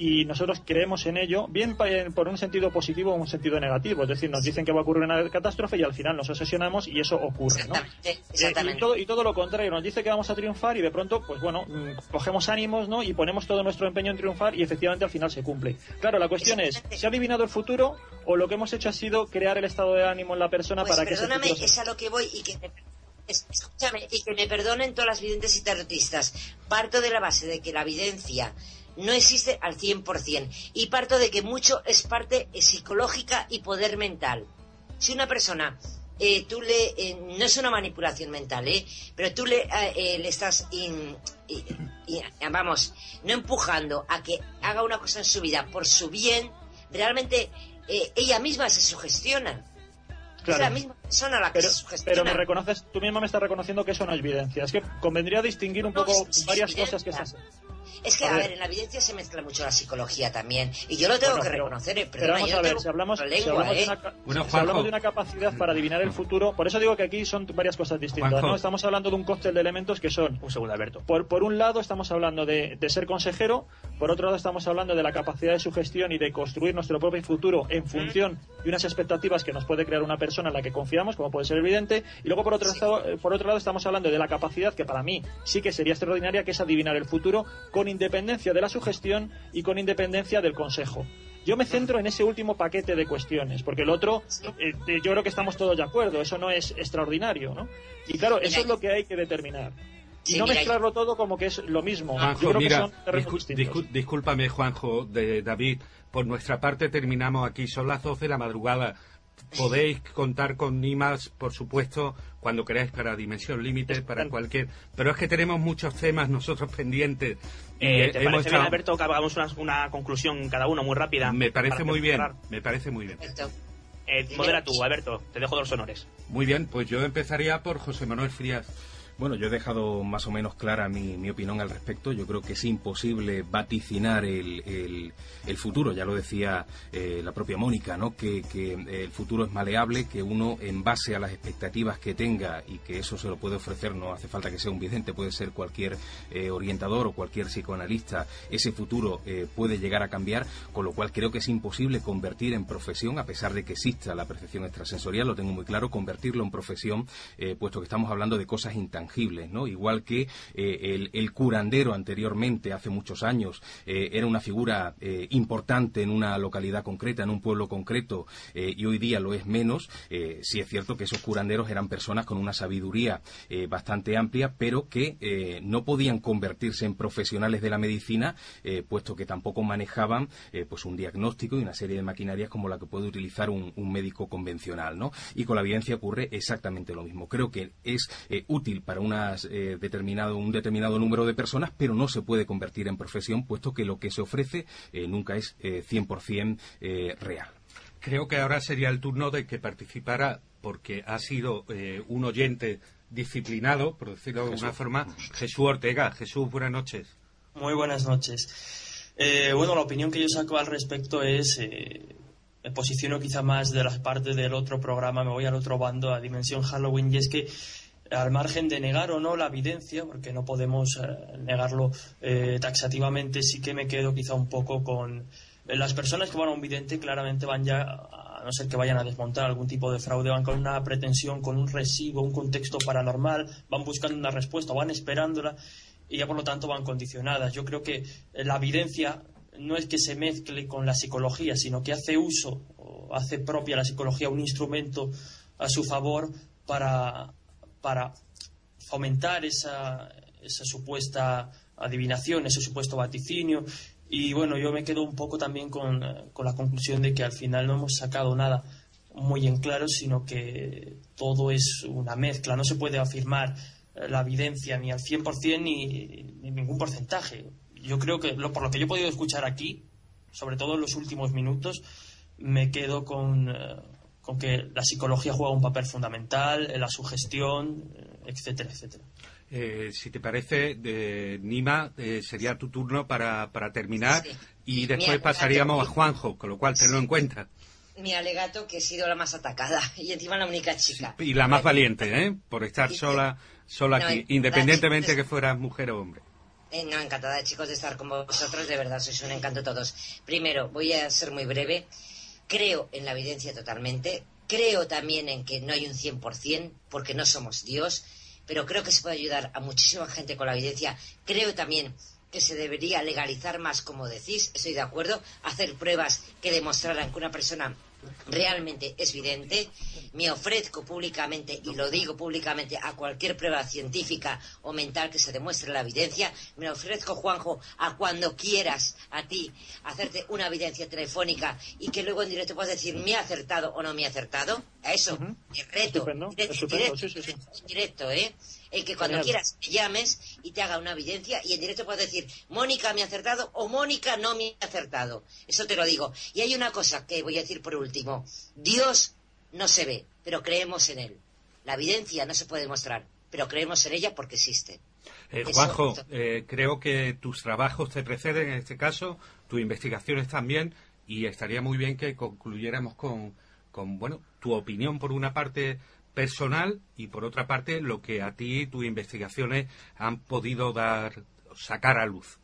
y nosotros creemos en ello, bien por un sentido positivo o un sentido negativo. Es decir, nos dicen que va a ocurrir una catástrofe y al final nos obsesionamos y eso ocurre, ¿no? Eh, Exactamente. y, todo, y todo lo contrario, nos dice que vamos a triunfar y de pronto, pues bueno, mm, cogemos ánimos, ¿no? Y ponemos todo nuestro empeño en triunfar y efectivamente al final se cumple. Claro, la cuestión es, ¿se ha adivinado el futuro o lo que hemos hecho ha sido crear el estado de ánimo en la persona Pues para que perdóname, es a lo que voy y que me, es- escúchame, y que me perdonen todas las videntes y tarotistas. Parto de la base de que la evidencia no existe al 100% y parto de que mucho es parte eh, psicológica y poder mental. Si una persona eh, tú le eh, no es una manipulación mental, ¿eh? pero tú le, eh, eh, le estás in- vamos, no empujando a que haga una cosa en su vida por su bien, realmente ella misma se sugestiona. Es Claro. la misma persona la que Pero, se sugestiona. pero me reconoces, tú misma me estás reconociendo que eso no es evidencia. Es que convendría distinguir un poco varias evidencia. cosas que se hacen. Es que, A a, ver. ver, en la evidencia se mezcla mucho la psicología también. Y yo lo tengo Bueno, que reconocer. eh, Pero Perdona, vamos yo a ver, tengo si hablamos, lengua, si hablamos de ¿eh? una, Bueno, si hablamos de una capacidad para adivinar el futuro, por eso digo que aquí son varias cosas distintas. Juanjo. ¿no? Estamos hablando de un cóctel de elementos que son, Un segundo, Alberto. por, por un lado estamos hablando de, de ser consejero, por otro lado estamos hablando de la capacidad de sugestión y de construir nuestro propio futuro en función de unas expectativas que nos puede crear una persona en la que confiamos, como puede ser evidente, y luego por otro, lado, eh, por otro lado estamos hablando de la capacidad que para mí sí que sería extraordinaria, que es adivinar el futuro con independencia de la sugestión y con independencia del consejo. Yo me centro en ese último paquete de cuestiones, porque el otro, eh, eh, yo creo que estamos todos de acuerdo, eso no es extraordinario, ¿no? Y claro, eso es lo que hay que determinar. Y Sí, no mezclarlo todo como que es lo mismo. yo Juanjo, creo mira, que son terrenos discul- discúlpame, Juanjo, de David. Por nuestra parte terminamos aquí. Son las 12 de la madrugada. Podéis contar con Nimas, por supuesto, cuando queráis para Dimensión Límite, para cualquier... Pero es que tenemos muchos temas nosotros pendientes. Eh, eh, ¿Te hemos parece bien, Alberto, que hagamos una, una conclusión cada uno muy rápida? Me parece muy bien, cerrar? me parece muy bien. Eh, modera tú, Alberto. Te dejo los honores. Muy bien, pues yo empezaría por José Manuel Frías. Bueno, yo he dejado más o menos clara mi, opinión al respecto. Yo creo que es imposible vaticinar el, futuro. Ya lo decía eh, la propia Mónica, ¿no? Que, eh, el futuro es maleable, que uno, en base a las expectativas que tenga y que eso se lo puede ofrecer, no hace falta que sea un vidente, puede ser cualquier eh, orientador o cualquier psicoanalista, ese futuro puede llegar a cambiar, con lo cual creo que es imposible convertir en profesión, a pesar de que exista la percepción extrasensorial, lo tengo muy claro, convertirlo en profesión, puesto que estamos hablando de cosas intangibles, ¿no? Igual que eh, el, curandero anteriormente, hace muchos años, eh, era una figura eh, importante en una localidad concreta, en un pueblo concreto, y hoy día lo es menos, sí es cierto que esos curanderos eran personas con una sabiduría bastante amplia, pero que no podían convertirse en profesionales de la medicina, puesto que tampoco manejaban pues un diagnóstico y una serie de maquinarias como la que puede utilizar un, un médico convencional, ¿no? Y con la evidencia ocurre exactamente lo mismo. Creo que es útil para unas, eh, determinado, un determinado número de personas, pero no se puede convertir en profesión, puesto que lo que se ofrece eh, nunca es eh, 100% eh, real. Creo que ahora sería el turno de que participara, porque ha sido eh, un oyente disciplinado, por decirlo de alguna forma, Jesús Ortega. Jesús, buenas noches. Muy buenas noches. Eh, bueno, la opinión que yo saco al respecto es, eh, me posiciono quizá más de las partes del otro programa, me voy al otro bando, a Dimensión Halloween, y es que al margen de negar o no la evidencia, porque no podemos eh, negarlo eh, taxativamente, sí que me quedo quizá un poco con eh, las personas que van a un vidente, claramente van ya, a no ser que vayan a desmontar algún tipo de fraude, van con una pretensión, con un residuo, un contexto paranormal, van buscando una respuesta, van esperándola y ya por lo tanto van condicionadas. Yo creo que eh, la evidencia no es que se mezcle con la psicología, sino que hace uso o hace propia la psicología un instrumento a su favor para, para fomentar esa, esa supuesta adivinación, ese supuesto vaticinio. Y bueno, yo me quedo un poco también con, eh, con la conclusión de que al final no hemos sacado nada muy en claro, sino que todo es una mezcla. No se puede afirmar eh, la evidencia ni al 100% ni, ni ningún porcentaje. yo creo que lo, por lo que yo he podido escuchar aquí, sobre todo en los últimos minutos, me quedo con, eh, con que la psicología juega un papel fundamental, en la sugestión, eh, etcétera, etcétera. Eh, si te parece, de Nima, eh, sería tu turno para, para terminar y después pasaríamos a Juanjo, con lo cual tenlo en cuenta. Mi alegato que he sido la más atacada y encima la única chica. Y la más valiente, ¿eh? Por estar sola, sola No, aquí, en- independientemente que fueras mujer o hombre. Eh, no, encantada, chicos, de estar con vosotros. De verdad, sois un encanto todos. Primero, voy a ser muy breve. Creo en la evidencia totalmente. Creo también en que no hay un 100%, porque no somos Dios. Pero creo que se puede ayudar a muchísima gente con la evidencia. Creo también que se debería legalizar más, como decís. Estoy de acuerdo. Hacer pruebas que demostraran que una persona realmente es vidente. Me ofrezco públicamente, y lo digo públicamente, a cualquier prueba científica o mental que se demuestre la evidencia. Me ofrezco, Juanjo, a cuando quieras, a ti, hacerte una evidencia telefónica y que luego en directo puedas decir, me ha acertado o no me ha acertado. A eso, te reto. Estupendo, Directo, estupendo, directo, sí, sí, sí. directo, directo, ¿eh? El que cuando Genial. quieras me llames y te haga una evidencia y en directo puedes decir, Mónica me ha acertado o Mónica no me ha acertado. Eso te lo digo. Y hay una cosa que voy a decir por último. Dios no se ve, pero creemos en él. La evidencia no se puede demostrar, pero creemos en ella porque existe. Eh, Juanjo, eh, creo que tus trabajos te preceden en este caso, tus investigaciones también, y estaría muy bien que concluyéramos con, con bueno, tu opinión por una parte personal y por otra parte lo que a ti tus investigaciones han podido dar, sacar a luz.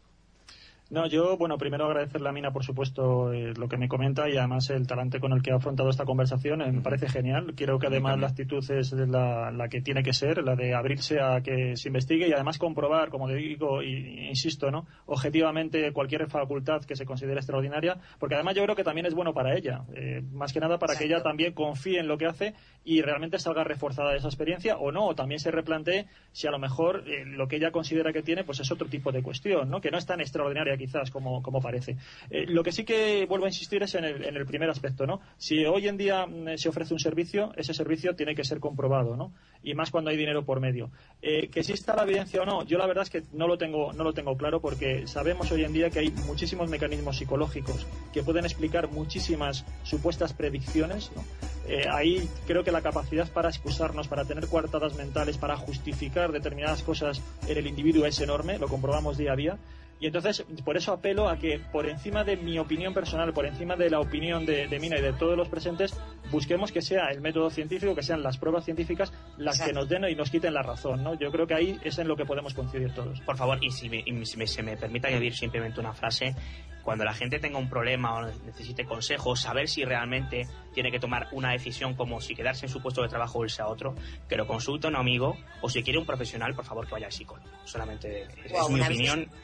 No, yo, bueno, primero agradecerle a Mina, por supuesto, eh, lo que me comenta y además el talante con el que ha afrontado esta conversación. eh, me parece genial. Creo que además la actitud es la, la que tiene que ser, la de abrirse a que se investigue y además comprobar, como digo y insisto, ¿no? objetivamente cualquier facultad que se considere extraordinaria, porque además yo creo que también es bueno para ella, eh, más que nada para que ella también confíe en lo que hace y realmente salga reforzada de esa experiencia o no, o también se replantee si a lo mejor lo que ella considera que tiene pues es otro tipo de cuestión, ¿no? que no es tan extraordinaria quizás como, como parece. Eh, lo que sí que vuelvo a insistir es en el, en el primer aspecto, ¿no? Si hoy en día mm, se ofrece un servicio, ese servicio tiene que ser comprobado, ¿no? Y más cuando hay dinero por medio. Eh, que exista la evidencia o no, yo la verdad es que no lo tengo, no lo tengo claro porque sabemos hoy en día que hay muchísimos mecanismos psicológicos que pueden explicar muchísimas supuestas predicciones, ¿no? Eh, ahí creo que la capacidad para excusarnos, para tener coartadas mentales, para justificar determinadas cosas en el individuo es enorme, lo comprobamos día a día. Y entonces, por eso apelo a que, por encima de mi opinión personal, por encima de la opinión de, de Mina y de todos los presentes, busquemos que sea el método científico, que sean las pruebas científicas las que nos den y nos quiten la razón, ¿no? Yo creo que ahí es en lo que podemos coincidir todos. Por favor, y si, me, y si me- se me permite añadir simplemente una frase, cuando la gente tenga un problema o necesite consejos, saber si realmente tiene que tomar una decisión como si quedarse en su puesto de trabajo o irse a otro, que lo consulte a un amigo o si quiere un profesional, por favor que vaya al psicólogo. Solamente es, Guau, es mi opinión. Guau,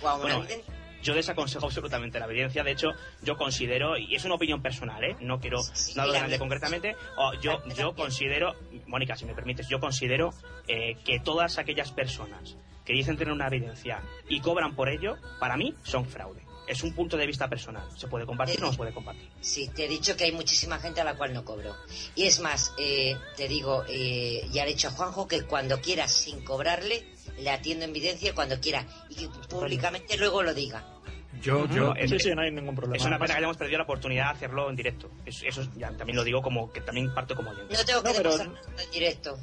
Bueno, yo desaconsejo absolutamente la evidencia. De hecho, yo considero, y es una opinión personal, ¿eh? no quiero no hablo de mira, nadie concretamente, o yo, yo considero, Mónica, si me permites, yo considero eh, que todas aquellas personas que dicen tener una evidencia y cobran por ello, para mí son fraude. Es un punto de vista personal. ¿Se puede compartir o no se puede compartir? Sí, te he dicho que hay muchísima gente a la cual no cobro. Y es más, eh, te digo, eh, ya le he dicho a Juanjo que cuando quiera, sin cobrarle, le atiendo en evidencia cuando quiera. Y que públicamente luego lo diga. Yo, yo, es- Sí, sí, no hay ningún problema. Es una pena que hayamos perdido la oportunidad de hacerlo en directo. Eso, eso ya también lo digo como que también parto como oyente. No tengo que No, pero- en directo.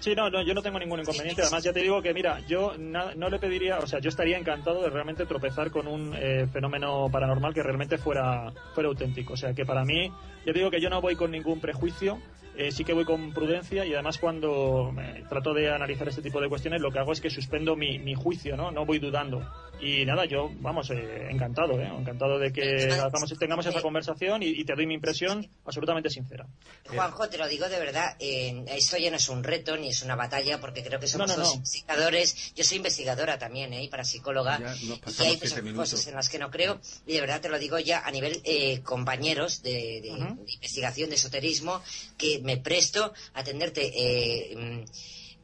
Sí, no, no, yo no tengo ningún inconveniente. Además, ya te digo que, mira, yo na- no le pediría, o sea, yo estaría encantado de realmente tropezar con un eh, fenómeno paranormal que realmente fuera, fuera auténtico. O sea, que para mí, ya te digo que yo no voy con ningún prejuicio, eh, sí que voy con prudencia y además cuando eh, trato de analizar este tipo de cuestiones, lo que hago es que suspendo mi, mi juicio, ¿no? No voy dudando. Y nada, yo, vamos, eh, encantado, ¿eh? Encantado de que hagamos, tengamos esa conversación y, y te doy mi impresión absolutamente sincera. Juanjo, te lo digo de verdad, eh, esto ya no es un reto ni es una batalla, porque creo que somos No, no, dos no. investigadores. Yo soy investigadora también, ¿eh? y parapsicóloga. Y hay siete cosas, en las que no creo. Y de verdad te lo digo ya a nivel eh, compañeros de, de- de investigación, de esoterismo, que me presto a atenderte. Eh, mm,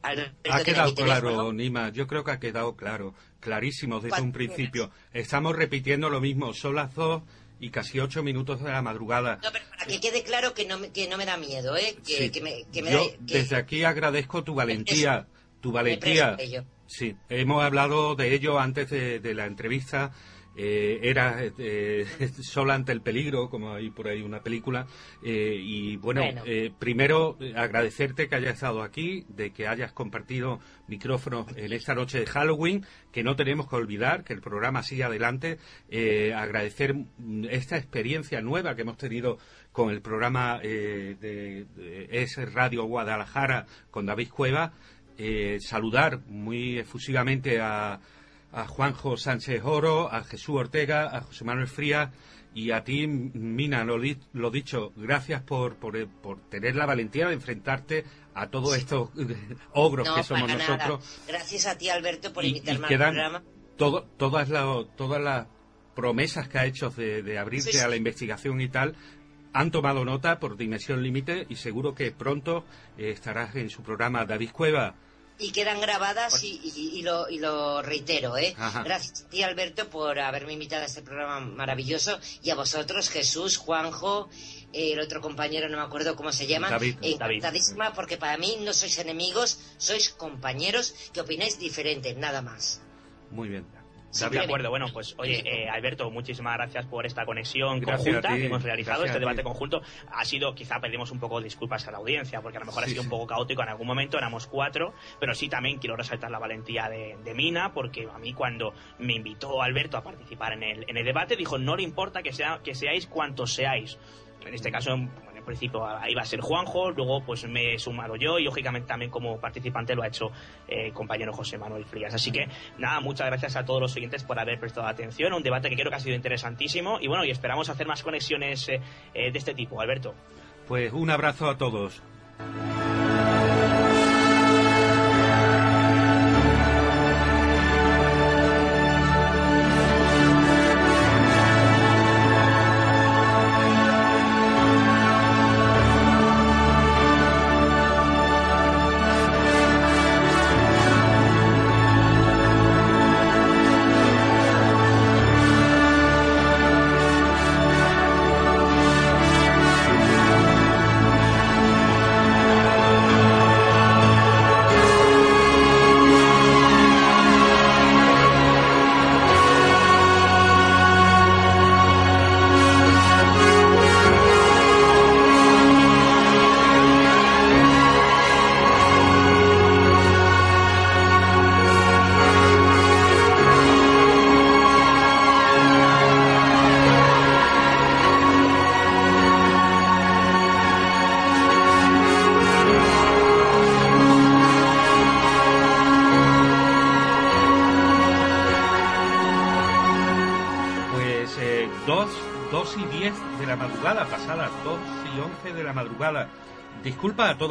Alberto, Ha quedado claro, Nima. Yo creo que ha quedado claro, clarísimo desde un principio. Estamos repitiendo lo mismo. Son las dos y casi ocho minutos de la madrugada. No, pero para que quede claro que no, me- que no me da miedo, ¿eh? Que, Sí. que me, que me Yo da... que- desde aquí agradezco tu valentía, tu valentía. Sí, hemos hablado de ello antes de, de la entrevista. Eh, era eh, sola ante el peligro, como hay por ahí una película. Eh, y bueno, Bueno. eh, primero agradecerte que hayas estado aquí, de que hayas compartido micrófonos en esta noche de Halloween, que no tenemos que olvidar, que el programa sigue adelante. Agradecer mm, esta experiencia nueva que hemos tenido con el programa eh, de, de Es Radio Guadalajara con David Cueva. Eh, saludar muy efusivamente a, a Juanjo Sánchez Oro, a Jesús Ortega, a José Manuel Frías y a ti, Mina, lo, di- lo dicho, gracias por, por, eh, por tener la valentía de enfrentarte a todos estos eh, ogros No, que somos para nada. nosotros. Gracias a ti, Alberto, por Y, y invitarme al quedan programa. todo- todas, la- todas las promesas que ha hecho de, de Sí, sí. a la investigación y tal. Han tomado nota por Dimensión Límite y seguro que pronto eh, estarás en su programa David Cueva. Y quedan grabadas y, y- y lo, y lo reitero, ¿eh? Ajá. Gracias a ti, Alberto, por haberme invitado a este programa maravilloso. Y a vosotros, Jesús, Juanjo, el otro compañero, no me acuerdo cómo se llama. David. Encantadísima, porque para mí no sois enemigos, sois compañeros que opináis diferente, nada más. Muy bien. De acuerdo, bueno, pues oye, eh, Alberto, muchísimas gracias por esta conexión Gracias conjunta. Que hemos realizado, gracias este debate conjunto. Ha sido, quizá pedimos un poco de disculpas a la audiencia, porque a lo mejor ha Sí, sido sí. un poco caótico en algún momento, éramos cuatro, pero sí también quiero resaltar la valentía de, de Mina, porque a mí cuando me invitó Alberto a participar en el, en el debate, dijo, no le importa que, sea, que seáis cuantos seáis. En este caso, en principio iba a ser Juanjo, luego pues me he sumado yo y lógicamente también como participante lo ha hecho eh, el compañero José Manuel Frías. Así que nada, muchas gracias a todos los oyentes por haber prestado atención, un debate que creo que ha sido interesantísimo y bueno, y esperamos hacer más conexiones eh, eh, de este tipo, Alberto. Pues un abrazo a todos.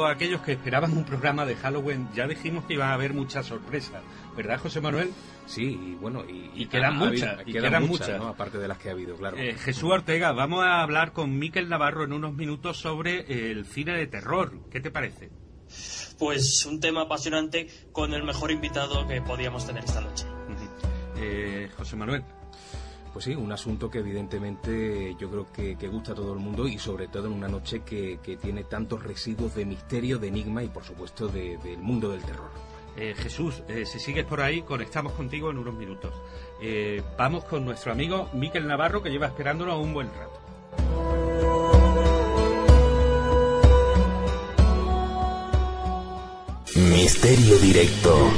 Todos aquellos que esperaban un programa de Halloween. Ya dijimos que iba a haber muchas sorpresas, ¿verdad, José Manuel? Sí, y bueno, y, Y quedan ha muchas, habido- y quedan quedan muchas, muchas. ¿no? aparte de las que ha habido, claro. Eh, Jesús Ortega, vamos a hablar con Miquel Navarro en unos minutos sobre el cine de terror. ¿Qué te parece? Pues un tema apasionante con el mejor invitado que podíamos tener esta noche. Eh, José Manuel. Pues sí, un asunto que evidentemente yo creo que, que gusta a todo el mundo y sobre todo en una noche que, que tiene tantos residuos de misterio, de enigma y por supuesto de- del mundo del terror. Eh, Jesús, eh, si sigues por ahí, conectamos contigo en unos minutos. Eh, vamos con nuestro amigo Miquel Navarro, que lleva esperándonos un buen rato. Misterio directo.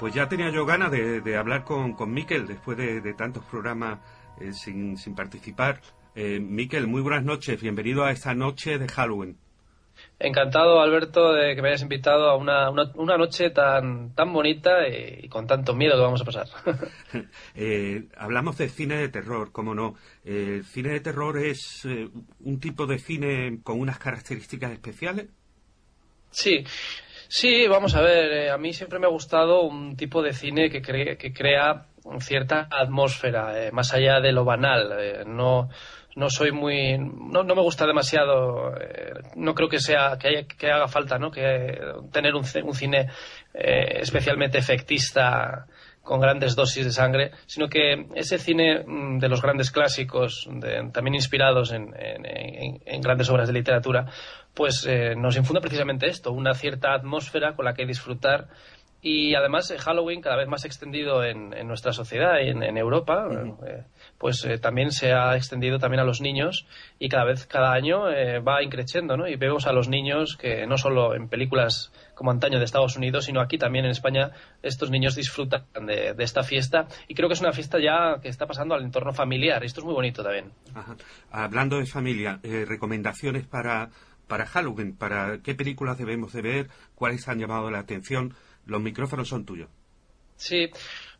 Pues ya tenía yo ganas de, de hablar con, con Miquel después de, de tantos programas eh, sin, sin participar. Eh, Miquel, muy buenas noches. Bienvenido a esta noche de Halloween. Encantado, Alberto, de que me hayas invitado a una, una, una noche tan, tan bonita y, y con tanto miedo que vamos a pasar. Eh, hablamos de cine de terror, cómo no. Eh, ¿El cine de terror es eh, un tipo de cine con unas características especiales? Sí, Sí, vamos a ver, eh, a mí siempre me ha gustado un tipo de cine que, cre- que crea cierta atmósfera, eh, más allá de lo banal. eh, no, no soy muy, no, no me gusta demasiado, eh, no creo que sea que, haya- que haga falta, ¿no? Que tener un, un cine especialmente efectista con grandes dosis de sangre, sino que ese cine mm, de los grandes clásicos, de- también inspirados en, en- en- en grandes obras de literatura, pues eh, nos infunde precisamente esto, una cierta atmósfera con la que disfrutar. Y además eh, Halloween cada vez más extendido en, en nuestra sociedad y en, en Europa, eh, pues eh, también se ha extendido también a los niños y cada vez, cada año eh, va increciendo, ¿no? Y vemos a los niños que no solo en películas como antaño de Estados Unidos, sino aquí también en España, estos niños disfrutan de, de esta fiesta y creo que es una fiesta ya que está pasando al entorno familiar. Esto es muy bonito también. Ajá. Hablando de familia, eh, recomendaciones para, para Halloween, para qué películas debemos de ver, cuáles han llamado la atención. Los micrófonos son tuyos. Sí,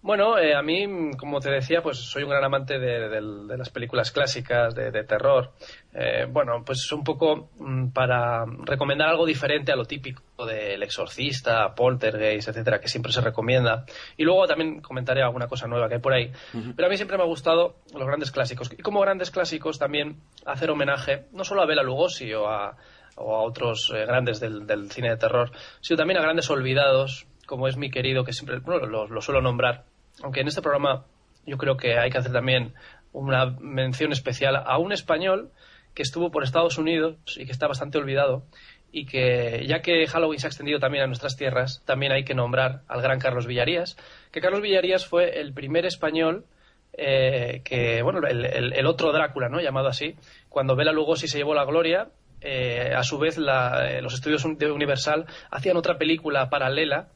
bueno, eh, a mí, como te decía, pues soy un gran amante de, de las películas clásicas de, de terror. Eh, bueno, pues un poco mm, para recomendar algo diferente a lo típico del exorcista, poltergeist, etcétera, que siempre se recomienda. Y luego también comentaré alguna cosa nueva que hay por ahí. Pero a mí siempre me ha gustado los grandes clásicos. Y como grandes clásicos también hacer homenaje no solo a Bela Lugosi o a, o a otros eh, grandes del, del cine de terror, sino también a grandes olvidados, como es mi querido, que siempre bueno, lo, lo suelo nombrar. Aunque en este programa yo creo que hay que hacer también una mención especial a un español que estuvo por Estados Unidos y que está bastante olvidado y que ya que Halloween se ha extendido también a nuestras tierras, también hay que nombrar al gran Carlos Villarías, que Carlos Villarías fue el primer español eh, que, bueno, el, otro Drácula, ¿no? Llamado así, cuando Bela Lugosi se llevó la gloria, eh, a su vez la- eh, los estudios de Universal hacían otra película paralela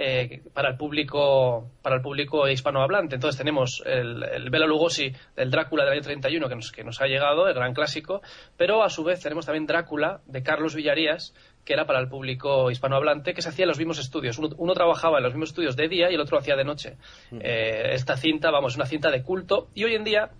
eh, para el público para el público hispanohablante. Entonces tenemos el, el Bela Lugosi del Drácula del año 31 que nos, que nos ha llegado, el gran clásico, pero a su vez tenemos también Drácula de Carlos Villarías que era para el público hispanohablante, que se hacía en los mismos estudios. Uno, uno trabajaba en los mismos estudios de día y el otro hacía de noche. Eh, esta cinta, vamos, es una cinta de culto y hoy en día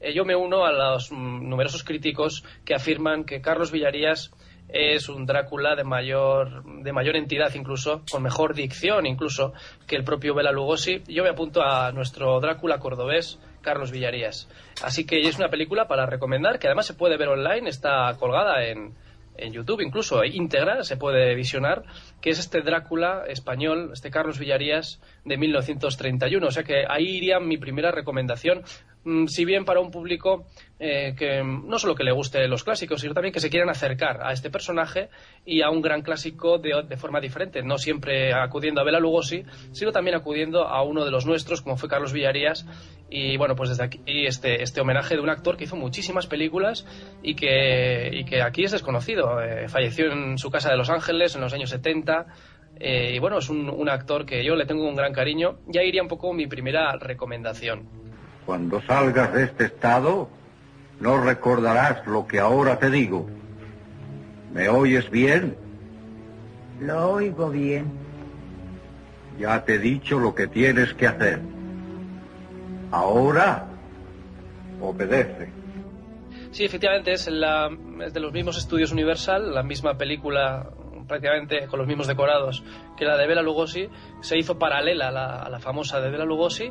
eh, yo me uno a los mm, numerosos críticos que afirman que Carlos Villarías es un Drácula de mayor, de mayor entidad incluso, con mejor dicción incluso que el propio Bela Lugosi. Yo me apunto a nuestro Drácula cordobés, Carlos Villarías. Así que es una película para recomendar, que además se puede ver online, está colgada en, en YouTube, incluso íntegra, se puede visionar, que es este Drácula español, este Carlos Villarías de 1931. O sea que ahí iría mi primera recomendación. Mm, Si bien para un público eh, que no solo que le guste los clásicos, sino también que se quieran acercar a este personaje y a un gran clásico de, de forma diferente, no siempre acudiendo a Bela Lugosi, sino también acudiendo a uno de los nuestros, como fue Carlos Villarías. Y bueno, pues desde aquí este, este homenaje de un actor que hizo muchísimas películas y que, y que aquí es desconocido. Eh, falleció en su casa de Los Ángeles en los años 70. eh, y bueno, es un, un actor que yo le tengo un gran cariño. Ya iría un poco mi primera recomendación. Cuando salgas de este estado, no recordarás lo que ahora te digo. ¿Me oyes bien? Lo oigo bien. Ya te he dicho lo que tienes que hacer. Ahora, obedece. Sí, efectivamente, es, de los mismos estudios Universal, la misma película prácticamente con los mismos decorados que la de Bela Lugosi, se hizo paralela a la, a la famosa de Bela Lugosi,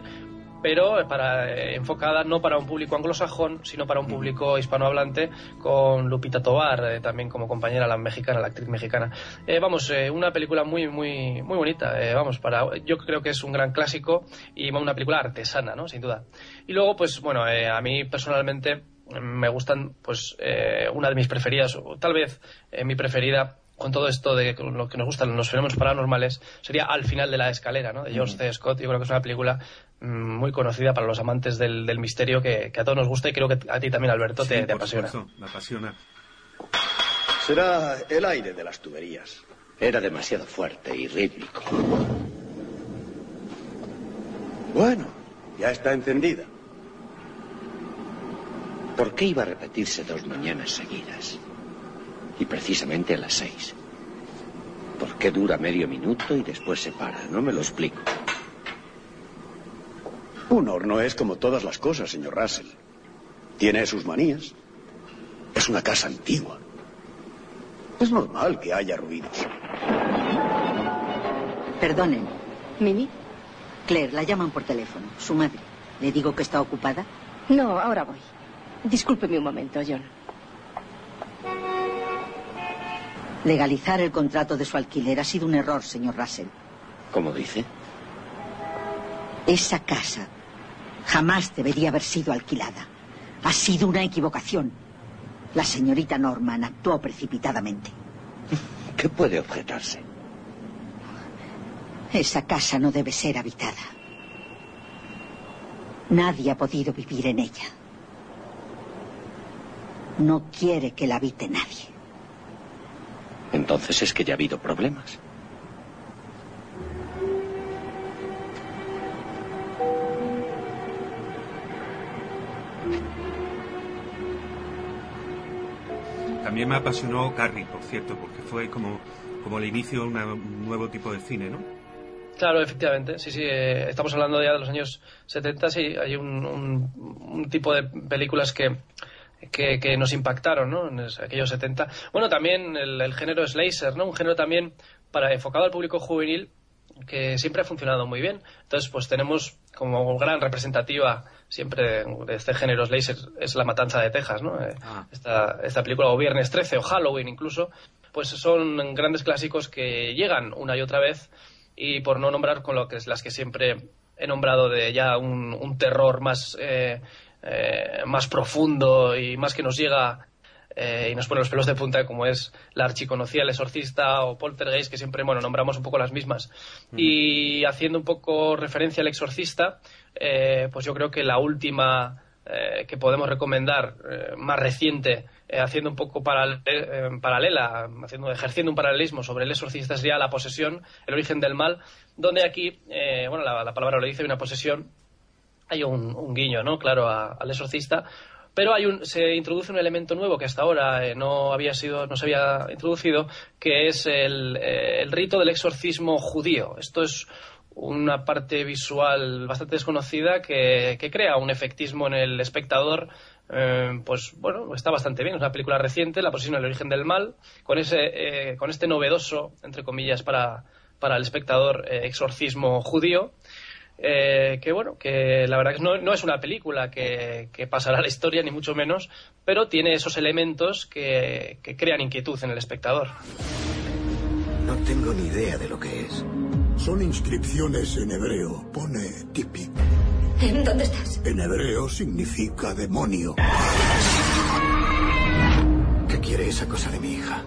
pero para, eh, enfocada no para un público anglosajón, sino para un público hispanohablante, con Lupita Tobar eh, también como compañera, la mexicana, la actriz mexicana. Eh, vamos, eh, una película muy, muy, muy bonita, eh, vamos, para, yo creo que es un gran clásico y una película artesana, ¿no? Sin duda. Y luego, pues bueno, eh, a mí personalmente me gustan, pues, eh, una de mis preferidas, o tal vez eh, mi preferida, con todo esto de lo que nos gustan los fenómenos paranormales, sería Al final de la escalera, ¿no? De George C. Scott. Yo creo que es una película mm, muy conocida para los amantes del, del misterio que, que a todos nos gusta y creo que a ti también, Alberto, te, Sí, te por apasiona. supuesto, me apasiona. Será el aire de las tuberías. Era demasiado fuerte y rítmico. Bueno, ya está encendida. ¿Por qué iba a repetirse dos mañanas seguidas? Y precisamente a las seis. ¿Por qué dura medio minuto y después se para? No me lo explico. Un horno es como todas las cosas, señor Russell. Tiene sus manías. Es una casa antigua. Es normal que haya ruidos. Perdonen. ¿Mimi? Claire, la llaman por teléfono. Su madre. ¿Le digo que está ocupada? No, ahora voy. Discúlpeme un momento, John. Legalizar el contrato de su alquiler ha sido un error, señor Russell. ¿Cómo dice? Esa casa jamás debería haber sido alquilada. Ha sido una equivocación. La señorita Norman actuó precipitadamente. ¿Qué puede objetarse? Esa casa no debe ser habitada. Nadie ha podido vivir en ella. No quiere que la habite nadie. Entonces es que ya ha habido problemas. También me apasionó Carrie, por cierto, porque fue como, como el inicio de una- un nuevo tipo de cine, ¿no? Claro, efectivamente. Sí, sí. eh, estamos hablando ya de los años 70. Sí, hay un, un- un tipo de películas que, que, que nos impactaron, ¿no? En aquellos 70. Bueno, también el, el género Slayer, ¿no? Un género también para enfocado al público juvenil que siempre ha funcionado muy bien. Entonces, pues tenemos como gran representativa siempre de este género Slayer es La Matanza de Texas, ¿no? Eh, esta, esta película, o Viernes 13, o Halloween incluso, pues son grandes clásicos que llegan una y otra vez y por no nombrar con lo que es las que siempre he nombrado de ya un, un terror más, eh, eh, más profundo y más que nos llega eh, y nos pone los pelos de punta como es la archiconocida El Exorcista o Poltergeist que siempre bueno nombramos un poco las mismas. Y haciendo un poco referencia al Exorcista eh, pues yo creo que la última que podemos recomendar más reciente haciendo un poco paral- paralela haciendo ejerciendo un paralelismo sobre el exorcista sería la posesión el origen del mal donde aquí bueno la, la palabra lo dice una posesión hay un, guiño no claro a- al exorcista pero hay un, se introduce un elemento nuevo que hasta ahora eh, no había sido no se había introducido que es el, eh, el rito del exorcismo judío. Esto es una parte visual bastante desconocida que, que crea un efectismo en el espectador eh, pues bueno está bastante bien. Es una película reciente la posesión del origen del mal con ese eh, con este novedoso entre comillas para para el espectador exorcismo judío eh, que bueno, que la verdad que no, no es una película que, que pasará a la historia, ni mucho menos, pero tiene esos elementos que, que crean inquietud en el espectador. No tengo ni idea de lo que es. Son inscripciones en hebreo. Pone tipi. ¿En dónde estás? En hebreo significa demonio. ¿Qué quiere esa cosa de mi hija?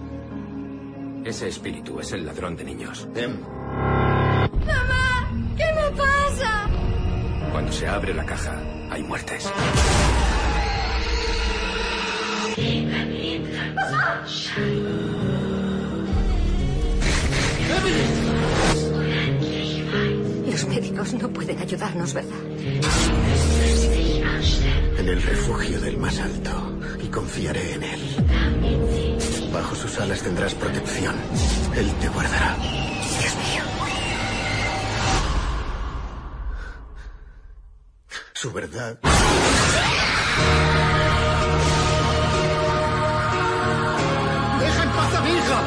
Ese espíritu es el ladrón de niños. ¡Mamá! Cuando se abre la caja, hay muertes. Los médicos no pueden ayudarnos, ¿verdad? En el refugio del más alto. Y confiaré en él. Bajo sus alas tendrás protección. Él te guardará. Su verdad. ¡Deja en paz a mi hija!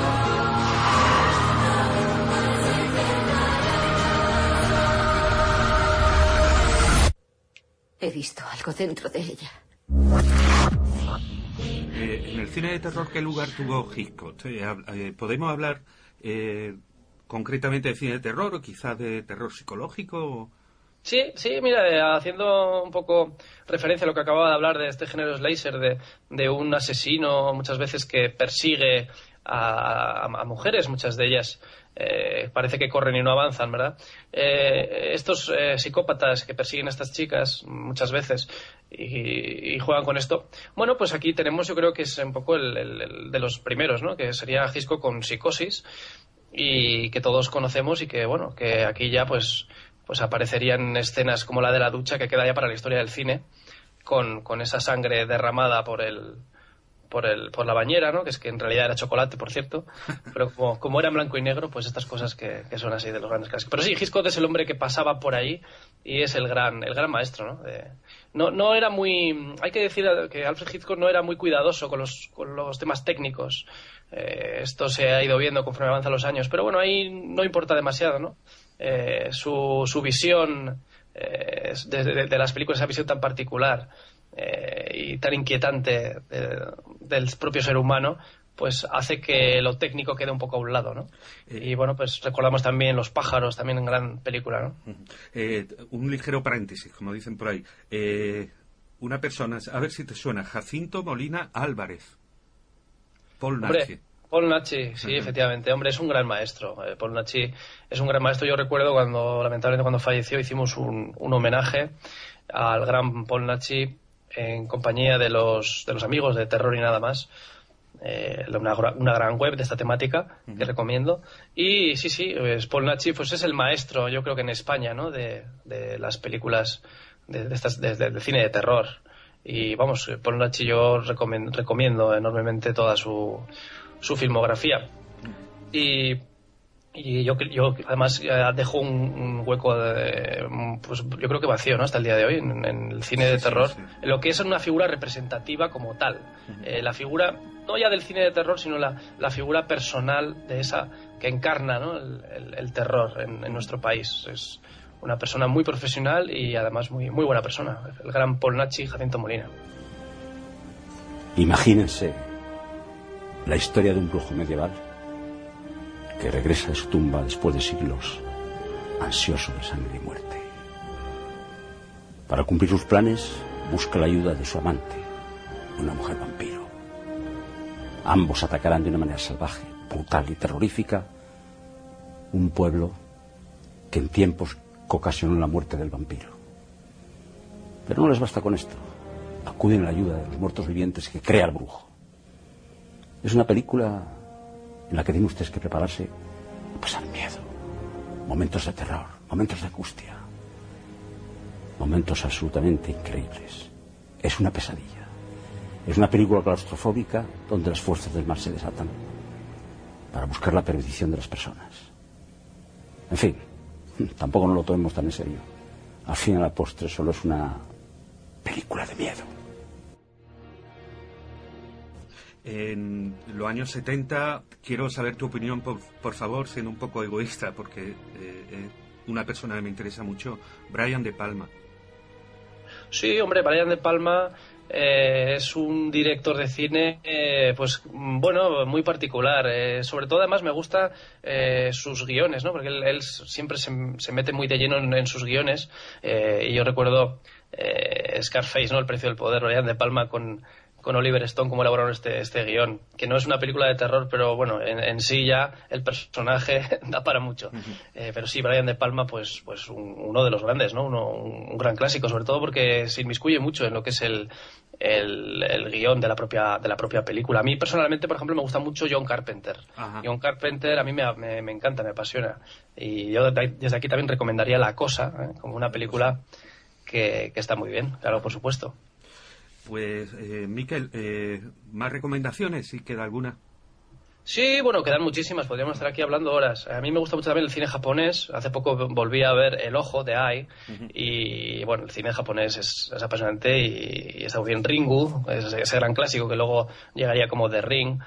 He visto algo dentro de ella. Eh, en el cine de terror, ¿qué lugar tuvo Hitchcock? Eh, eh, ¿Podemos hablar eh, concretamente de cine de terror o quizás de terror psicológico? Sí, sí, mira, eh, haciendo un poco referencia a lo que acababa de hablar de este género slasher, de, de un asesino muchas veces que persigue a, mujeres, muchas de ellas eh, parece que corren y no avanzan, ¿verdad? Eh, estos eh, psicópatas que persiguen a estas chicas muchas veces y, juegan con esto, bueno, pues aquí tenemos, yo creo que es un poco el de los primeros, ¿no? Que sería Gisco con Psicosis y que todos conocemos y que, bueno, que aquí ya pues pues aparecerían escenas como la de la ducha que queda ya para la historia del cine con, con esa sangre derramada por el por, el, por la bañera, ¿no? Que es que en realidad era chocolate, por cierto. Pero como, como era en blanco y negro, pues estas cosas que, que son así de los grandes clásicos. Pero sí, Hitchcock es el hombre que pasaba por ahí y es el gran, el gran maestro, ¿no? De- no, no era muy... Hay que decir que Alfred Hitchcock no era muy cuidadoso con los, con los temas técnicos. Eh, esto se ha ido viendo conforme avanzan los años. Pero bueno, ahí no importa demasiado, ¿no? Eh, su, su visión eh, de, de- de las películas, esa visión tan particular eh, y tan inquietante de- del propio ser humano, pues hace que lo técnico quede un poco a un lado, ¿no? Y bueno, pues recordamos también Los pájaros, también en gran película, ¿no? Eh, un ligero paréntesis, como dicen por ahí. Eh, una persona, a ver si te suena, Jacinto Molina Álvarez. Paul Nachi. Paul Nachi, sí, efectivamente. Hombre, es un gran maestro. Eh, Paul Nachi es un gran maestro. Yo recuerdo cuando, lamentablemente, cuando falleció, hicimos un, un homenaje al gran Paul Nachi en compañía de los, de los amigos de Terror y nada más. Eh, una, una gran web de esta temática que recomiendo. Y sí, sí, pues Paul Nachi pues es el maestro, yo creo que en España, ¿no? De, de las películas de, de estas, de- de- del cine de terror. Y vamos, Paul Nachi yo recomen- recomiendo enormemente toda su, su filmografía. Y, y yo, yo además eh, dejo un, un hueco, de, mm, pues yo creo que vacío, ¿no? Hasta el día de hoy en, en el cine de terror, en lo que es una figura representativa como tal. Eh, la figura, no ya del cine de terror, sino la, la figura personal de esa que encarna ¿no? el, el- el terror en, en nuestro país. Es una persona muy profesional y además muy, muy buena persona. El gran Paul Nachi Jacinto Molina. Imagínense la historia de un brujo medieval que regresa de su tumba después de siglos, ansioso de sangre y muerte. Para cumplir sus planes, busca la ayuda de su amante, una mujer vampiro. Ambos atacarán de una manera salvaje, brutal y terrorífica un pueblo que en tiempos ocasionó la muerte del vampiro. Pero no les basta con esto. Acuden a la ayuda de los muertos vivientes que crea el brujo. Es una película en la que tienen ustedes que prepararse a pasar miedo, momentos de terror, momentos de angustia, momentos absolutamente increíbles. Es una pesadilla. Es una película claustrofóbica donde las fuerzas del mal se desatan para buscar la perdición de las personas. En fin, tampoco nos lo tomemos tan en serio. Al fin y a la postre solo es una película de miedo. En los años 70, quiero saber tu opinión, por, por favor, siendo un poco egoísta, porque eh, eh, una persona que me interesa mucho, Brian De Palma. Sí, hombre, Brian De Palma eh, es un director de cine, eh, pues bueno, muy particular. eh, sobre todo, además, me gusta eh, sus guiones, ¿no? Porque él, él siempre se, se mete muy de lleno en, en sus guiones. y yo recuerdo Scarface, ¿no? El precio del poder, Brian De Palma con con Oliver Stone cómo elaboraron este, este guion, que no es una película de terror, pero bueno, en, en sí ya el personaje da para mucho. Eh, pero sí, Brian De Palma, pues, pues un- uno de los grandes, ¿no? Uno- un, un gran clásico, sobre todo porque se inmiscuye mucho en lo que es el, el, el guion de la, propia, de la propia película. A mí personalmente, por ejemplo, me gusta mucho John Carpenter. John Carpenter a mí me, me- me encanta, me apasiona. Y yo de- desde aquí también recomendaría La Cosa, ¿eh? como una película que, que está muy bien, claro, por supuesto. Pues, eh, Miquel, eh, ¿más recomendaciones? Si queda alguna. Sí, bueno, quedan muchísimas, podríamos estar aquí hablando horas. A mí me gusta mucho también el cine japonés. Hace poco volví a ver El Ojo de Ai y bueno, el cine japonés es, es apasionante y, y está muy bien Ringu, ese, ese gran clásico que luego llegaría como The Ring.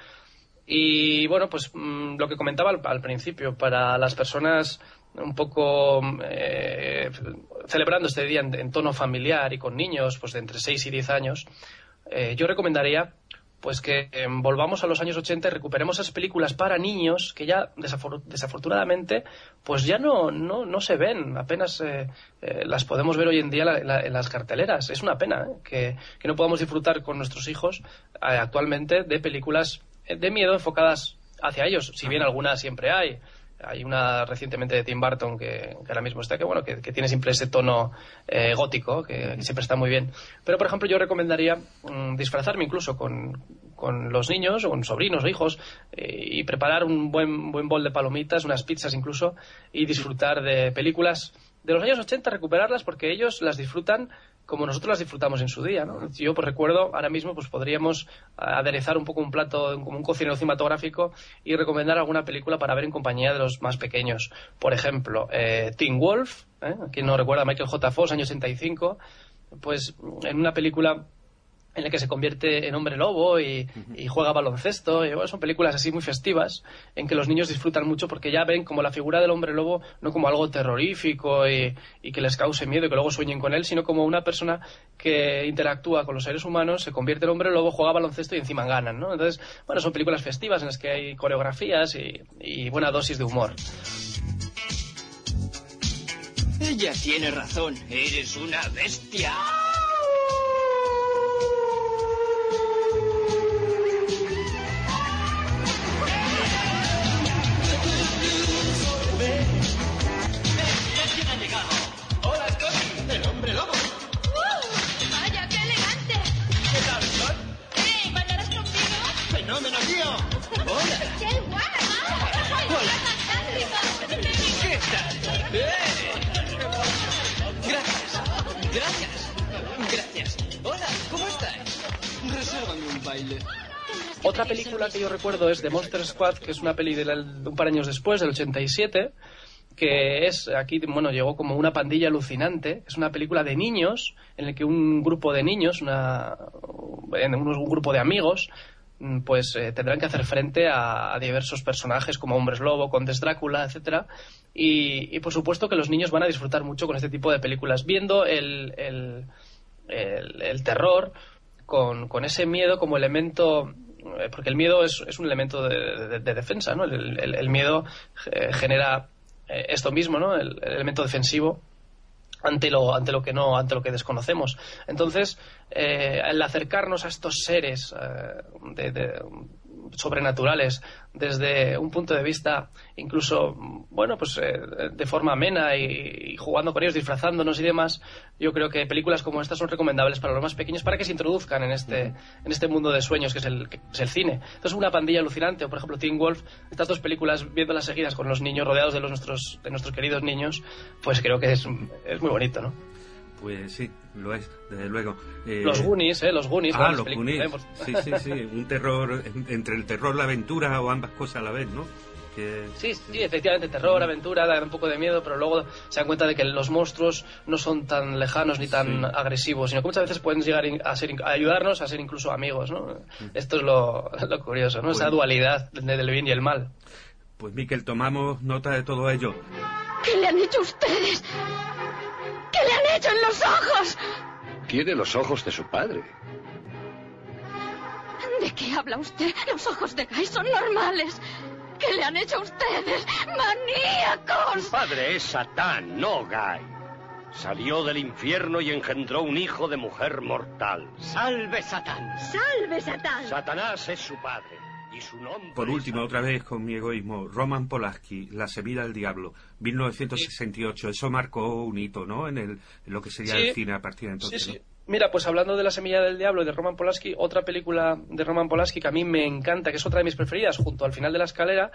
Y bueno, pues mm, lo que comentaba al, al principio, para las personas un poco eh, celebrando este día en, tono familiar y con niños pues de entre 6 y 10 años, eh, yo recomendaría pues que eh, volvamos a los años 80 y recuperemos esas películas para niños que ya desafor- desafortunadamente pues ya no, no, no se ven, apenas las podemos ver hoy en día la- la- en las carteleras. Es una pena que, que no podamos disfrutar con nuestros hijos actualmente de películas de miedo enfocadas hacia ellos, si bien algunas siempre hay. Hay una recientemente de Tim Burton que, ahora mismo está, que bueno, que, tiene siempre ese tono eh, gótico, que, que siempre está muy bien. Pero, por ejemplo, yo recomendaría mm, disfrazarme incluso con, con los niños, o con sobrinos o hijos, eh, y preparar un buen, buen bol de palomitas, unas pizzas incluso, y disfrutar de películas de los años 80, recuperarlas porque ellos las disfrutan como nosotros las disfrutamos en su día, ¿no? Yo pues recuerdo, ahora mismo pues podríamos aderezar un poco un plato como un cocinero cinematográfico y recomendar alguna película para ver en compañía de los más pequeños. Por ejemplo, eh, Wolf, ¿eh? quien no recuerda Michael J. Fox, año 85, pues en una película en la que se convierte en hombre lobo y, y juega baloncesto. Y, bueno, son películas así muy festivas en que los niños disfrutan mucho porque ya ven como la figura del hombre lobo no como algo terrorífico y, y que les cause miedo y que luego sueñen con él, sino como una persona que interactúa con los seres humanos, se convierte en hombre lobo, juega baloncesto y encima ganan. ¿no? Entonces, bueno, son películas festivas en las que hay coreografías y, y buena dosis de humor. Ella tiene razón. Eres una bestia. Otra película que yo recuerdo es The Monster Squad, que es una peli de, un par de años después, del 87, que es, aquí, bueno, llegó como una pandilla alucinante. Es una película de niños, en la que un grupo de niños, una, un, grupo de amigos, mm, pues eh, tendrán que hacer frente a, diversos personajes como Hombres Lobo, Condes Drácula, etcétera. Y, y por supuesto que los niños van a disfrutar mucho con este tipo de películas, viendo el, el- el terror con, con ese miedo como elemento eh, porque el miedo es, es un elemento de, de- de defensa, ¿no? El, miedo eh, genera eh, esto mismo, ¿no? El, el elemento defensivo ante lo, ante lo que no, ante lo que desconocemos. Entonces, al acercarnos a estos seres de- sobrenaturales desde un punto de vista incluso, bueno, pues eh, de forma amena y, y jugando con ellos, disfrazándonos y demás, yo creo que películas como estas son recomendables para los más pequeños para que se introduzcan en este, en este mundo de sueños que es el, que es el cine. Entonces, una pandilla alucinante, o por ejemplo, Teen Wolf, estas dos películas viéndolas seguidas con los niños rodeados de los nuestros, de nuestros queridos niños, pues creo que es, es muy bonito, ¿no? Pues sí, lo es, desde luego. Eh, Los Goonies, ¿eh? Los Goonies. Ah, los Goonies. Sí, sí, sí. Un terror, en- entre el terror, la aventura o ambas cosas a la vez, ¿no? Que... Sí, sí, efectivamente, terror, aventura, da un poco de miedo, pero luego se dan cuenta de que los monstruos no son tan lejanos ni tan agresivos, sino que muchas veces pueden llegar a, ser, a ayudarnos a ser incluso amigos, ¿no? Esto es lo, lo curioso, ¿no? Esa Bueno. dualidad de- del bien y el mal. Pues Miquel, tomamos nota de todo ello. ¿Qué le han hecho ustedes? ¿Qué le han hecho en los ojos? Tiene los ojos de su padre. ¿De qué habla usted? Los ojos de Guy son normales. ¿Qué le han hecho ustedes? ¡Maníacos! Su padre es Satán, no Guy. Salió del infierno y engendró un hijo de mujer mortal. ¡Salve Satán! ¡Salve, Satán! Satanás es su padre. Por último, otra vez con mi egoísmo, Roman Polanski, La semilla del diablo, 1968. Eso marcó un hito, ¿no? En, el, en lo que sería Sí. el cine a partir de entonces. Sí, sí. ¿no? Mira, pues hablando de La Semilla del Diablo de Roman Polanski, otra película de Roman Polanski que a mí me encanta, que es otra de mis preferidas, junto al final de la escalera.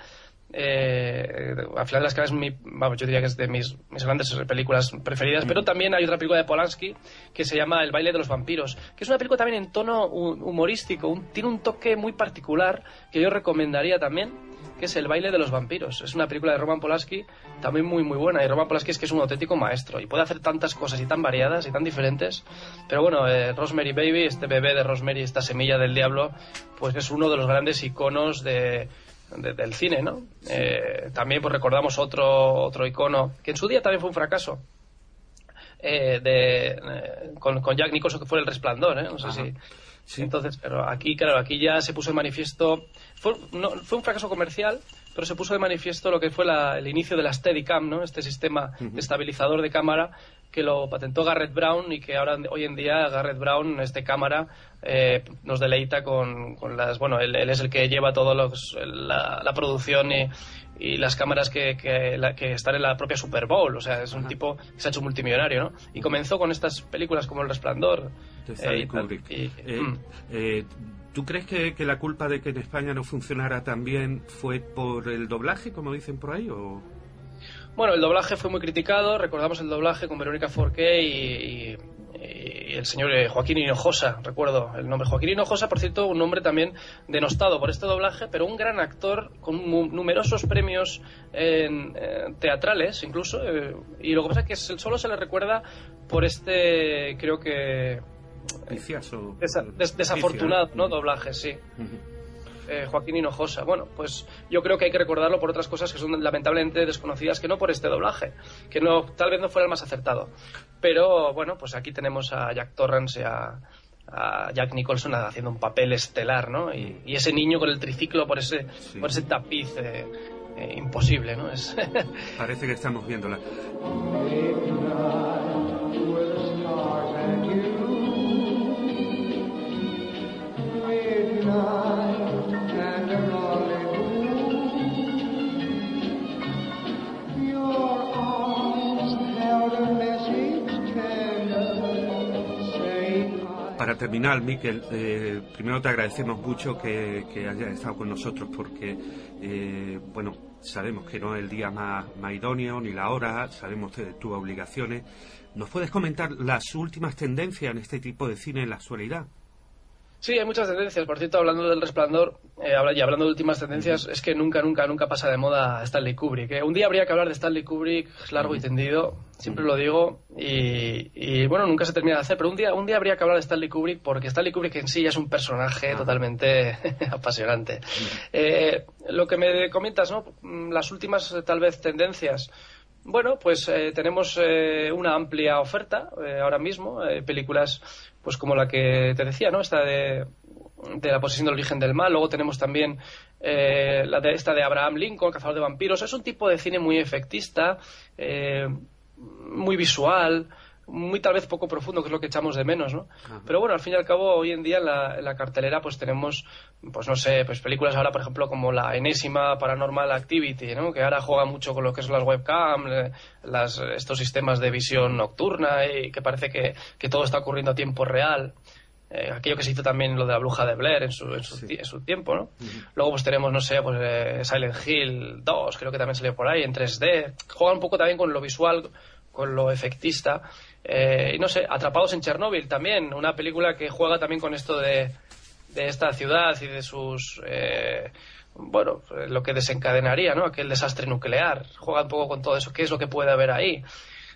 Eh, al final de la escalera es mi, vamos, yo diría que es de mis, mis grandes películas preferidas, pero también hay otra película de Polanski que se llama El baile de los vampiros, que es una película también en tono hu- humorístico, un- tiene un toque muy particular que yo recomendaría también que es El baile de los vampiros. Es una película de Roman Polanski también muy muy buena y Roman Polanski es que es un auténtico maestro y puede hacer tantas cosas y tan variadas y tan diferentes. Pero bueno, eh, Rosemary Baby, este bebé de Rosemary, esta semilla del diablo, pues es uno de los grandes iconos de, de- del cine, ¿no? Eh, también pues recordamos otro otro icono que en su día también fue un fracaso. eh, de, eh, con, con Jack Nicholson que fue El Resplandor, ¿eh? No sé si... Entonces, pero aquí, claro, aquí ya se puso de manifiesto. Fue, no, fue un fracaso comercial, pero se puso de manifiesto lo que fue la- el inicio de la Steadicam, ¿no? Este sistema de estabilizador de cámara que lo patentó Garrett Brown y que ahora hoy en día Garrett Brown, este cámara, eh, nos deleita con, con las. Bueno, él, él es el que lleva los, la, la producción y, y las cámaras que, que, la- que están en la propia Super Bowl. O sea, es un tipo que se ha hecho multimillonario, ¿no? Y comenzó con estas películas como El Resplandor. De eh, y Eh, mm. ¿Tú crees que, que la culpa de que en España no funcionara tan bien fue por el doblaje, como dicen por ahí? O... Bueno, el doblaje fue muy criticado. Recordamos el doblaje con Verónica Forqué y, el señor eh, Joaquín Hinojosa, recuerdo el nombre. Joaquín Hinojosa, por cierto, un nombre también denostado por este doblaje, pero un gran actor con numerosos premios en, eh, teatrales incluso. eh, y lo que pasa es que solo se le recuerda por este, creo que... Viciaso. desa- des- desafortunado, ¿no? Doblaje, sí. Eh, Joaquín Hinojosa. Bueno, pues yo creo que hay que recordarlo por otras cosas que son lamentablemente desconocidas, que no por este doblaje, que no tal vez no fuera el más acertado. Pero bueno, pues aquí tenemos a Jack Torrance y a, a Jack Nicholson haciendo un papel estelar, ¿no? Y, y ese niño con el triciclo por ese, por ese tapiz eh, eh, imposible, ¿no? Es Parece que estamos viéndola. Para terminar, Miquel, eh, primero te agradecemos mucho que, hayas estado con nosotros porque, eh, bueno, sabemos que no es el día más, más idóneo ni la hora, sabemos de tus obligaciones. ¿Nos puedes comentar las últimas tendencias en este tipo de cine en la actualidad? Sí, hay muchas tendencias. Por cierto, hablando del resplandor eh, y hablando de últimas tendencias, es que nunca, nunca, nunca pasa de moda Stanley Kubrick. ¿eh? Un día habría que hablar de Stanley Kubrick largo y tendido, siempre lo digo, y, y, bueno, nunca se termina de hacer, pero un día, un día habría que hablar de Stanley Kubrick porque Stanley Kubrick en sí ya es un personaje totalmente apasionante. Eh, lo que me comentas, ¿no? Mm, Las últimas, eh, tal vez, tendencias. Bueno, pues eh, tenemos eh, una amplia oferta eh, ahora mismo, eh, películas pues como la que te decía, ¿no? Esta de, de la posesión del origen del mal. Luego tenemos también eh, la de esta de Abraham Lincoln, Cazador de vampiros. Es un tipo de cine muy efectista, eh, muy visual, muy tal vez poco profundo, que es lo que echamos de menos, ¿no? Pero bueno, al fin y al cabo, hoy en día en la, en la cartelera pues tenemos, pues no sé, pues películas ahora, por ejemplo, como la enésima Paranormal Activity, ¿no? Que ahora juega mucho con lo que son las webcam, eh, las, estos sistemas de visión nocturna y que parece que, que todo está ocurriendo a tiempo real. Eh, aquello que se hizo también lo de la bruja de Blair en su, en su, ti- en su tiempo, ¿no? Luego pues tenemos, no sé, pues eh, Silent Hill 2, creo que también salió por ahí, en 3D. Juega un poco también con lo visual, con lo efectista. Eh, y no sé, Atrapados en Chernóbil también, una película que juega también con esto de, de esta ciudad y de sus... eh, bueno, pues, lo que desencadenaría, ¿no? Aquel desastre nuclear. Juega un poco con todo eso. ¿Qué es lo que puede haber ahí?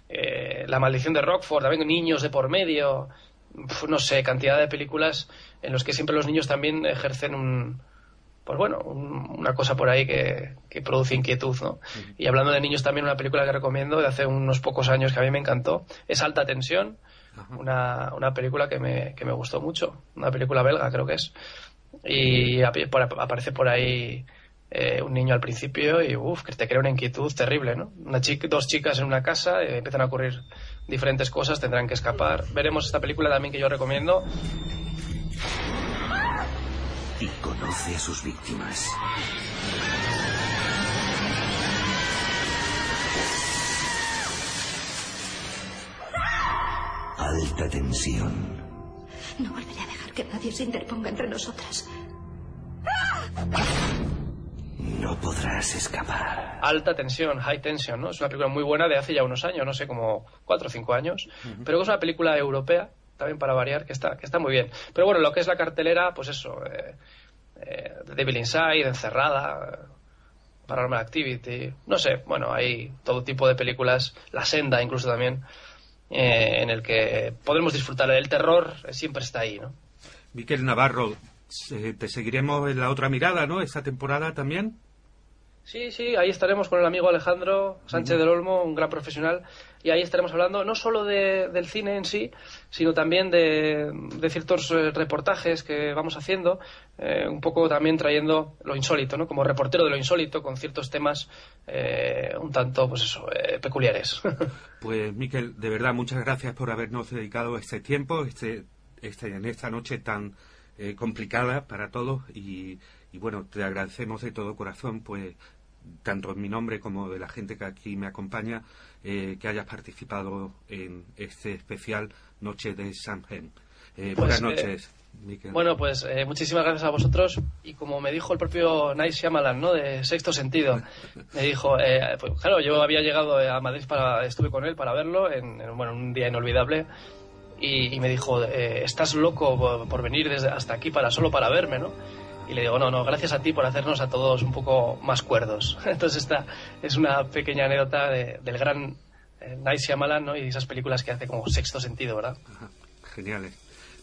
Eh, la maldición de Rockford, también niños de por medio. No sé, cantidad de películas en los que siempre los niños también ejercen un, pues bueno, un- una cosa por ahí que, que produce inquietud, ¿no? Y hablando de niños también una película que recomiendo de hace unos pocos años que a mí me encantó es Alta Tensión, una, una película que me, que me gustó mucho, una película belga creo que es, y ap- por- aparece por ahí eh, un niño al principio y uff, que te crea una inquietud terrible, ¿no? Una chica, dos chicas en una casa, eh, empiezan a ocurrir diferentes cosas, tendrán que escapar. Veremos esta película también que yo recomiendo. Y conoce a sus víctimas. Alta tensión. No volveré a dejar que nadie se interponga entre nosotras. No podrás escapar. Alta tensión, high tension, ¿no? Es una película muy buena de hace ya unos años, no sé, como cuatro o cinco años, pero es una película europea, también para variar, que está, que está muy bien. Pero bueno, lo que es la cartelera, pues eso, eh, eh, Devil Inside, Encerrada, Paranormal Activity, no sé, bueno, hay todo tipo de películas, La Senda incluso también, eh, en el que podremos disfrutar. El terror siempre está ahí, ¿no? Miquel Navarro, te seguiremos en la otra mirada, ¿no? Esta temporada también. Sí, sí, ahí estaremos con el amigo Alejandro Sánchez del Olmo, un gran profesional, y ahí estaremos hablando no solo de- del cine en sí, sino también de, de ciertos eh, reportajes que vamos haciendo, eh, un poco también trayendo lo insólito, ¿no? Como reportero de lo insólito, con ciertos temas eh, un tanto, pues eso, eh, peculiares. Pues Miquel, de verdad, muchas gracias por habernos dedicado este tiempo, este, este, en esta noche tan eh, complicada para todos y, y bueno, te agradecemos de todo corazón, pues tanto en mi nombre como de la gente que aquí me acompaña, eh, que hayas participado en este especial Noche de Samhain. Eh, Pues, buenas noches, Miquel. Bueno, pues eh, muchísimas gracias a vosotros. Y como me dijo el propio Night Shyamalan, ¿no? De Sexto Sentido, me dijo, eh, pues claro, yo había llegado a Madrid para, estuve con él para verlo en, en, bueno, un día inolvidable. y, y me dijo, eh, ¿estás loco por, por venir desde hasta aquí para solo para verme, no? Y le digo, no, no, gracias a ti por hacernos a todos un poco más cuerdos. Entonces esta es una pequeña anécdota de- del gran eh, Night Shyamalan, ¿no? Y esas películas que hace como sexto sentido, ¿verdad? Geniales.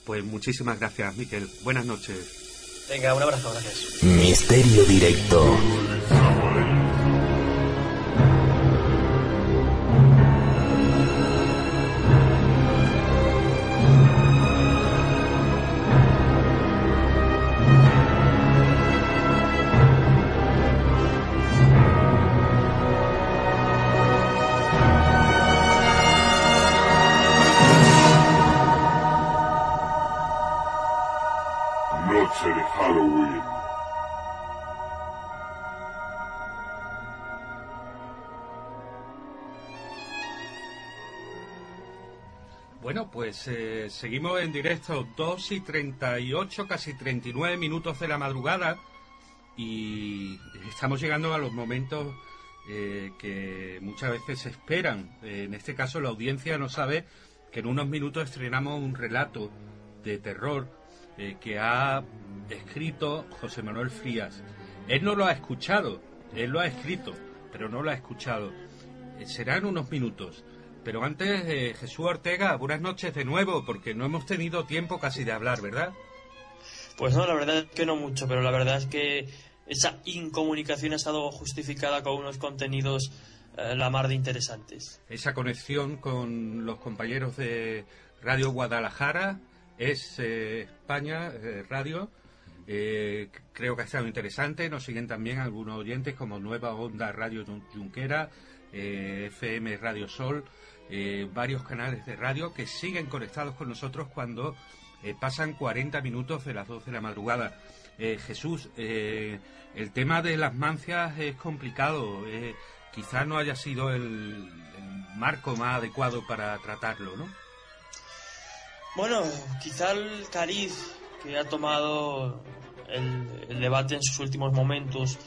Pues muchísimas gracias, Miquel. Buenas noches. Venga, un abrazo, gracias. Misterio directo. Pues eh, seguimos en directo, 2 y 38, casi 39 minutos de la madrugada y estamos llegando a los momentos eh, que muchas veces se esperan. En este caso la audiencia no sabe que en unos minutos estrenamos un relato de terror eh, que ha escrito José Manuel Frías. Él no lo ha escuchado, él lo ha escrito, pero no lo ha escuchado. Será en unos minutos. Pero antes, eh, Jesús Ortega, buenas noches de nuevo, porque no hemos tenido tiempo casi de hablar, ¿verdad? Pues no, la verdad es que no mucho, pero la verdad es que esa incomunicación ha estado justificada con unos contenidos eh, la mar de interesantes. Esa conexión con los compañeros de Radio Guadalajara es eh, España eh, Radio. Eh, creo que ha estado interesante. Nos siguen también algunos oyentes como Nueva Onda Radio Junquera, eh, FM Radio Sol, eh, varios canales de radio que siguen conectados con nosotros cuando eh, pasan 40 minutos de las 12 de la madrugada. Eh, Jesús, el tema de las mancias es complicado. Quizá no haya sido el, el marco más adecuado para tratarlo, ¿no? Bueno, quizá el cariz que ha tomado el, el debate en sus últimos momentos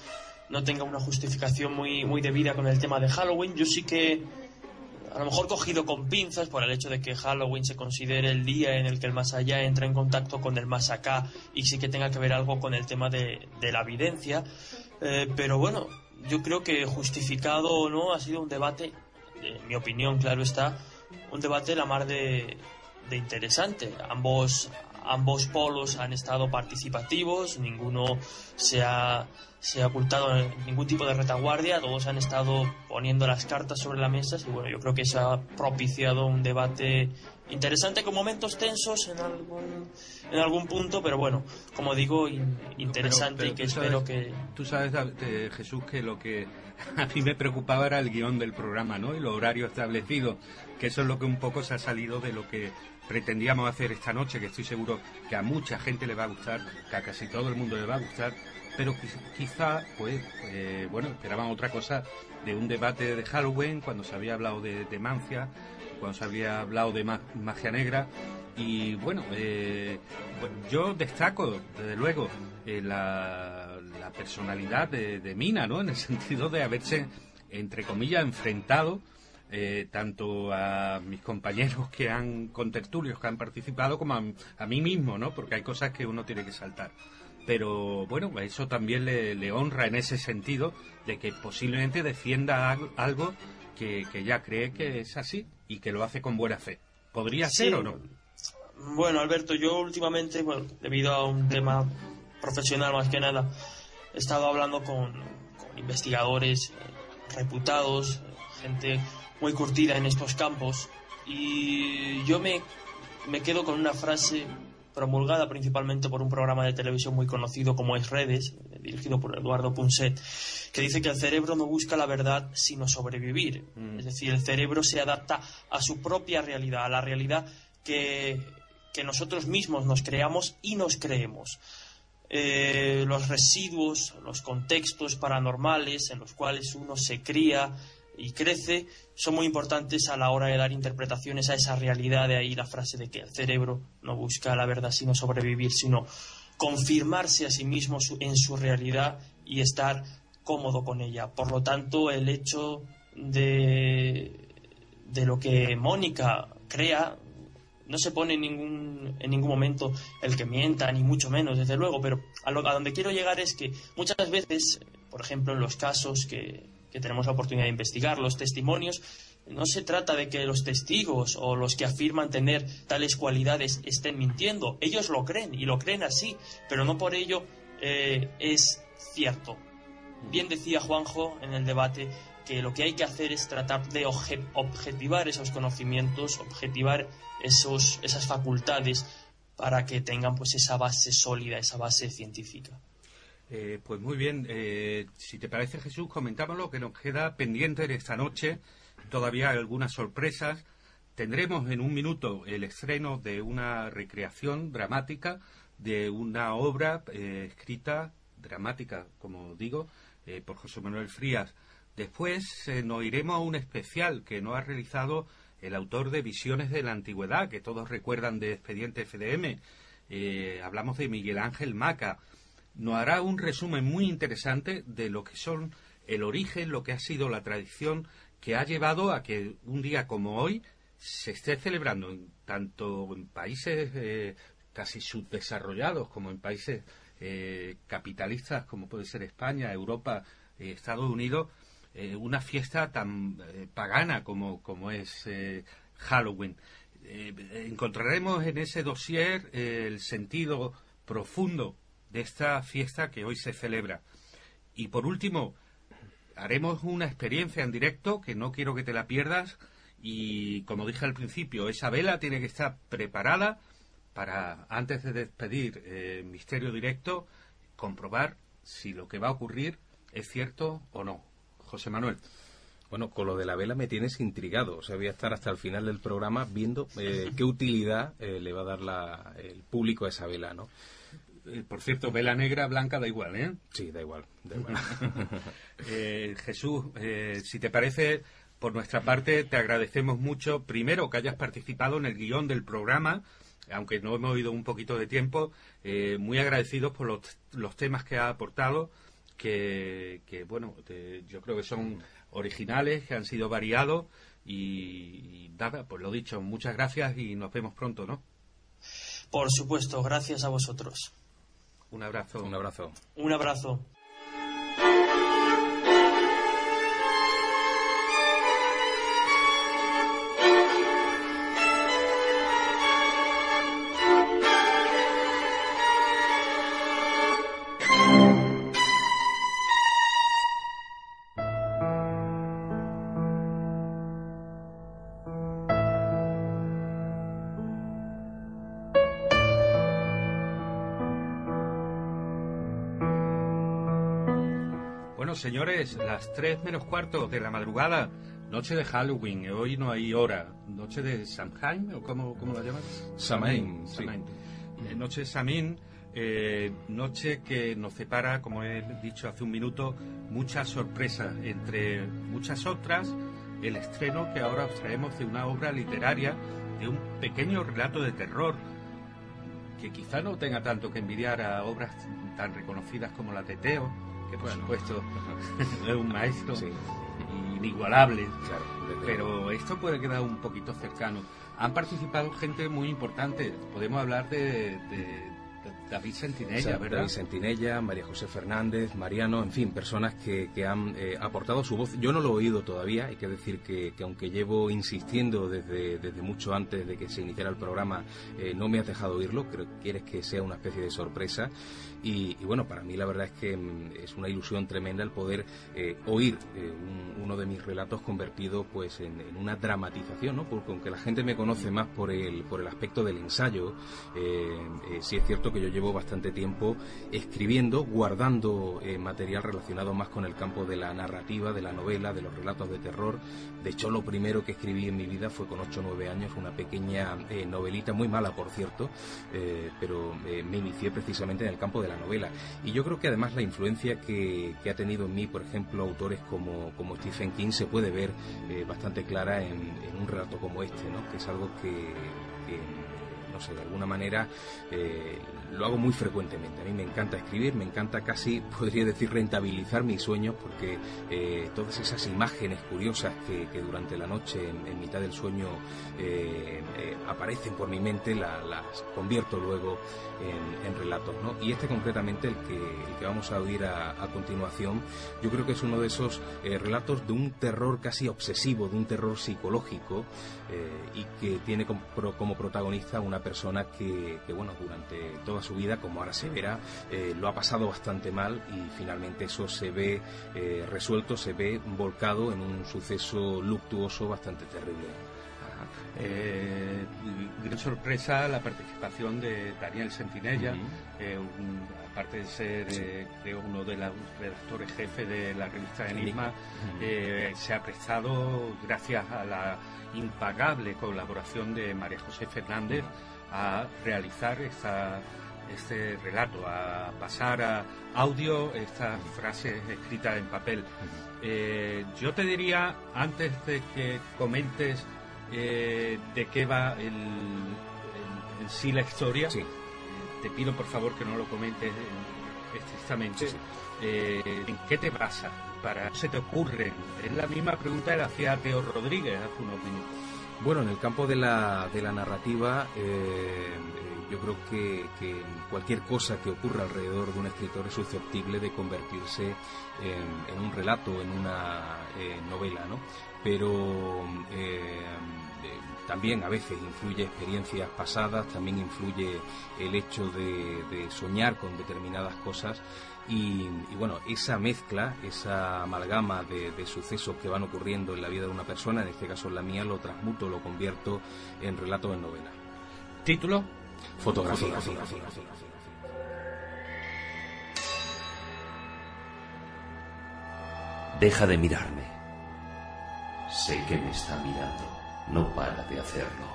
no tenga una justificación muy, muy debida con el tema de Halloween. Yo sí que a lo mejor cogido con pinzas por el hecho de que Halloween se considere el día en el que el más allá entra en contacto con el más acá y sí que tenga que ver algo con el tema de, la evidencia. Eh, pero bueno, yo creo que justificado o no ha sido un debate, en mi opinión, claro está, un debate la mar de, de interesante. Ambos, ambos polos han estado participativos, ninguno se ha, se ha ocultado ningún tipo de retaguardia, todos han estado poniendo las cartas sobre la mesa y bueno, yo creo que se ha propiciado un debate interesante con momentos tensos en algún, en algún punto, pero bueno, como digo, in- interesante Pero- y que espero sabes- que... Tú sabes, eh, Jesús, que lo que a mí me preocupaba era el guion del programa, ¿no? Y los horarios establecidos, que eso es lo que un poco se ha salido de lo que pretendíamos hacer esta noche, que estoy seguro que a mucha gente le va a gustar, que a casi todo el mundo le va a gustar, pero quiz- quizá, pues, eh, bueno, esperaban otra cosa de un debate de Halloween, cuando se había hablado de demencia, cuando se había hablado de ma- magia negra, y bueno, eh, yo destaco, desde luego, eh, la, personalidad de, de Mina, ¿no? En el sentido de haberse, entre comillas, enfrentado eh, tanto a mis compañeros que han, con tertulios que han participado, como a, a mí mismo, ¿no? Porque hay cosas que uno tiene que saltar. Pero bueno, eso también le, le honra en ese sentido de que posiblemente defienda al- algo que, que ya cree que es así y que lo hace con buena fe. ¿Podría Sí. ser o no? Bueno, Alberto, yo últimamente, bueno, debido a un tema profesional más que nada, he estado hablando con, con investigadores eh, reputados, gente muy curtida en estos campos, y yo me, me quedo con una frase promulgada principalmente por un programa de televisión muy conocido como es Redes, dirigido por Eduardo Punset, que dice que el cerebro no busca la verdad sino sobrevivir. Es decir, el cerebro se adapta a su propia realidad, a la realidad que, que nosotros mismos nos creamos y nos creemos. Eh, los residuos, los contextos paranormales en los cuales uno se cría y crece son muy importantes a la hora de dar interpretaciones a esa realidad. De ahí la frase de que el cerebro no busca la verdad sino sobrevivir, sino confirmarse a sí mismo su- en su realidad y estar cómodo con ella. Por lo tanto, el hecho de, de lo que Mónica crea no se pone en ningún, en ningún momento el que mienta, ni mucho menos, desde luego, pero a, lo, a donde quiero llegar es que muchas veces, por ejemplo, en los casos que, que tenemos la oportunidad de investigar, los testimonios, no se trata de que los testigos o los que afirman tener tales cualidades estén mintiendo. Ellos lo creen y lo creen así, pero no por ello eh, es cierto. Bien decía Juanjo en el debate que lo que hay que hacer es tratar de obje- objetivar esos conocimientos, objetivar esos, esas facultades para que tengan pues esa base sólida, esa base científica. Eh, pues muy bien, eh, si te parece Jesús, comentamos lo que nos queda pendiente de esta noche. Todavía hay algunas sorpresas. Tendremos en un minuto el estreno de una recreación dramática de una obra eh, escrita, dramática, como digo, por José Manuel Frías. Después nos iremos a un especial que nos ha realizado el autor de Visiones de la Antigüedad, que todos recuerdan de Expediente FDM. Hablamos de Miguel Ángel Maca nos hará un resumen muy interesante de lo que son el origen, lo que ha sido la tradición que ha llevado a que un día como hoy se esté celebrando en- tanto en países eh, casi subdesarrollados como en países eh, capitalistas como puede ser España, Europa, eh, Estados Unidos, eh, una fiesta tan pagana como, como es Halloween. Encontraremos en ese dossier el sentido profundo de esta fiesta que hoy se celebra. Y por último, haremos una experiencia en directo que no quiero que te la pierdas y como dije al principio, esa vela tiene que estar preparada para, antes de despedir eh, Misterio Directo, comprobar si lo que va a ocurrir es cierto o no. José Manuel. Bueno, con lo de la vela me tienes intrigado. O sea, voy a estar hasta el final del programa viendo eh, qué utilidad eh, le va a dar la- el público a esa vela, ¿no? Eh, por cierto, vela negra, blanca, da igual, ¿eh? Sí, da igual, da igual. Eh, Jesús, eh, si te parece, por nuestra parte te agradecemos mucho, primero, que hayas participado en el guion del programa, aunque no hemos oído un poquito de tiempo, eh, muy agradecidos por los, los temas que has aportado, que, que, bueno, te- yo creo que son originales, que han sido variados y, y nada, pues lo dicho, muchas gracias y nos vemos pronto, ¿no? Por supuesto, gracias a vosotros. Un abrazo. Un abrazo. Un abrazo. Señores, las 3 menos cuarto de la madrugada, noche de Halloween, eh, hoy no hay hora, noche de Samhain, o cómo, cómo la llamas? Samhain, sí. Samhain. Eh, noche de Samhain, eh, noche que nos separa, como he dicho hace un minuto, muchas sorpresas, entre muchas otras, el estreno que ahora os traemos de una obra literaria, de un pequeño relato de terror, que quizá no tenga tanto que envidiar a obras tan reconocidas como la de Teo, que por supuesto es un maestro inigualable, pero esto puede quedar un poquito cercano. Han participado gente muy importante, podemos hablar de, de- de David Sentinella, O sea, ¿verdad? David Sentinella, María José Fernández, Mariano, en fin, personas que, que han eh, aportado su voz. Yo no lo he oído todavía, hay que decir que, que aunque llevo insistiendo desde, desde mucho antes de que se iniciara el programa, eh, no me has dejado oírlo, creo que quieres que sea una especie de sorpresa. Y, bueno, para mí la verdad es que mm, es una ilusión tremenda el poder eh, oír eh, un- uno de mis relatos convertido pues en, una dramatización, ¿no? Porque aunque la gente me conoce más por el, por el aspecto del ensayo, eh, sí es cierto que yo llevo bastante tiempo escribiendo, guardando material relacionado más con el campo de la narrativa, de la novela, de los relatos de terror. De hecho, lo primero que escribí en mi vida fue con 8 o 9 años, una pequeña novelita, muy mala por cierto, pero me inicié precisamente en el campo de la novela. Y yo creo que además la influencia que, que ha tenido en mí, por ejemplo, autores como, como Stephen King, se puede ver eh, bastante clara en, un relato como este, ¿no? que es algo que, que no sé, de alguna manera eh, lo hago muy frecuentemente. A mí me encanta escribir, me encanta casi, podría decir, rentabilizar mis sueños porque eh, todas esas imágenes curiosas que, que durante la noche, en, en mitad del sueño, eh, eh, aparecen por mi mente, la- las convierto luego en, en relatos. ¿no? Y este concretamente, el que, el que vamos a oír a, a continuación, yo creo que es uno de esos eh, relatos de un terror casi obsesivo, de un terror psicológico eh, y que tiene como, como protagonista una persona que, que, bueno, durante toda su vida, como ahora se verá, eh, lo ha pasado bastante mal y finalmente eso se ve eh, resuelto, se ve volcado en un suceso luctuoso bastante terrible. Eh, gran sorpresa la participación de Daniel Sentinella, Ujú. eh, un- aparte de ser eh, creo, uno de los redactores jefe de la revista Enigma, Ujú. eh, se ha prestado, gracias a la impagable colaboración de María José Fernández, a realizar esta, este relato, a pasar a audio estas frases escritas en papel. Eh, yo te diría, antes de que comentes eh, de qué va el, el- en sí la historia, eh, te pido por favor que no lo comentes estrictamente. Eh, ¿En qué te basas? Para se te ocurre. Es la misma pregunta que le hacía a Teo Rodríguez hace unos minutos. Bueno, en el campo de la, de la narrativa, eh, yo creo que, cualquier cosa que ocurra alrededor de un escritor es susceptible de convertirse en, un relato, en una eh, novela, ¿no? Pero eh, eh, también a veces influye experiencias pasadas, también influye el hecho de, soñar con determinadas cosas y, bueno, esa mezcla, esa amalgama de, de sucesos que van ocurriendo en la vida de una persona, en este caso en la mía, lo transmuto, lo convierto en relato en novela. ¿Título? Fotografía. Deja de mirarme. Sé que me está mirando. No para de hacerlo.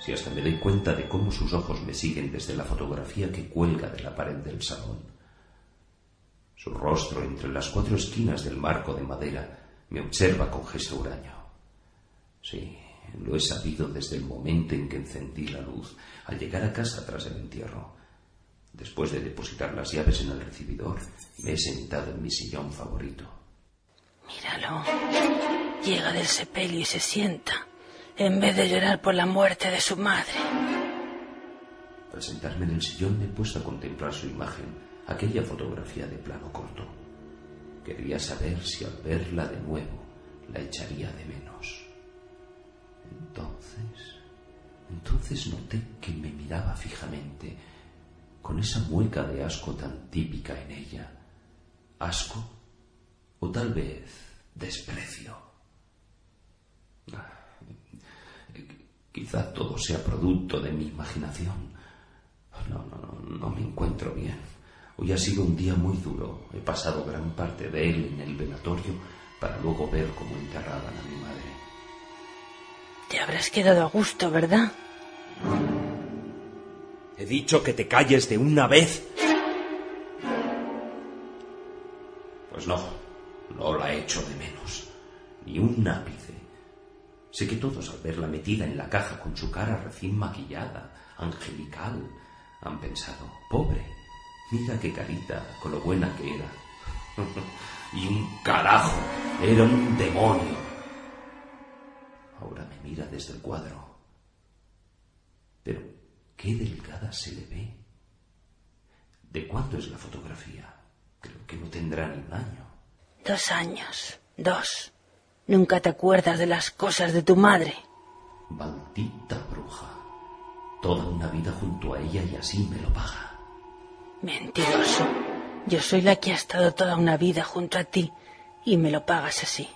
Si hasta me doy cuenta de cómo sus ojos me siguen desde la fotografía que cuelga de la pared del salón. Su rostro entre las cuatro esquinas del marco de madera me observa con gesto huraño. Sí, lo he sabido desde el momento en que encendí la luz al llegar a casa tras el entierro. Después de depositar las llaves en el recibidor, me he sentado en mi sillón favorito. Míralo. Llega del sepelio y se sienta, en vez de llorar por la muerte de su madre. Al sentarme en el sillón me he puesto a contemplar su imagen, aquella fotografía de plano corto. Quería saber si al verla de nuevo la echaría de menos. Entonces, entonces noté que me miraba fijamente, con esa mueca de asco tan típica en ella. Asco o tal vez desprecio. Ah, Quizá todo sea producto de mi imaginación. No, no, no, no me encuentro bien. Hoy ha sido un día muy duro. He pasado gran parte de él en el velatorio para luego ver cómo enterraban a mi madre. Te habrás quedado a gusto, ¿verdad? He dicho que te calles de una vez. Pues no, no la echo de menos. Ni un ápice. Sé que todos al verla metida en la caja con su cara recién maquillada, angelical, han pensado, pobre, mira qué carita, con lo buena que era. y un carajo, era un demonio. Ahora me mira desde el cuadro. Pero, qué delgada se le ve. ¿De cuándo es la fotografía? Creo que no tendrá ni un año. Dos años. Dos. Nunca te acuerdas de las cosas de tu madre. Maldita bruja. Toda una vida junto a ella y así me lo paga. Mentiroso. Yo soy la que ha estado toda una vida junto a ti y me lo pagas así.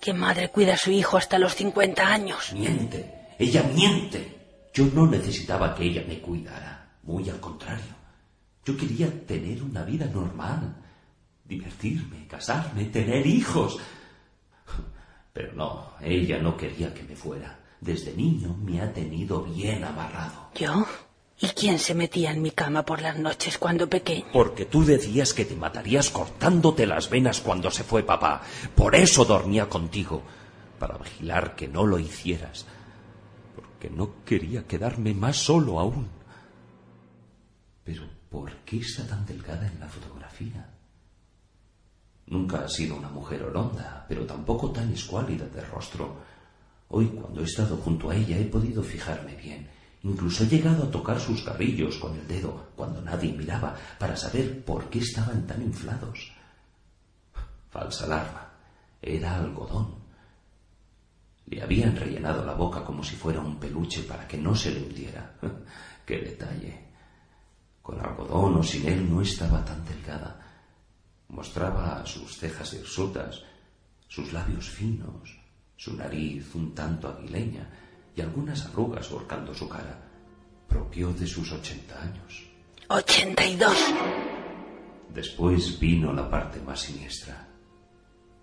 ¿Qué madre cuida a su hijo hasta los 50 años? Miente. Ella miente. Yo no necesitaba que ella me cuidara. Muy al contrario. Yo quería tener una vida normal. Divertirme, casarme, tener hijos. Pero no, ella no quería que me fuera. Desde niño me ha tenido bien amarrado. ¿Yo? ¿Y quién se metía en mi cama por las noches cuando pequeño? Porque tú decías que te matarías cortándote las venas cuando se fue papá. Por eso dormía contigo. Para vigilar que no lo hicieras. que no quería quedarme más solo aún. Pero, ¿por qué está tan delgada en la fotografía? Nunca ha sido una mujer oronda, pero tampoco tan escuálida de rostro. Hoy, cuando he estado junto a ella, he podido fijarme bien. Incluso he llegado a tocar sus cabellos con el dedo cuando nadie miraba para saber por qué estaban tan inflados. Falsa alarma. Era algodón. Le habían rellenado la boca como si fuera un peluche para que no se le hundiera. ¡Qué detalle! Con algodón o sin él no estaba tan delgada. Mostraba sus cejas hirsutas, sus labios finos, su nariz un tanto aguileña y algunas arrugas surcando su cara, propio de sus ochenta años. Ochenta y dos. Después vino la parte más siniestra.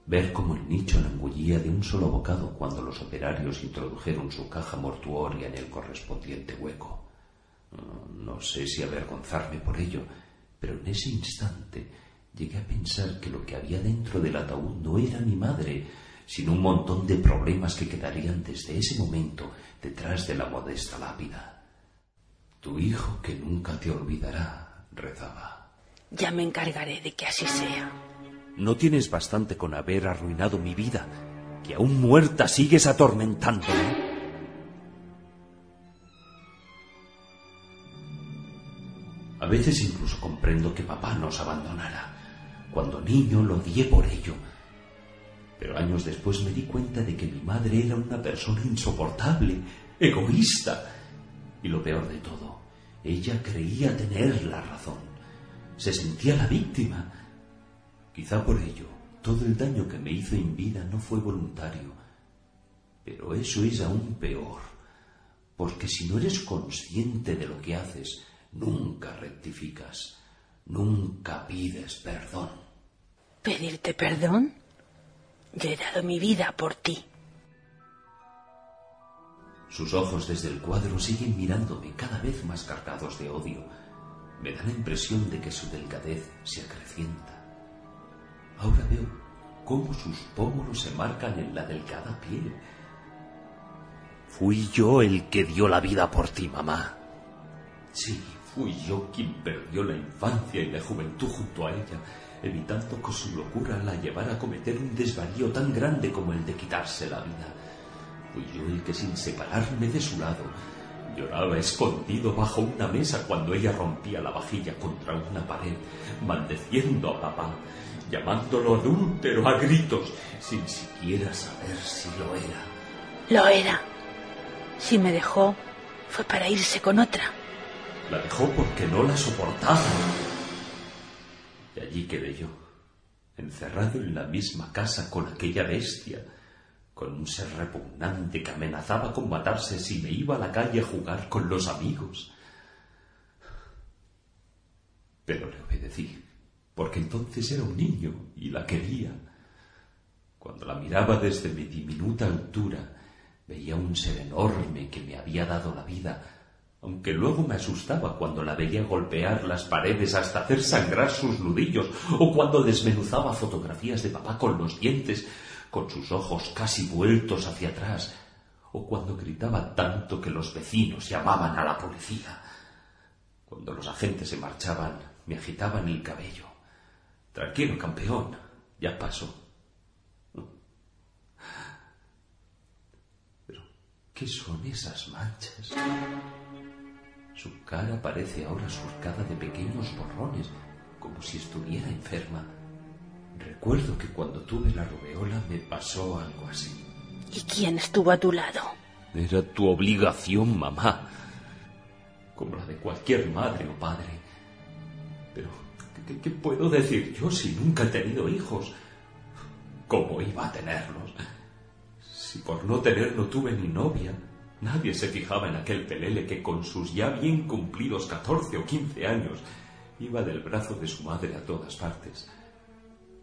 Ver cómo el nicho la engullía de un solo bocado cuando los operarios introdujeron su caja mortuoria en el correspondiente hueco. No sé si avergonzarme por ello, pero en ese instante llegué a pensar que lo que había dentro del ataúd no era mi madre, sino un montón de problemas que quedarían desde ese momento detrás de la modesta lápida. Tu hijo que nunca te olvidará, rezaba. Ya me encargaré de que así sea. No tienes bastante con haber arruinado mi vida, que aún muerta sigues atormentándome. A veces incluso comprendo que papá nos abandonara. Cuando niño lo odié por ello. Pero años después me di cuenta de que mi madre era una persona insoportable, egoísta. Y lo peor de todo, ella creía tener la razón. Se sentía la víctima. Quizá por ello, todo el daño que me hizo en vida no fue voluntario. Pero eso es aún peor, porque si no eres consciente de lo que haces, nunca rectificas, nunca pides perdón. ¿Pedirte perdón? Yo he dado mi vida por ti. Sus ojos desde el cuadro siguen mirándome cada vez más cargados de odio. Me da la impresión de que su delgadez se acrecienta. Ahora veo cómo sus pómulos se marcan en la delgada piel. Fui yo el que dio la vida por ti, mamá. Sí, fui yo quien perdió la infancia y la juventud junto a ella, evitando que su locura la llevara a cometer un desvarío tan grande como el de quitarse la vida. Fui yo el que sin separarme de su lado lloraba escondido bajo una mesa cuando ella rompía la vajilla contra una pared, maldeciendo a papá, llamándolo adúltero a gritos, sin siquiera saber si lo era. Lo era. Si me dejó, fue para irse con otra. La dejó porque no la soportaba. Allí quedé yo, encerrado en la misma casa con aquella bestia, con un ser repugnante que amenazaba con matarse si me iba a la calle a jugar con los amigos. Pero le obedecí, porque entonces era un niño y la quería. Cuando la miraba desde mi diminuta altura, veía un ser enorme que me había dado la vida, aunque luego me asustaba cuando la veía golpear las paredes hasta hacer sangrar sus nudillos, o cuando desmenuzaba fotografías de papá con los dientes, con sus ojos casi vueltos hacia atrás, o cuando gritaba tanto que los vecinos llamaban a la policía. Cuando los agentes se marchaban, me agitaban el cabello. Tranquilo, campeón, ya pasó. ¿qué son esas manchas? Su cara parece ahora surcada de pequeños borrones, como si estuviera enferma. Recuerdo que cuando tuve la rubeola me pasó algo así. ¿Y quién estuvo a tu lado? Era tu obligación, mamá. Como la de cualquier madre o padre. Pero, ¿qué, qué puedo decir yo si nunca he tenido hijos? ¿Cómo iba a tenerlos? Si por no tener no tuve ni novia, nadie se fijaba en aquel pelele que con sus ya bien cumplidos catorce o quince años iba del brazo de su madre a todas partes.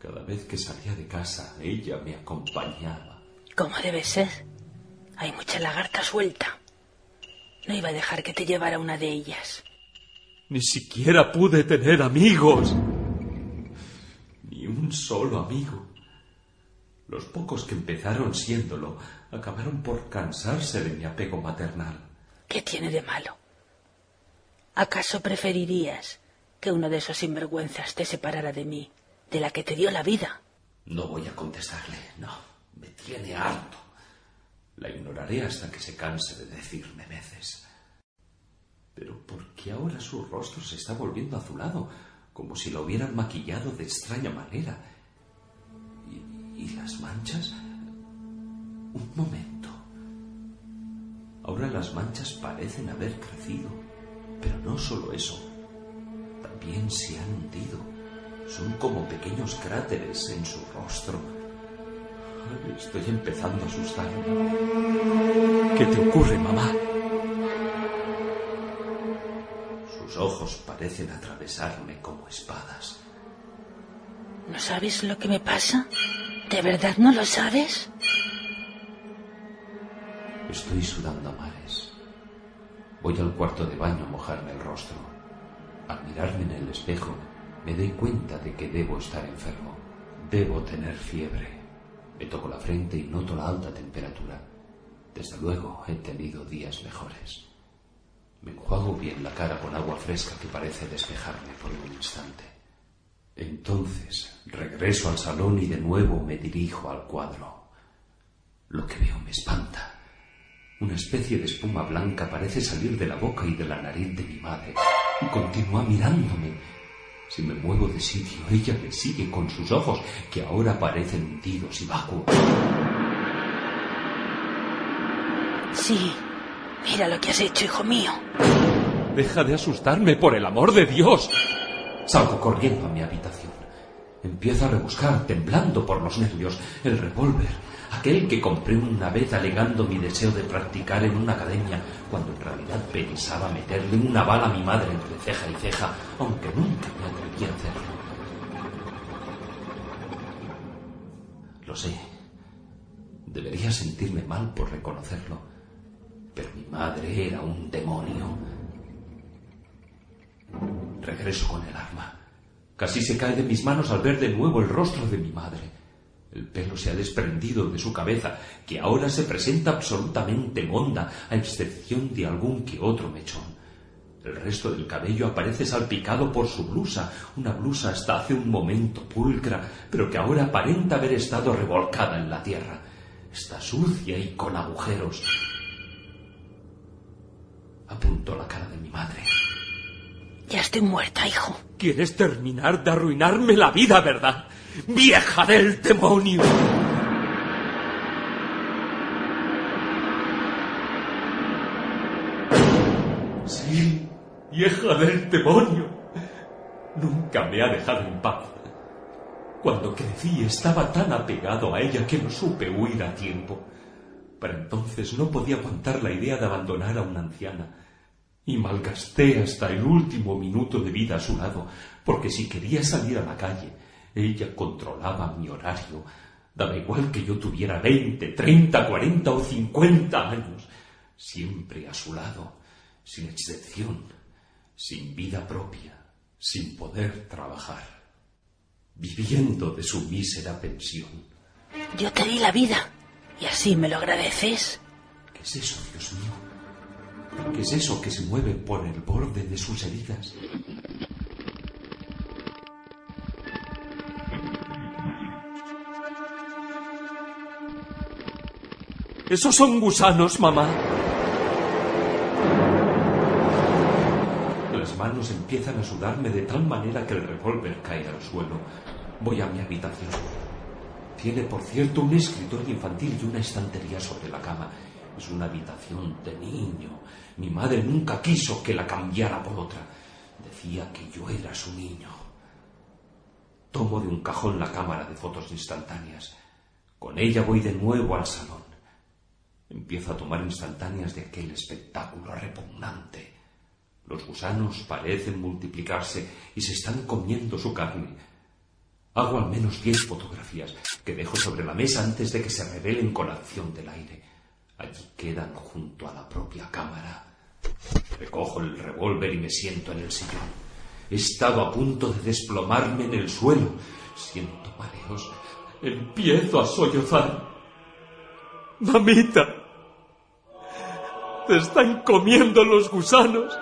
Cada vez que salía de casa, ella me acompañaba. ¿Cómo debe ser? Hay mucha lagarta suelta. No iba a dejar que te llevara una de ellas. Ni siquiera pude tener amigos. Ni un solo amigo. Los pocos que empezaron siéndolo acabaron por cansarse de mi apego maternal. ¿Qué tiene de malo? ¿Acaso preferirías que uno de esos sinvergüenzas te separara de mí, de la que te dio la vida? No voy a contestarle, no. Me tiene harto. La ignoraré hasta que se canse de decirme veces. Pero ¿por qué ahora su rostro se está volviendo azulado? Como si lo hubieran maquillado de extraña manera. ¿Y, y las manchas? Un momento. Ahora las manchas parecen haber crecido. Pero no solo eso. También se han hundido. Son como pequeños cráteres en su rostro. Estoy empezando a asustarme. ¿Qué te ocurre, mamá? Sus ojos parecen atravesarme como espadas. ¿No sabes lo que me pasa? ¿De verdad no lo sabes? Estoy sudando a mares. Voy al cuarto de baño a mojarme el rostro. Al mirarme en el espejo, me doy cuenta de que debo estar enfermo. Debo tener fiebre. Me toco la frente y noto la alta temperatura. Desde luego he tenido días mejores. Me enjuago bien la cara con agua fresca que parece despejarme por un instante. Entonces regreso al salón y de nuevo me dirijo al cuadro. Lo que veo me espanta. Una especie de espuma blanca parece salir de la boca y de la nariz de mi madre. Y continúa mirándome. Si me muevo de sitio, ella me sigue con sus ojos, que ahora parecen hundidos y vacuos. Sí. Mira lo que has hecho, hijo mío. Deja de asustarme, por el amor de Dios. Salgo corriendo a mi habitación. Empiezo a rebuscar, temblando por los nervios, el revólver, aquel que compré una vez alegando mi deseo de practicar en una academia, cuando en realidad pensaba meterle una bala a mi madre entre ceja y ceja, aunque nunca me atreví a hacerlo. Lo sé. Debería sentirme mal por reconocerlo, pero mi madre era un demonio. Regreso con el arma. Casi se cae de mis manos al ver de nuevo el rostro de mi madre. El pelo se ha desprendido de su cabeza, que ahora se presenta absolutamente monda, a excepción de algún que otro mechón. El resto del cabello aparece salpicado por su blusa, una blusa hasta hace un momento pulcra, pero que ahora aparenta haber estado revolcada en la tierra. Está sucia y con agujeros. Apunto la cara de mi madre. Ya estoy muerta, hijo. Quieres terminar de arruinarme la vida, ¿verdad? ¡Vieja del demonio! Sí, vieja del demonio. Nunca me ha dejado en paz. Cuando crecí estaba tan apegado a ella que no supe huir a tiempo. Para entonces no podía aguantar la idea de abandonar a una anciana. Y malgasté hasta el último minuto de vida a su lado, porque si quería salir a la calle, ella controlaba mi horario. Daba igual que yo tuviera veinte, treinta, cuarenta o cincuenta años. Siempre a su lado, sin excepción, sin vida propia, sin poder trabajar, viviendo de su mísera pensión. Yo te di la vida. ¿Y así me lo agradeces? ¿Qué es eso, Dios mío? ¿Qué es eso que se mueve por el borde de sus heridas? Esos son gusanos, mamá. Las manos empiezan a sudarme de tal manera que el revólver cae al suelo. Voy a mi habitación. Tiene, por cierto, un escritorio infantil y una estantería sobre la cama. Es una habitación de niño. Mi madre nunca quiso que la cambiara por otra. Decía que yo era su niño. Tomo de un cajón la cámara de fotos instantáneas. Con ella voy de nuevo al salón. Empiezo a tomar instantáneas de aquel espectáculo repugnante. Los gusanos parecen multiplicarse y se están comiendo su carne. Hago al menos diez fotografías que dejo sobre la mesa antes de que se revelen con la acción del aire. Allí quedan junto a la propia cámara. Recojo el revólver y me siento en el sillón. He estado a punto de desplomarme en el suelo. Siento mareos. Empiezo a sollozar. Mamita, te están comiendo los gusanos.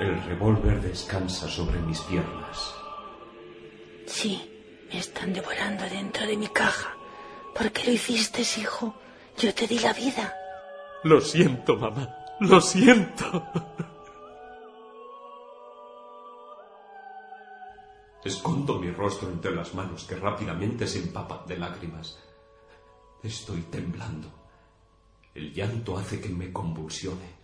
El revólver descansa sobre mis piernas. Sí, me están devorando dentro de mi caja. ¿Por qué lo hiciste, hijo? Yo te di la vida. Lo siento, mamá. Lo siento. Escondo mi rostro entre las manos que rápidamente se empapan de lágrimas. Estoy temblando. El llanto hace que me convulsione.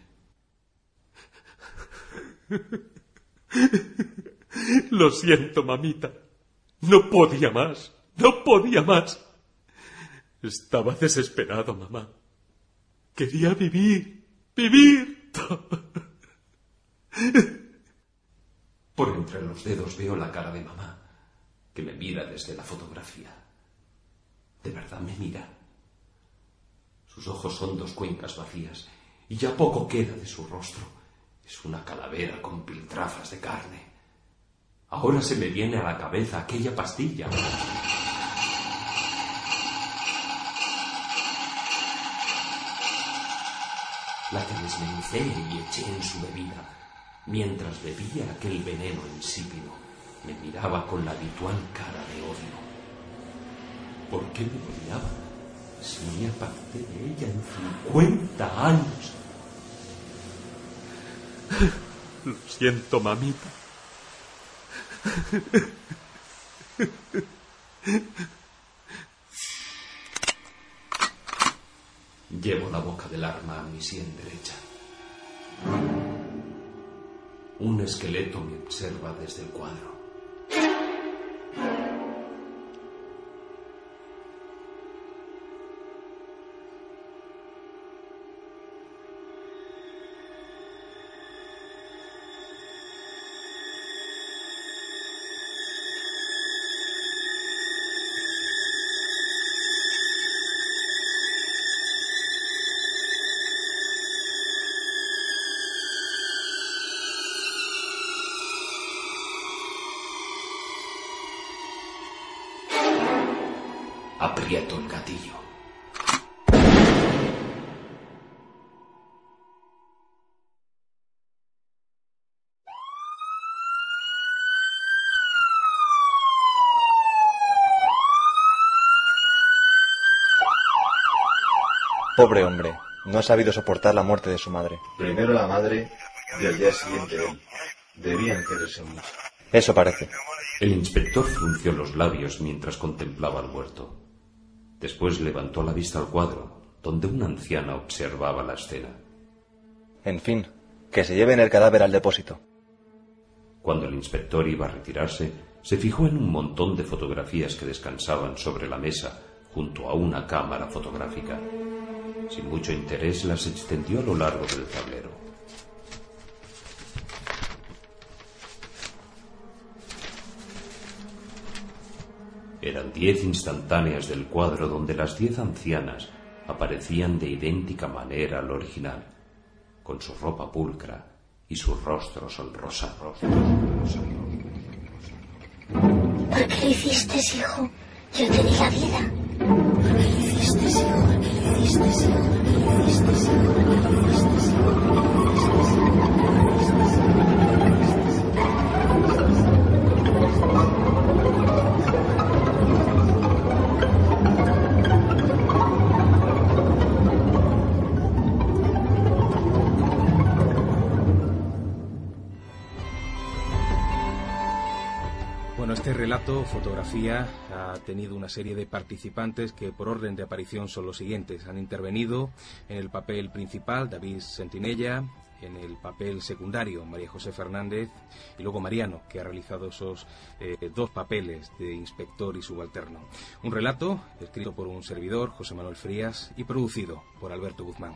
Lo siento, mamita. No podía más. No podía más. Estaba desesperado, mamá. Quería vivir. Vivir. Por entre los dedos veo la cara de mamá, que me mira desde la fotografía. De verdad me mira. Sus ojos son dos cuencas vacías y ya poco queda de su rostro. Es una calavera con piltrafas de carne. Ahora se me viene a la cabeza aquella pastilla. La que y eché en su bebida. Mientras bebía aquel veneno insípido, me miraba con la habitual cara de odio. ¿Por qué me odiaba? Si me aparté de ella en cincuenta años. Lo siento, mamita. Llevo la boca del arma a mi sien derecha. Un esqueleto me observa desde el cuadro. Pobre hombre, no ha sabido soportar la muerte de su madre. Primero la madre y al día siguiente él. Debían quererse mucho. Eso parece. El inspector frunció los labios mientras contemplaba al muerto. Después levantó la vista al cuadro, donde una anciana observaba la escena. En fin, que se lleven el cadáver al depósito. Cuando el inspector iba a retirarse, se fijó en un montón de fotografías que descansaban sobre la mesa junto a una cámara fotográfica. Sin mucho interés las extendió a lo largo del tablero. Eran diez instantáneas del cuadro donde las diez ancianas aparecían de idéntica manera al original, con su ropa pulcra y sus rostros sonrosados. ¿Por qué lo hiciste, hijo? Yo te di la vida. ¿Por qué lo relato, fotografía, ha tenido una serie de participantes que por orden de aparición son los siguientes. Han intervenido en el papel principal David Sentinella, en el papel secundario María José Fernández y luego Mariano, que ha realizado esos eh, dos papeles de inspector y subalterno. Un relato escrito por un servidor, José Manuel Frías, y producido por Alberto Guzmán.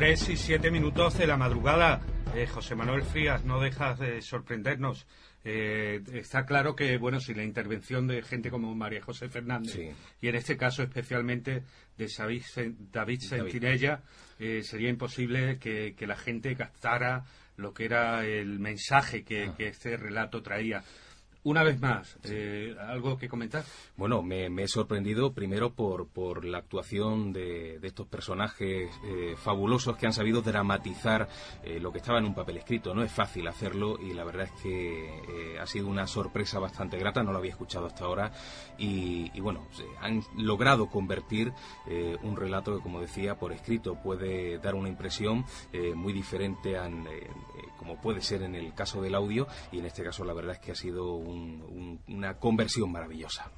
Tres y siete minutos de la madrugada. Eh, José Manuel Frías, no dejas de sorprendernos. Eh, está claro que, bueno, si la intervención de gente como María José Fernández, Sí. y en este caso especialmente de David, David Sentinella, eh, sería imposible que, que la gente captara lo que era el mensaje que, que este relato traía. Una vez más, eh, ¿algo que comentar? Bueno, me, me he sorprendido primero por, por la actuación de, de estos personajes eh, fabulosos que han sabido dramatizar eh, lo que estaba en un papel escrito. No es fácil hacerlo y la verdad es que eh, ha sido una sorpresa bastante grata, no lo había escuchado hasta ahora y, y bueno, se han logrado convertir eh, un relato que, como decía, por escrito puede dar una impresión eh, muy diferente a, puede ser en el caso del audio y en este caso la verdad es que ha sido un- una conversión maravillosa.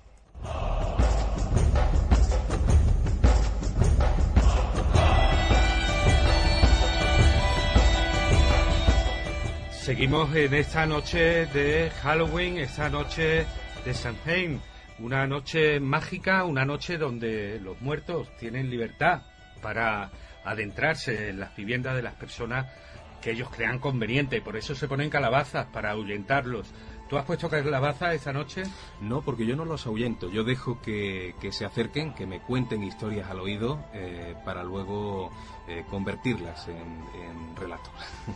Seguimos en esta noche de Halloween, esta noche de Samhain, una noche mágica, una noche donde los muertos tienen libertad para adentrarse en las viviendas de las personas que ellos crean conveniente, por eso se ponen calabazas para ahuyentarlos. ¿Tú has puesto calabazas esta noche? No, porque yo no los ahuyento. Yo dejo que, que se acerquen, que me cuenten historias al oído eh, para luego eh, convertirlas en, en relato.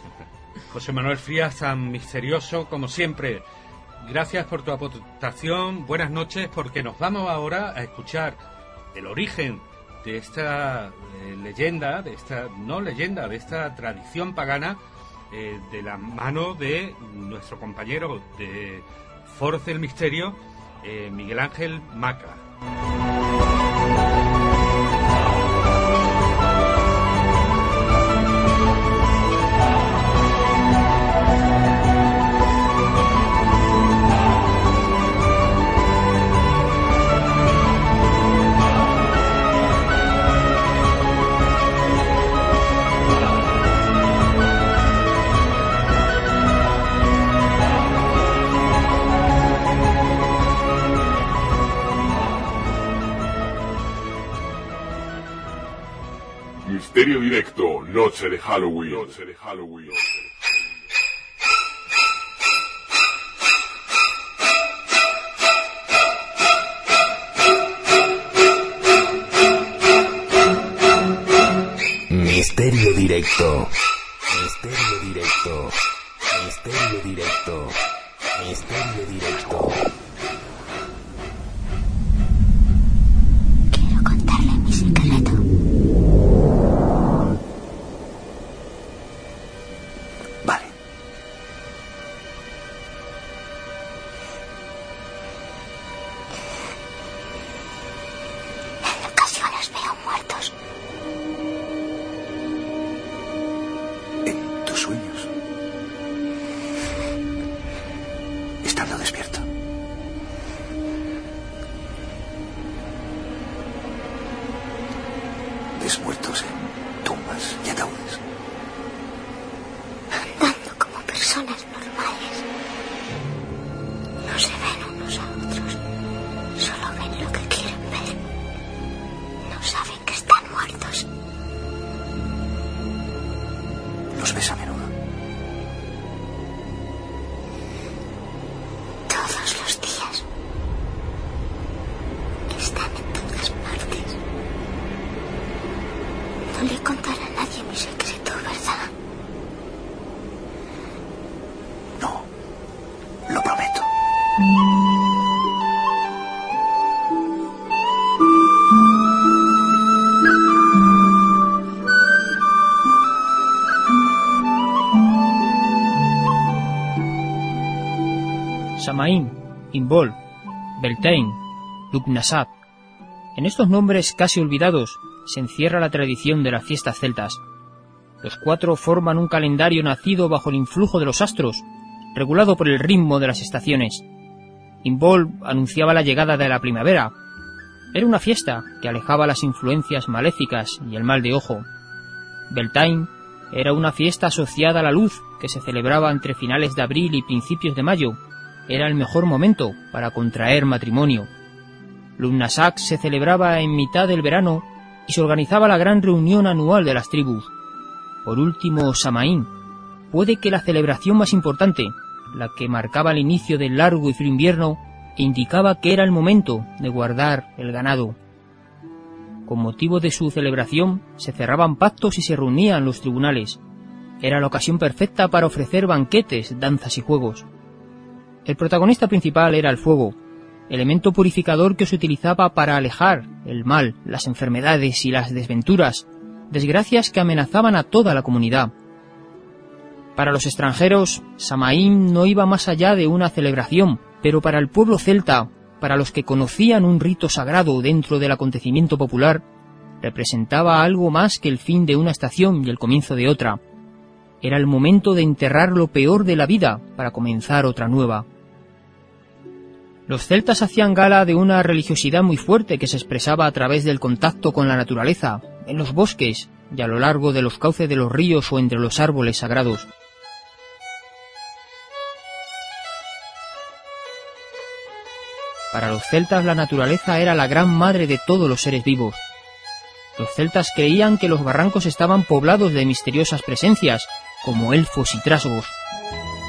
José Manuel Frías, tan misterioso como siempre. Gracias por tu aportación. Buenas noches, porque nos vamos ahora a escuchar el origen de esta eh, leyenda, de esta no leyenda, de esta tradición pagana, eh, de la mano de nuestro compañero de Foros del Misterio, eh, Miguel Ángel Maca. Directo, noche de Halloween. Noche de Halloween. Misterio directo. Misterio directo. Misterio directo. Misterio directo. En estos nombres casi olvidados se encierra la tradición de las fiestas celtas. Los cuatro forman un calendario nacido bajo el influjo de los astros, regulado por el ritmo de las estaciones. Imbol anunciaba la llegada de la primavera. Era una fiesta que alejaba las influencias maléficas y el mal de ojo. Beltane era una fiesta asociada a la luz que se celebraba entre finales de abril y principios de mayo. Era el mejor momento para contraer matrimonio. Lumnasak se celebraba en mitad del verano y se organizaba la gran reunión anual de las tribus. Por último, Samaín, puede que la celebración más importante, la que marcaba el inicio del largo y frío invierno, indicaba que era el momento de guardar el ganado. Con motivo de su celebración, se cerraban pactos y se reunían los tribunales. Era la ocasión perfecta para ofrecer banquetes, danzas y juegos. El protagonista principal era el fuego, elemento purificador que se utilizaba para alejar el mal, las enfermedades y las desventuras, desgracias que amenazaban a toda la comunidad. Para los extranjeros, Samaín no iba más allá de una celebración, pero para el pueblo celta, para los que conocían un rito sagrado dentro del acontecimiento popular, representaba algo más que el fin de una estación y el comienzo de otra. Era el momento de enterrar lo peor de la vida para comenzar otra nueva. Los celtas hacían gala de una religiosidad muy fuerte que se expresaba a través del contacto con la naturaleza, en los bosques y a lo largo de los cauces de los ríos o entre los árboles sagrados. Para los celtas la naturaleza era la gran madre de todos los seres vivos. Los celtas creían que los barrancos estaban poblados de misteriosas presencias, como elfos y trasgos.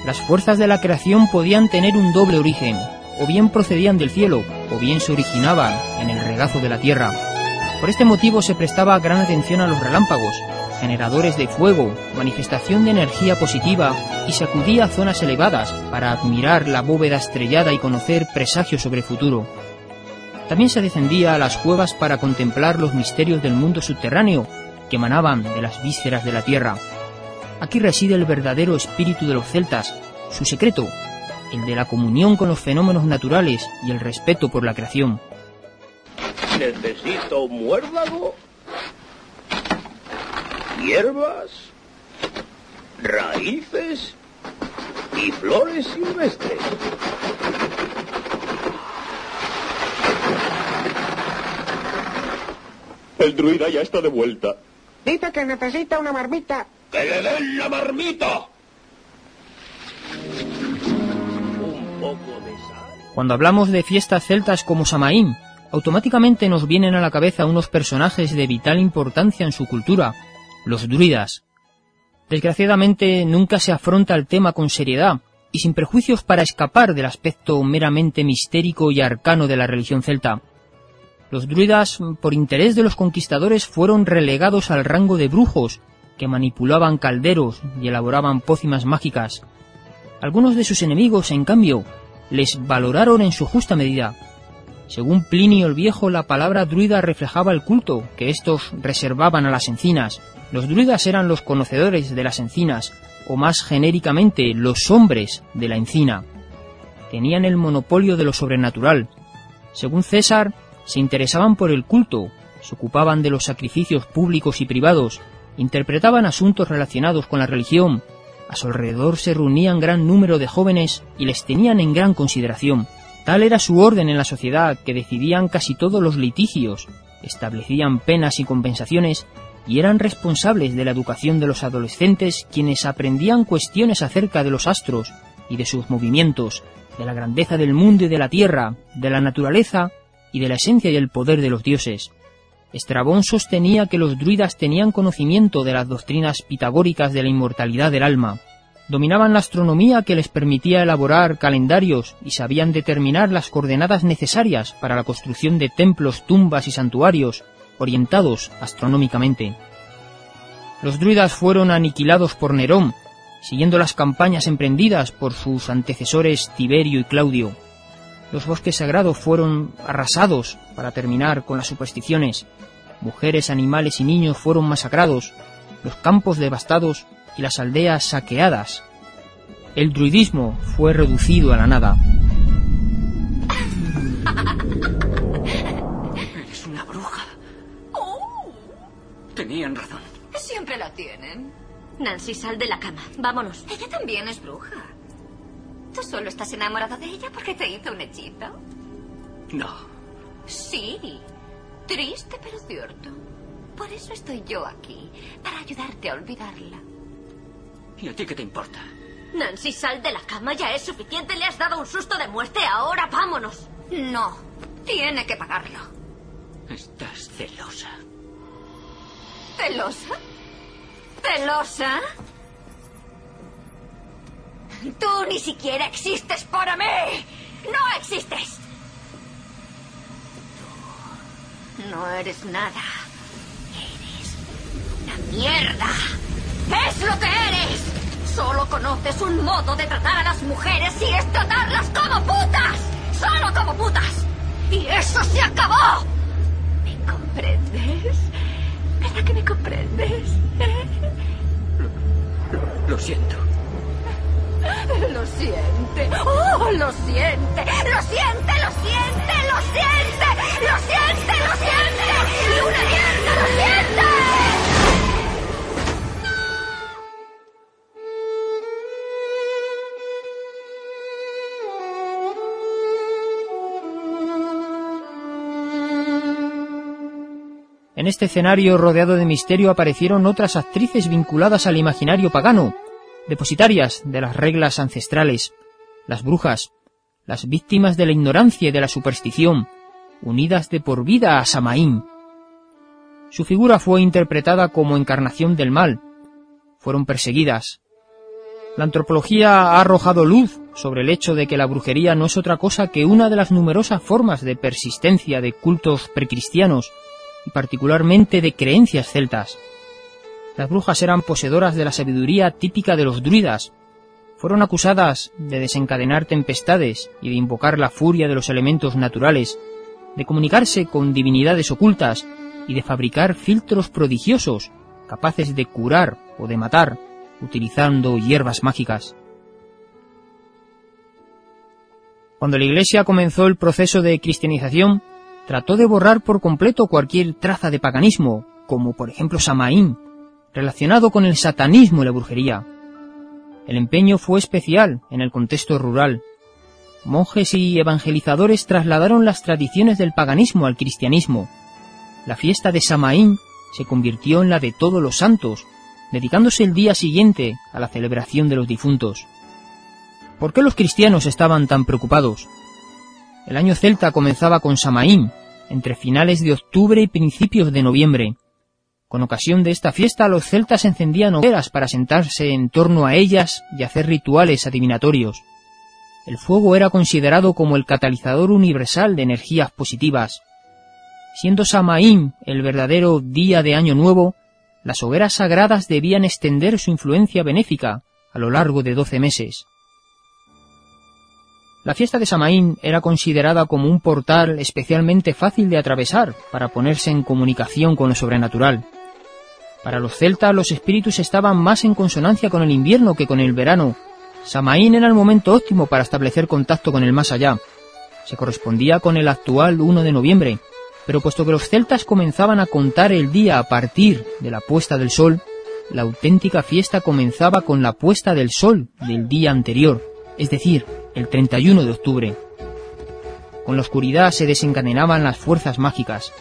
Las fuerzas de la creación podían tener un doble origen, o bien procedían del cielo, o bien se originaban en el regazo de la tierra. Por este motivo se prestaba gran atención a los relámpagos, generadores de fuego, manifestación de energía positiva, y se acudía a zonas elevadas para admirar la bóveda estrellada y conocer presagios sobre el futuro. También se descendía a las cuevas para contemplar los misterios del mundo subterráneo que emanaban de las vísceras de la tierra. Aquí reside el verdadero espíritu de los celtas, su secreto, el de la comunión con los fenómenos naturales y el respeto por la creación. Necesito muérdago, hierbas, raíces y flores silvestres. El druida ya está de vuelta. Dice que necesita una marmita. ¡Que le den la marmita! Cuando hablamos de fiestas celtas como Samaín, automáticamente nos vienen a la cabeza unos personajes de vital importancia en su cultura, los druidas. Desgraciadamente nunca se afronta el tema con seriedad y sin prejuicios para escapar del aspecto meramente mistérico y arcano de la religión celta. Los druidas, por interés de los conquistadores, fueron relegados al rango de brujos, que manipulaban calderos y elaboraban pócimas mágicas. Algunos de sus enemigos, en cambio, les valoraron en su justa medida. Según Plinio el Viejo, la palabra druida reflejaba el culto que éstos reservaban a las encinas. Los druidas eran los conocedores de las encinas, o más genéricamente, los hombres de la encina. Tenían el monopolio de lo sobrenatural. Según César, se interesaban por el culto, se ocupaban de los sacrificios públicos y privados, interpretaban asuntos relacionados con la religión, a su alrededor se reunían gran número de jóvenes y les tenían en gran consideración. Tal era su orden en la sociedad que decidían casi todos los litigios, establecían penas y compensaciones y eran responsables de la educación de los adolescentes quienes aprendían cuestiones acerca de los astros y de sus movimientos, de la grandeza del mundo y de la tierra, de la naturaleza y de la esencia y el poder de los dioses. Estrabón sostenía que los druidas tenían conocimiento de las doctrinas pitagóricas de la inmortalidad del alma. Dominaban la astronomía que les permitía elaborar calendarios y sabían determinar las coordenadas necesarias para la construcción de templos, tumbas y santuarios, orientados astronómicamente. Los druidas fueron aniquilados por Nerón, siguiendo las campañas emprendidas por sus antecesores Tiberio y Claudio. Los bosques sagrados fueron arrasados para terminar con las supersticiones. Mujeres, animales y niños fueron masacrados, los campos devastados y las aldeas saqueadas. El druidismo fue reducido a la nada. Eres una bruja. Tenían razón. Siempre la tienen. Nancy, sal de la cama. Vámonos. Ella también es bruja. ¿Tú solo estás enamorado de ella porque te hizo un hechizo? No. Sí. Triste pero cierto. Por eso estoy yo aquí, para ayudarte a olvidarla. ¿Y a ti qué te importa? Nancy, sal de la cama, ya es suficiente. Le has dado un susto de muerte, ahora vámonos. No, tiene que pagarlo. Estás celosa. ¿Celosa? ¿Celosa? Tú ni siquiera existes para mí. No existes. Tú no eres nada. Eres una mierda. Es lo que eres. Solo conoces un modo de tratar a las mujeres y es tratarlas como putas. Solo como putas. Y eso se acabó. ¿Me comprendes? ¿Verdad que me comprendes? Lo siento. Lo siente. Oh, lo siente. Lo siente, lo siente, lo siente. Lo siente, lo siente. Y una mierda lo siente. En este escenario rodeado de misterio aparecieron otras actrices vinculadas al imaginario pagano, depositarias de las reglas ancestrales, las brujas, las víctimas de la ignorancia y de la superstición, unidas de por vida a Samaín. Su figura fue interpretada como encarnación del mal. Fueron perseguidas. La antropología ha arrojado luz sobre el hecho de que la brujería no es otra cosa que una de las numerosas formas de persistencia de cultos precristianos y particularmente de creencias celtas. Las brujas eran poseedoras de la sabiduría típica de los druidas. Fueron acusadas de desencadenar tempestades y de invocar la furia de los elementos naturales, de comunicarse con divinidades ocultas y de fabricar filtros prodigiosos capaces de curar o de matar utilizando hierbas mágicas. Cuando la Iglesia comenzó el proceso de cristianización, trató de borrar por completo cualquier traza de paganismo, como por ejemplo Samaín, relacionado con el satanismo y la brujería. El empeño fue especial en el contexto rural. Monjes y evangelizadores trasladaron las tradiciones del paganismo al cristianismo. La fiesta de Samaín se convirtió en la de todos los santos, dedicándose el día siguiente a la celebración de los difuntos. ¿Por qué los cristianos estaban tan preocupados? El año celta comenzaba con Samaín, entre finales de octubre y principios de noviembre. Con ocasión de esta fiesta los celtas encendían hogueras para sentarse en torno a ellas y hacer rituales adivinatorios. El fuego era considerado como el catalizador universal de energías positivas. Siendo Samaín el verdadero día de Año Nuevo, las hogueras sagradas debían extender su influencia benéfica a lo largo de doce meses. La fiesta de Samaín era considerada como un portal especialmente fácil de atravesar para ponerse en comunicación con lo sobrenatural. Para los celtas los espíritus estaban más en consonancia con el invierno que con el verano. Samaín era el momento óptimo para establecer contacto con el más allá. Se correspondía con el actual 1 de noviembre, pero puesto que los celtas comenzaban a contar el día a partir de la puesta del sol, la auténtica fiesta comenzaba con la puesta del sol del día anterior, es decir, el 31 de octubre. Con la oscuridad se desencadenaban las fuerzas mágicas.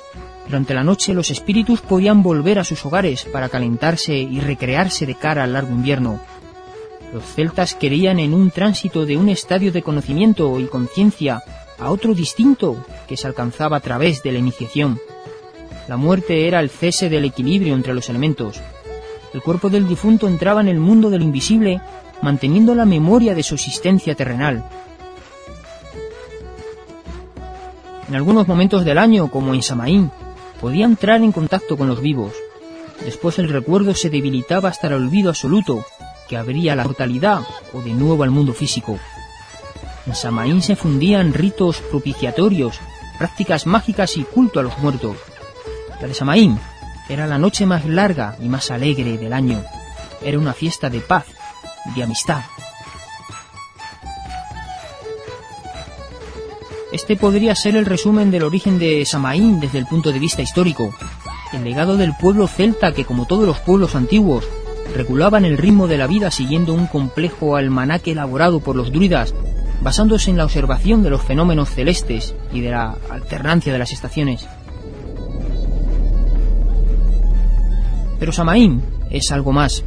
Durante la noche los espíritus podían volver a sus hogares para calentarse y recrearse de cara al largo invierno. Los celtas creían en un tránsito de un estadio de conocimiento y conciencia a otro distinto que se alcanzaba a través de la iniciación. La muerte era el cese del equilibrio entre los elementos. El cuerpo del difunto entraba en el mundo del invisible manteniendo la memoria de su existencia terrenal. En algunos momentos del año, como en Samaín, podía entrar en contacto con los vivos. Después el recuerdo se debilitaba hasta el olvido absoluto, que abría la mortalidad o de nuevo al mundo físico. En Samaín se fundían ritos propiciatorios, prácticas mágicas y culto a los muertos. La de Samaín era la noche más larga y más alegre del año. Era una fiesta de paz, de amistad. Este podría ser el resumen del origen de Samaín desde el punto de vista histórico, el legado del pueblo celta que, como todos los pueblos antiguos, regulaban el ritmo de la vida siguiendo un complejo almanaque elaborado por los druidas, basándose en la observación de los fenómenos celestes y de la alternancia de las estaciones. Pero Samaín es algo más.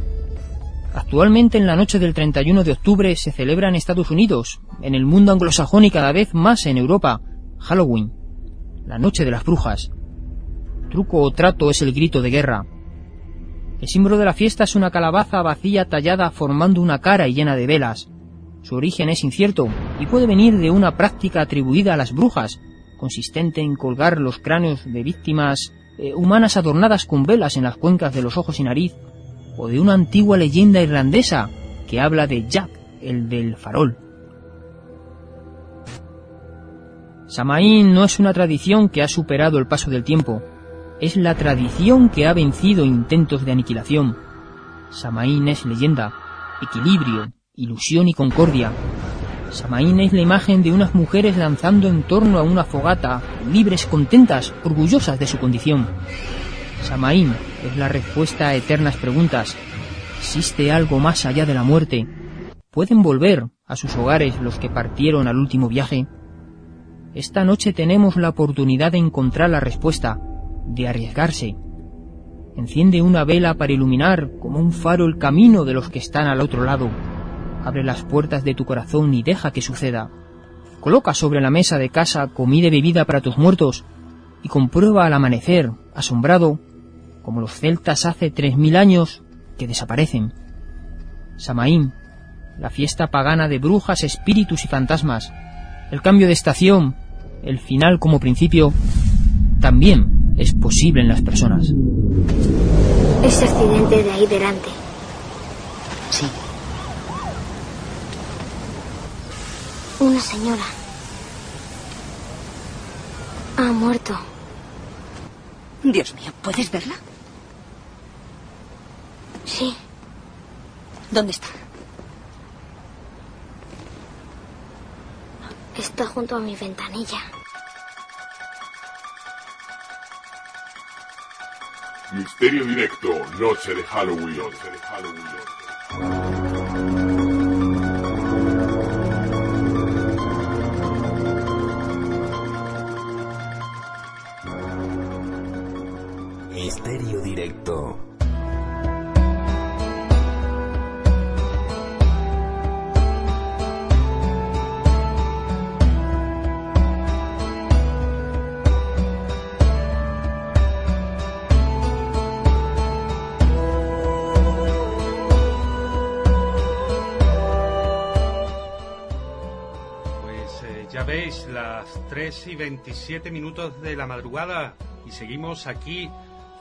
Actualmente en la noche del 31 de octubre se celebra en Estados Unidos, en el mundo anglosajón y cada vez más en Europa, Halloween, la noche de las brujas. Truco o trato es el grito de guerra. El símbolo de la fiesta es una calabaza vacía tallada formando una cara y llena de velas. Su origen es incierto y puede venir de una práctica atribuida a las brujas, consistente en colgar los cráneos de víctimas eh, humanas adornadas con velas en las cuencas de los ojos y nariz, o de una antigua leyenda irlandesa que habla de Jack, el del farol. Samaín no es una tradición que ha superado el paso del tiempo, es la tradición que ha vencido intentos de aniquilación. Samaín es leyenda, equilibrio, ilusión y concordia. Samaín es la imagen de unas mujeres danzando en torno a una fogata, libres, contentas, orgullosas de su condición. Samaín es la respuesta a eternas preguntas. ¿Existe algo más allá de la muerte? ¿Pueden volver a sus hogares los que partieron al último viaje? Esta noche tenemos la oportunidad de encontrar la respuesta, de arriesgarse. Enciende una vela para iluminar como un faro el camino de los que están al otro lado. Abre las puertas de tu corazón y deja que suceda. Coloca sobre la mesa de casa comida y bebida para tus muertos y comprueba al amanecer, asombrado, como los celtas hace tres mil años, que desaparecen. Samaín, la fiesta pagana de brujas, espíritus y fantasmas, el cambio de estación, el final como principio, también es posible en las personas. Ese accidente de ahí delante. Sí. Una señora. Ha muerto. Dios mío, ¿puedes verla? Sí. ¿Dónde está? Está junto a mi ventanilla. Misterio Directo, Noche de Halloween. Noche de Halloween. Misterio Directo. Veis, las 3 y 27 minutos de la madrugada y seguimos aquí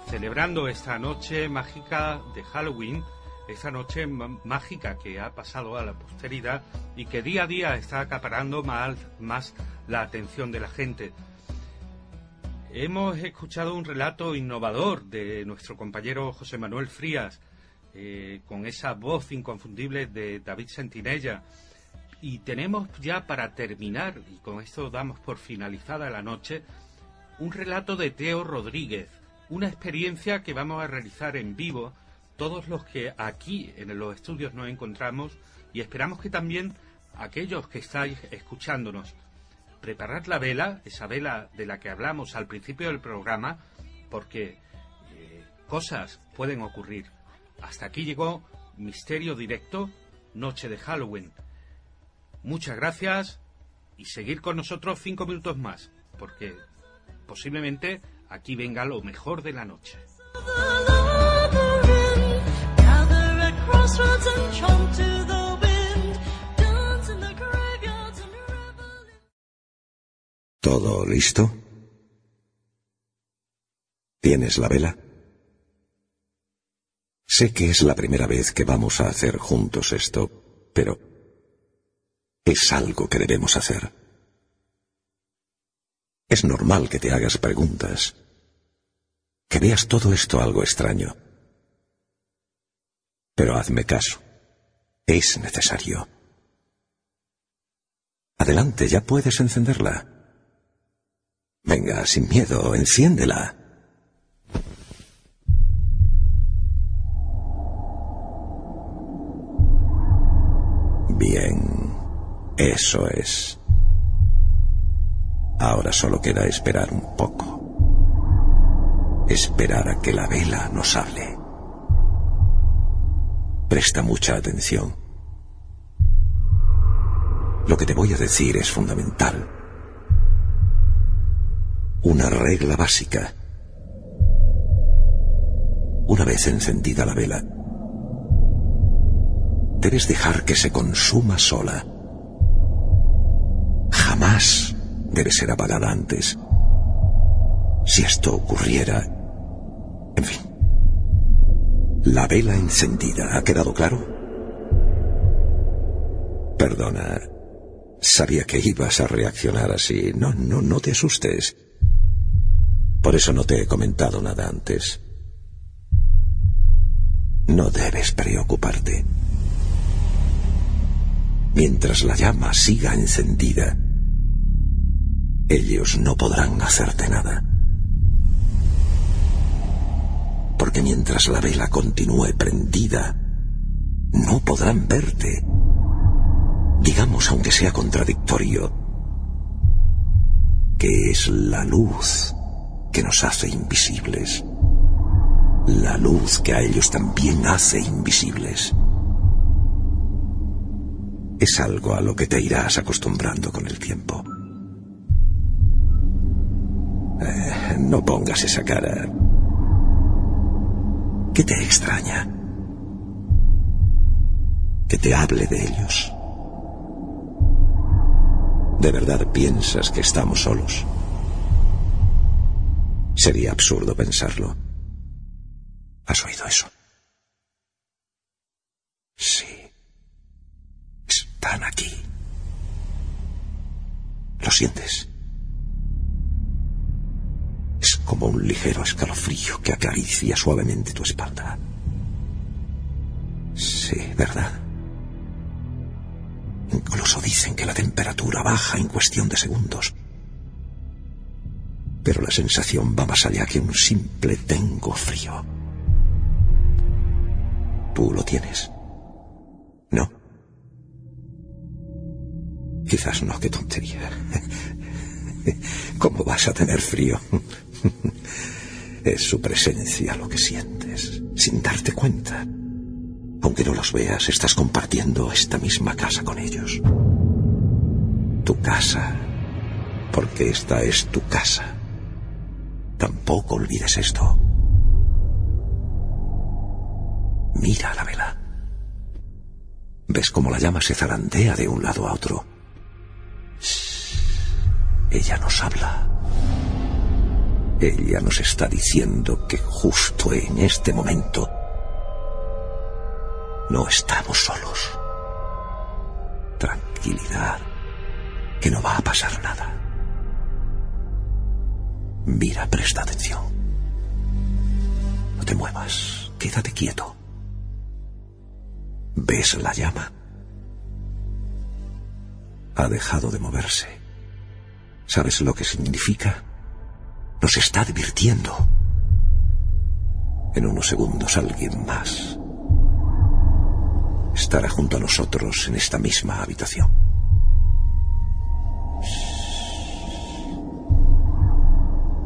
celebrando esta noche mágica de Halloween, esta noche mágica que ha pasado a la posteridad y que día a día está acaparando más, más la atención de la gente. Hemos escuchado un relato innovador de nuestro compañero José Manuel Frías, eh, con esa voz inconfundible de David Sentinella. Y tenemos ya para terminar, y con esto damos por finalizada la noche, un relato de Teo Rodríguez, una experiencia que vamos a realizar en vivo todos los que aquí en los estudios nos encontramos y esperamos que también aquellos que estáis escuchándonos preparad la vela, esa vela de la que hablamos al principio del programa, porque eh, cosas pueden ocurrir. Hasta aquí llegó Misterio Directo, Noche de Halloween. Muchas gracias y seguir con nosotros cinco minutos más, porque posiblemente aquí venga lo mejor de la noche. ¿Todo listo? ¿Tienes la vela? Sé que es la primera vez que vamos a hacer juntos esto, pero es algo que debemos hacer. Es normal que te hagas preguntas, que veas todo esto algo extraño. Pero hazme caso, es necesario. Adelante, ya puedes encenderla. Venga, sin miedo, enciéndela. Bien, eso es. Ahora solo queda esperar un poco. Esperar a que la vela nos hable. Presta mucha atención. Lo que te voy a decir es fundamental. Una regla básica. Una vez encendida la vela, debes dejar que se consuma sola. Jamás debe ser apagada antes. Si esto ocurriera... En fin. La vela encendida, ¿ha quedado claro? Perdona. Sabía que ibas a reaccionar así. No, no, no te asustes. Por eso no te he comentado nada antes. No debes preocuparte. Mientras la llama siga encendida, ellos no podrán hacerte nada. Porque mientras la vela continúe prendida, no podrán verte. Digamos, aunque sea contradictorio, que es la luz que nos hace invisibles. La luz que a ellos también hace invisibles. Es algo a lo que te irás acostumbrando con el tiempo. Eh, no pongas esa cara. ¿Qué te extraña? Que te hable de ellos. ¿De verdad piensas que estamos solos? Sería absurdo pensarlo. ¿Has oído eso? Sí. Están aquí. ¿Lo sientes? Es como un ligero escalofrío que acaricia suavemente tu espalda. Sí, ¿verdad? Incluso dicen que la temperatura baja en cuestión de segundos. Pero la sensación va más allá que un simple tengo frío. ¿Tú lo tienes? Quizás no, qué tontería. ¿Cómo vas a tener frío? Es su presencia lo que sientes, sin darte cuenta. Aunque no los veas, estás compartiendo esta misma casa con ellos. Tu casa, porque esta es tu casa. Tampoco olvides esto. Mira la vela. ¿Ves cómo la llama se zarandea de un lado a otro? Ella nos habla. Ella nos está diciendo que justo en este momento no estamos solos. Tranquilidad, que no va a pasar nada. Mira, presta atención. No te muevas, quédate quieto. ¿Ves la llama? Ha dejado de moverse. ¿Sabes lo que significa? Nos está advirtiendo. En unos segundos alguien más estará junto a nosotros en esta misma habitación.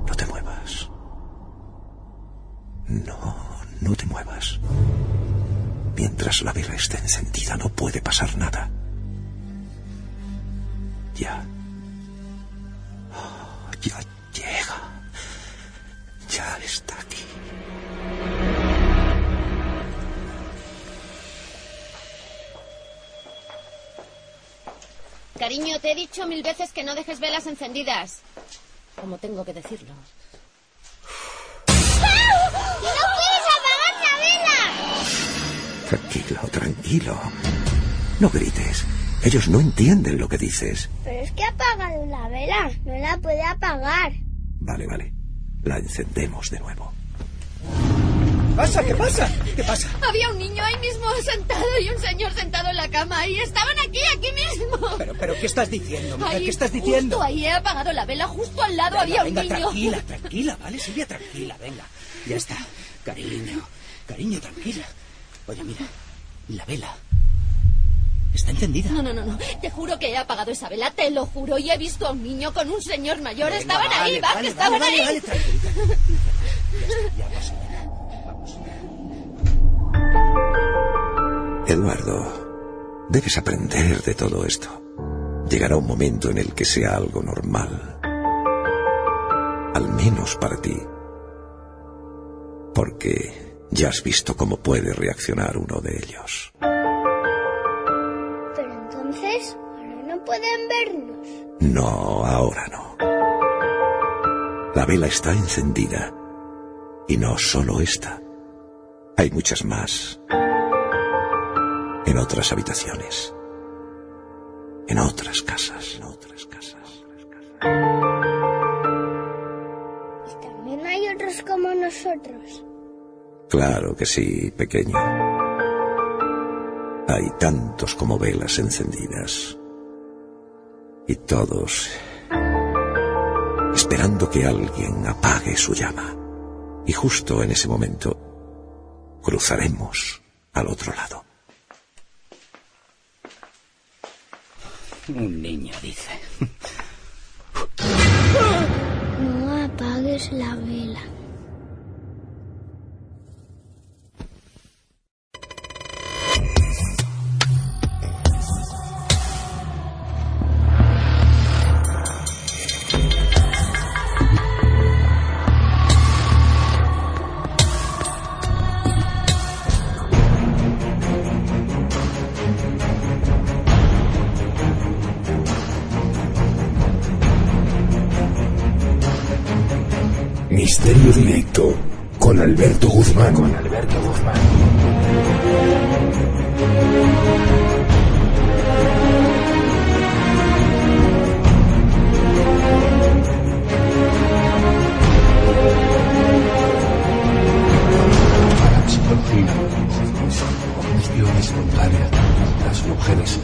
No te muevas. No, no te muevas. Mientras la vela esté encendida no puede pasar nada. Ya. Oh, ya llega. Ya está aquí. Cariño, te he dicho mil veces que no dejes velas encendidas. Como tengo que decirlo. ¡Que no puedes apagar la vela! Tranquilo, tranquilo. No grites. Ellos no entienden lo que dices. Pero es que ha apagado la vela. No la puede apagar. Vale, vale. La encendemos de nuevo. pasa? ¿Qué pasa? ¿Qué pasa? Había un niño ahí mismo sentado y un señor sentado en la cama y estaban aquí, aquí mismo. Pero, pero, ¿qué estás diciendo? mujer? Ahí, ¿Qué estás diciendo? Justo ahí he apagado la vela, justo al lado Venga, había venga, un niño. tranquila, tranquila, ¿vale? Silvia, tranquila, venga. Ya está. Cariño, cariño, tranquila. Oye, mira, la vela está encendida. No, no, no, no. Te juro que he apagado esa vela, te lo juro. Y he visto a un niño con un señor mayor. Venga, estaban vale, ahí, va, vale, que estaban vale, ahí. Ya vamos, Eduardo, debes aprender de todo esto. Llegará un momento en el que sea algo normal. Al menos para ti. Porque ya has visto cómo puede reaccionar uno de ellos. Vernos? No, ahora no. La vela está encendida. Y no solo esta. Hay muchas más. En otras habitaciones. En otras casas. En otras casas. ¿Y también hay otros como nosotros? Claro que sí, pequeño. Hay tantos como velas encendidas. Y todos esperando que alguien apague su llama. Y justo en ese momento cruzaremos al otro lado. Un niño dice. No apagues la vela. Misterio directo con Alberto Guzmán. Con Alberto Guzmán. Para psicología, combustión espontánea, las mujeres,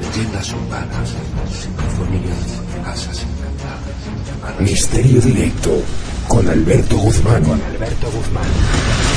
leyendas urbanas, psicofonías, casas encantadas. Misterio directo con Alberto Guzmán. Con Alberto Guzmán.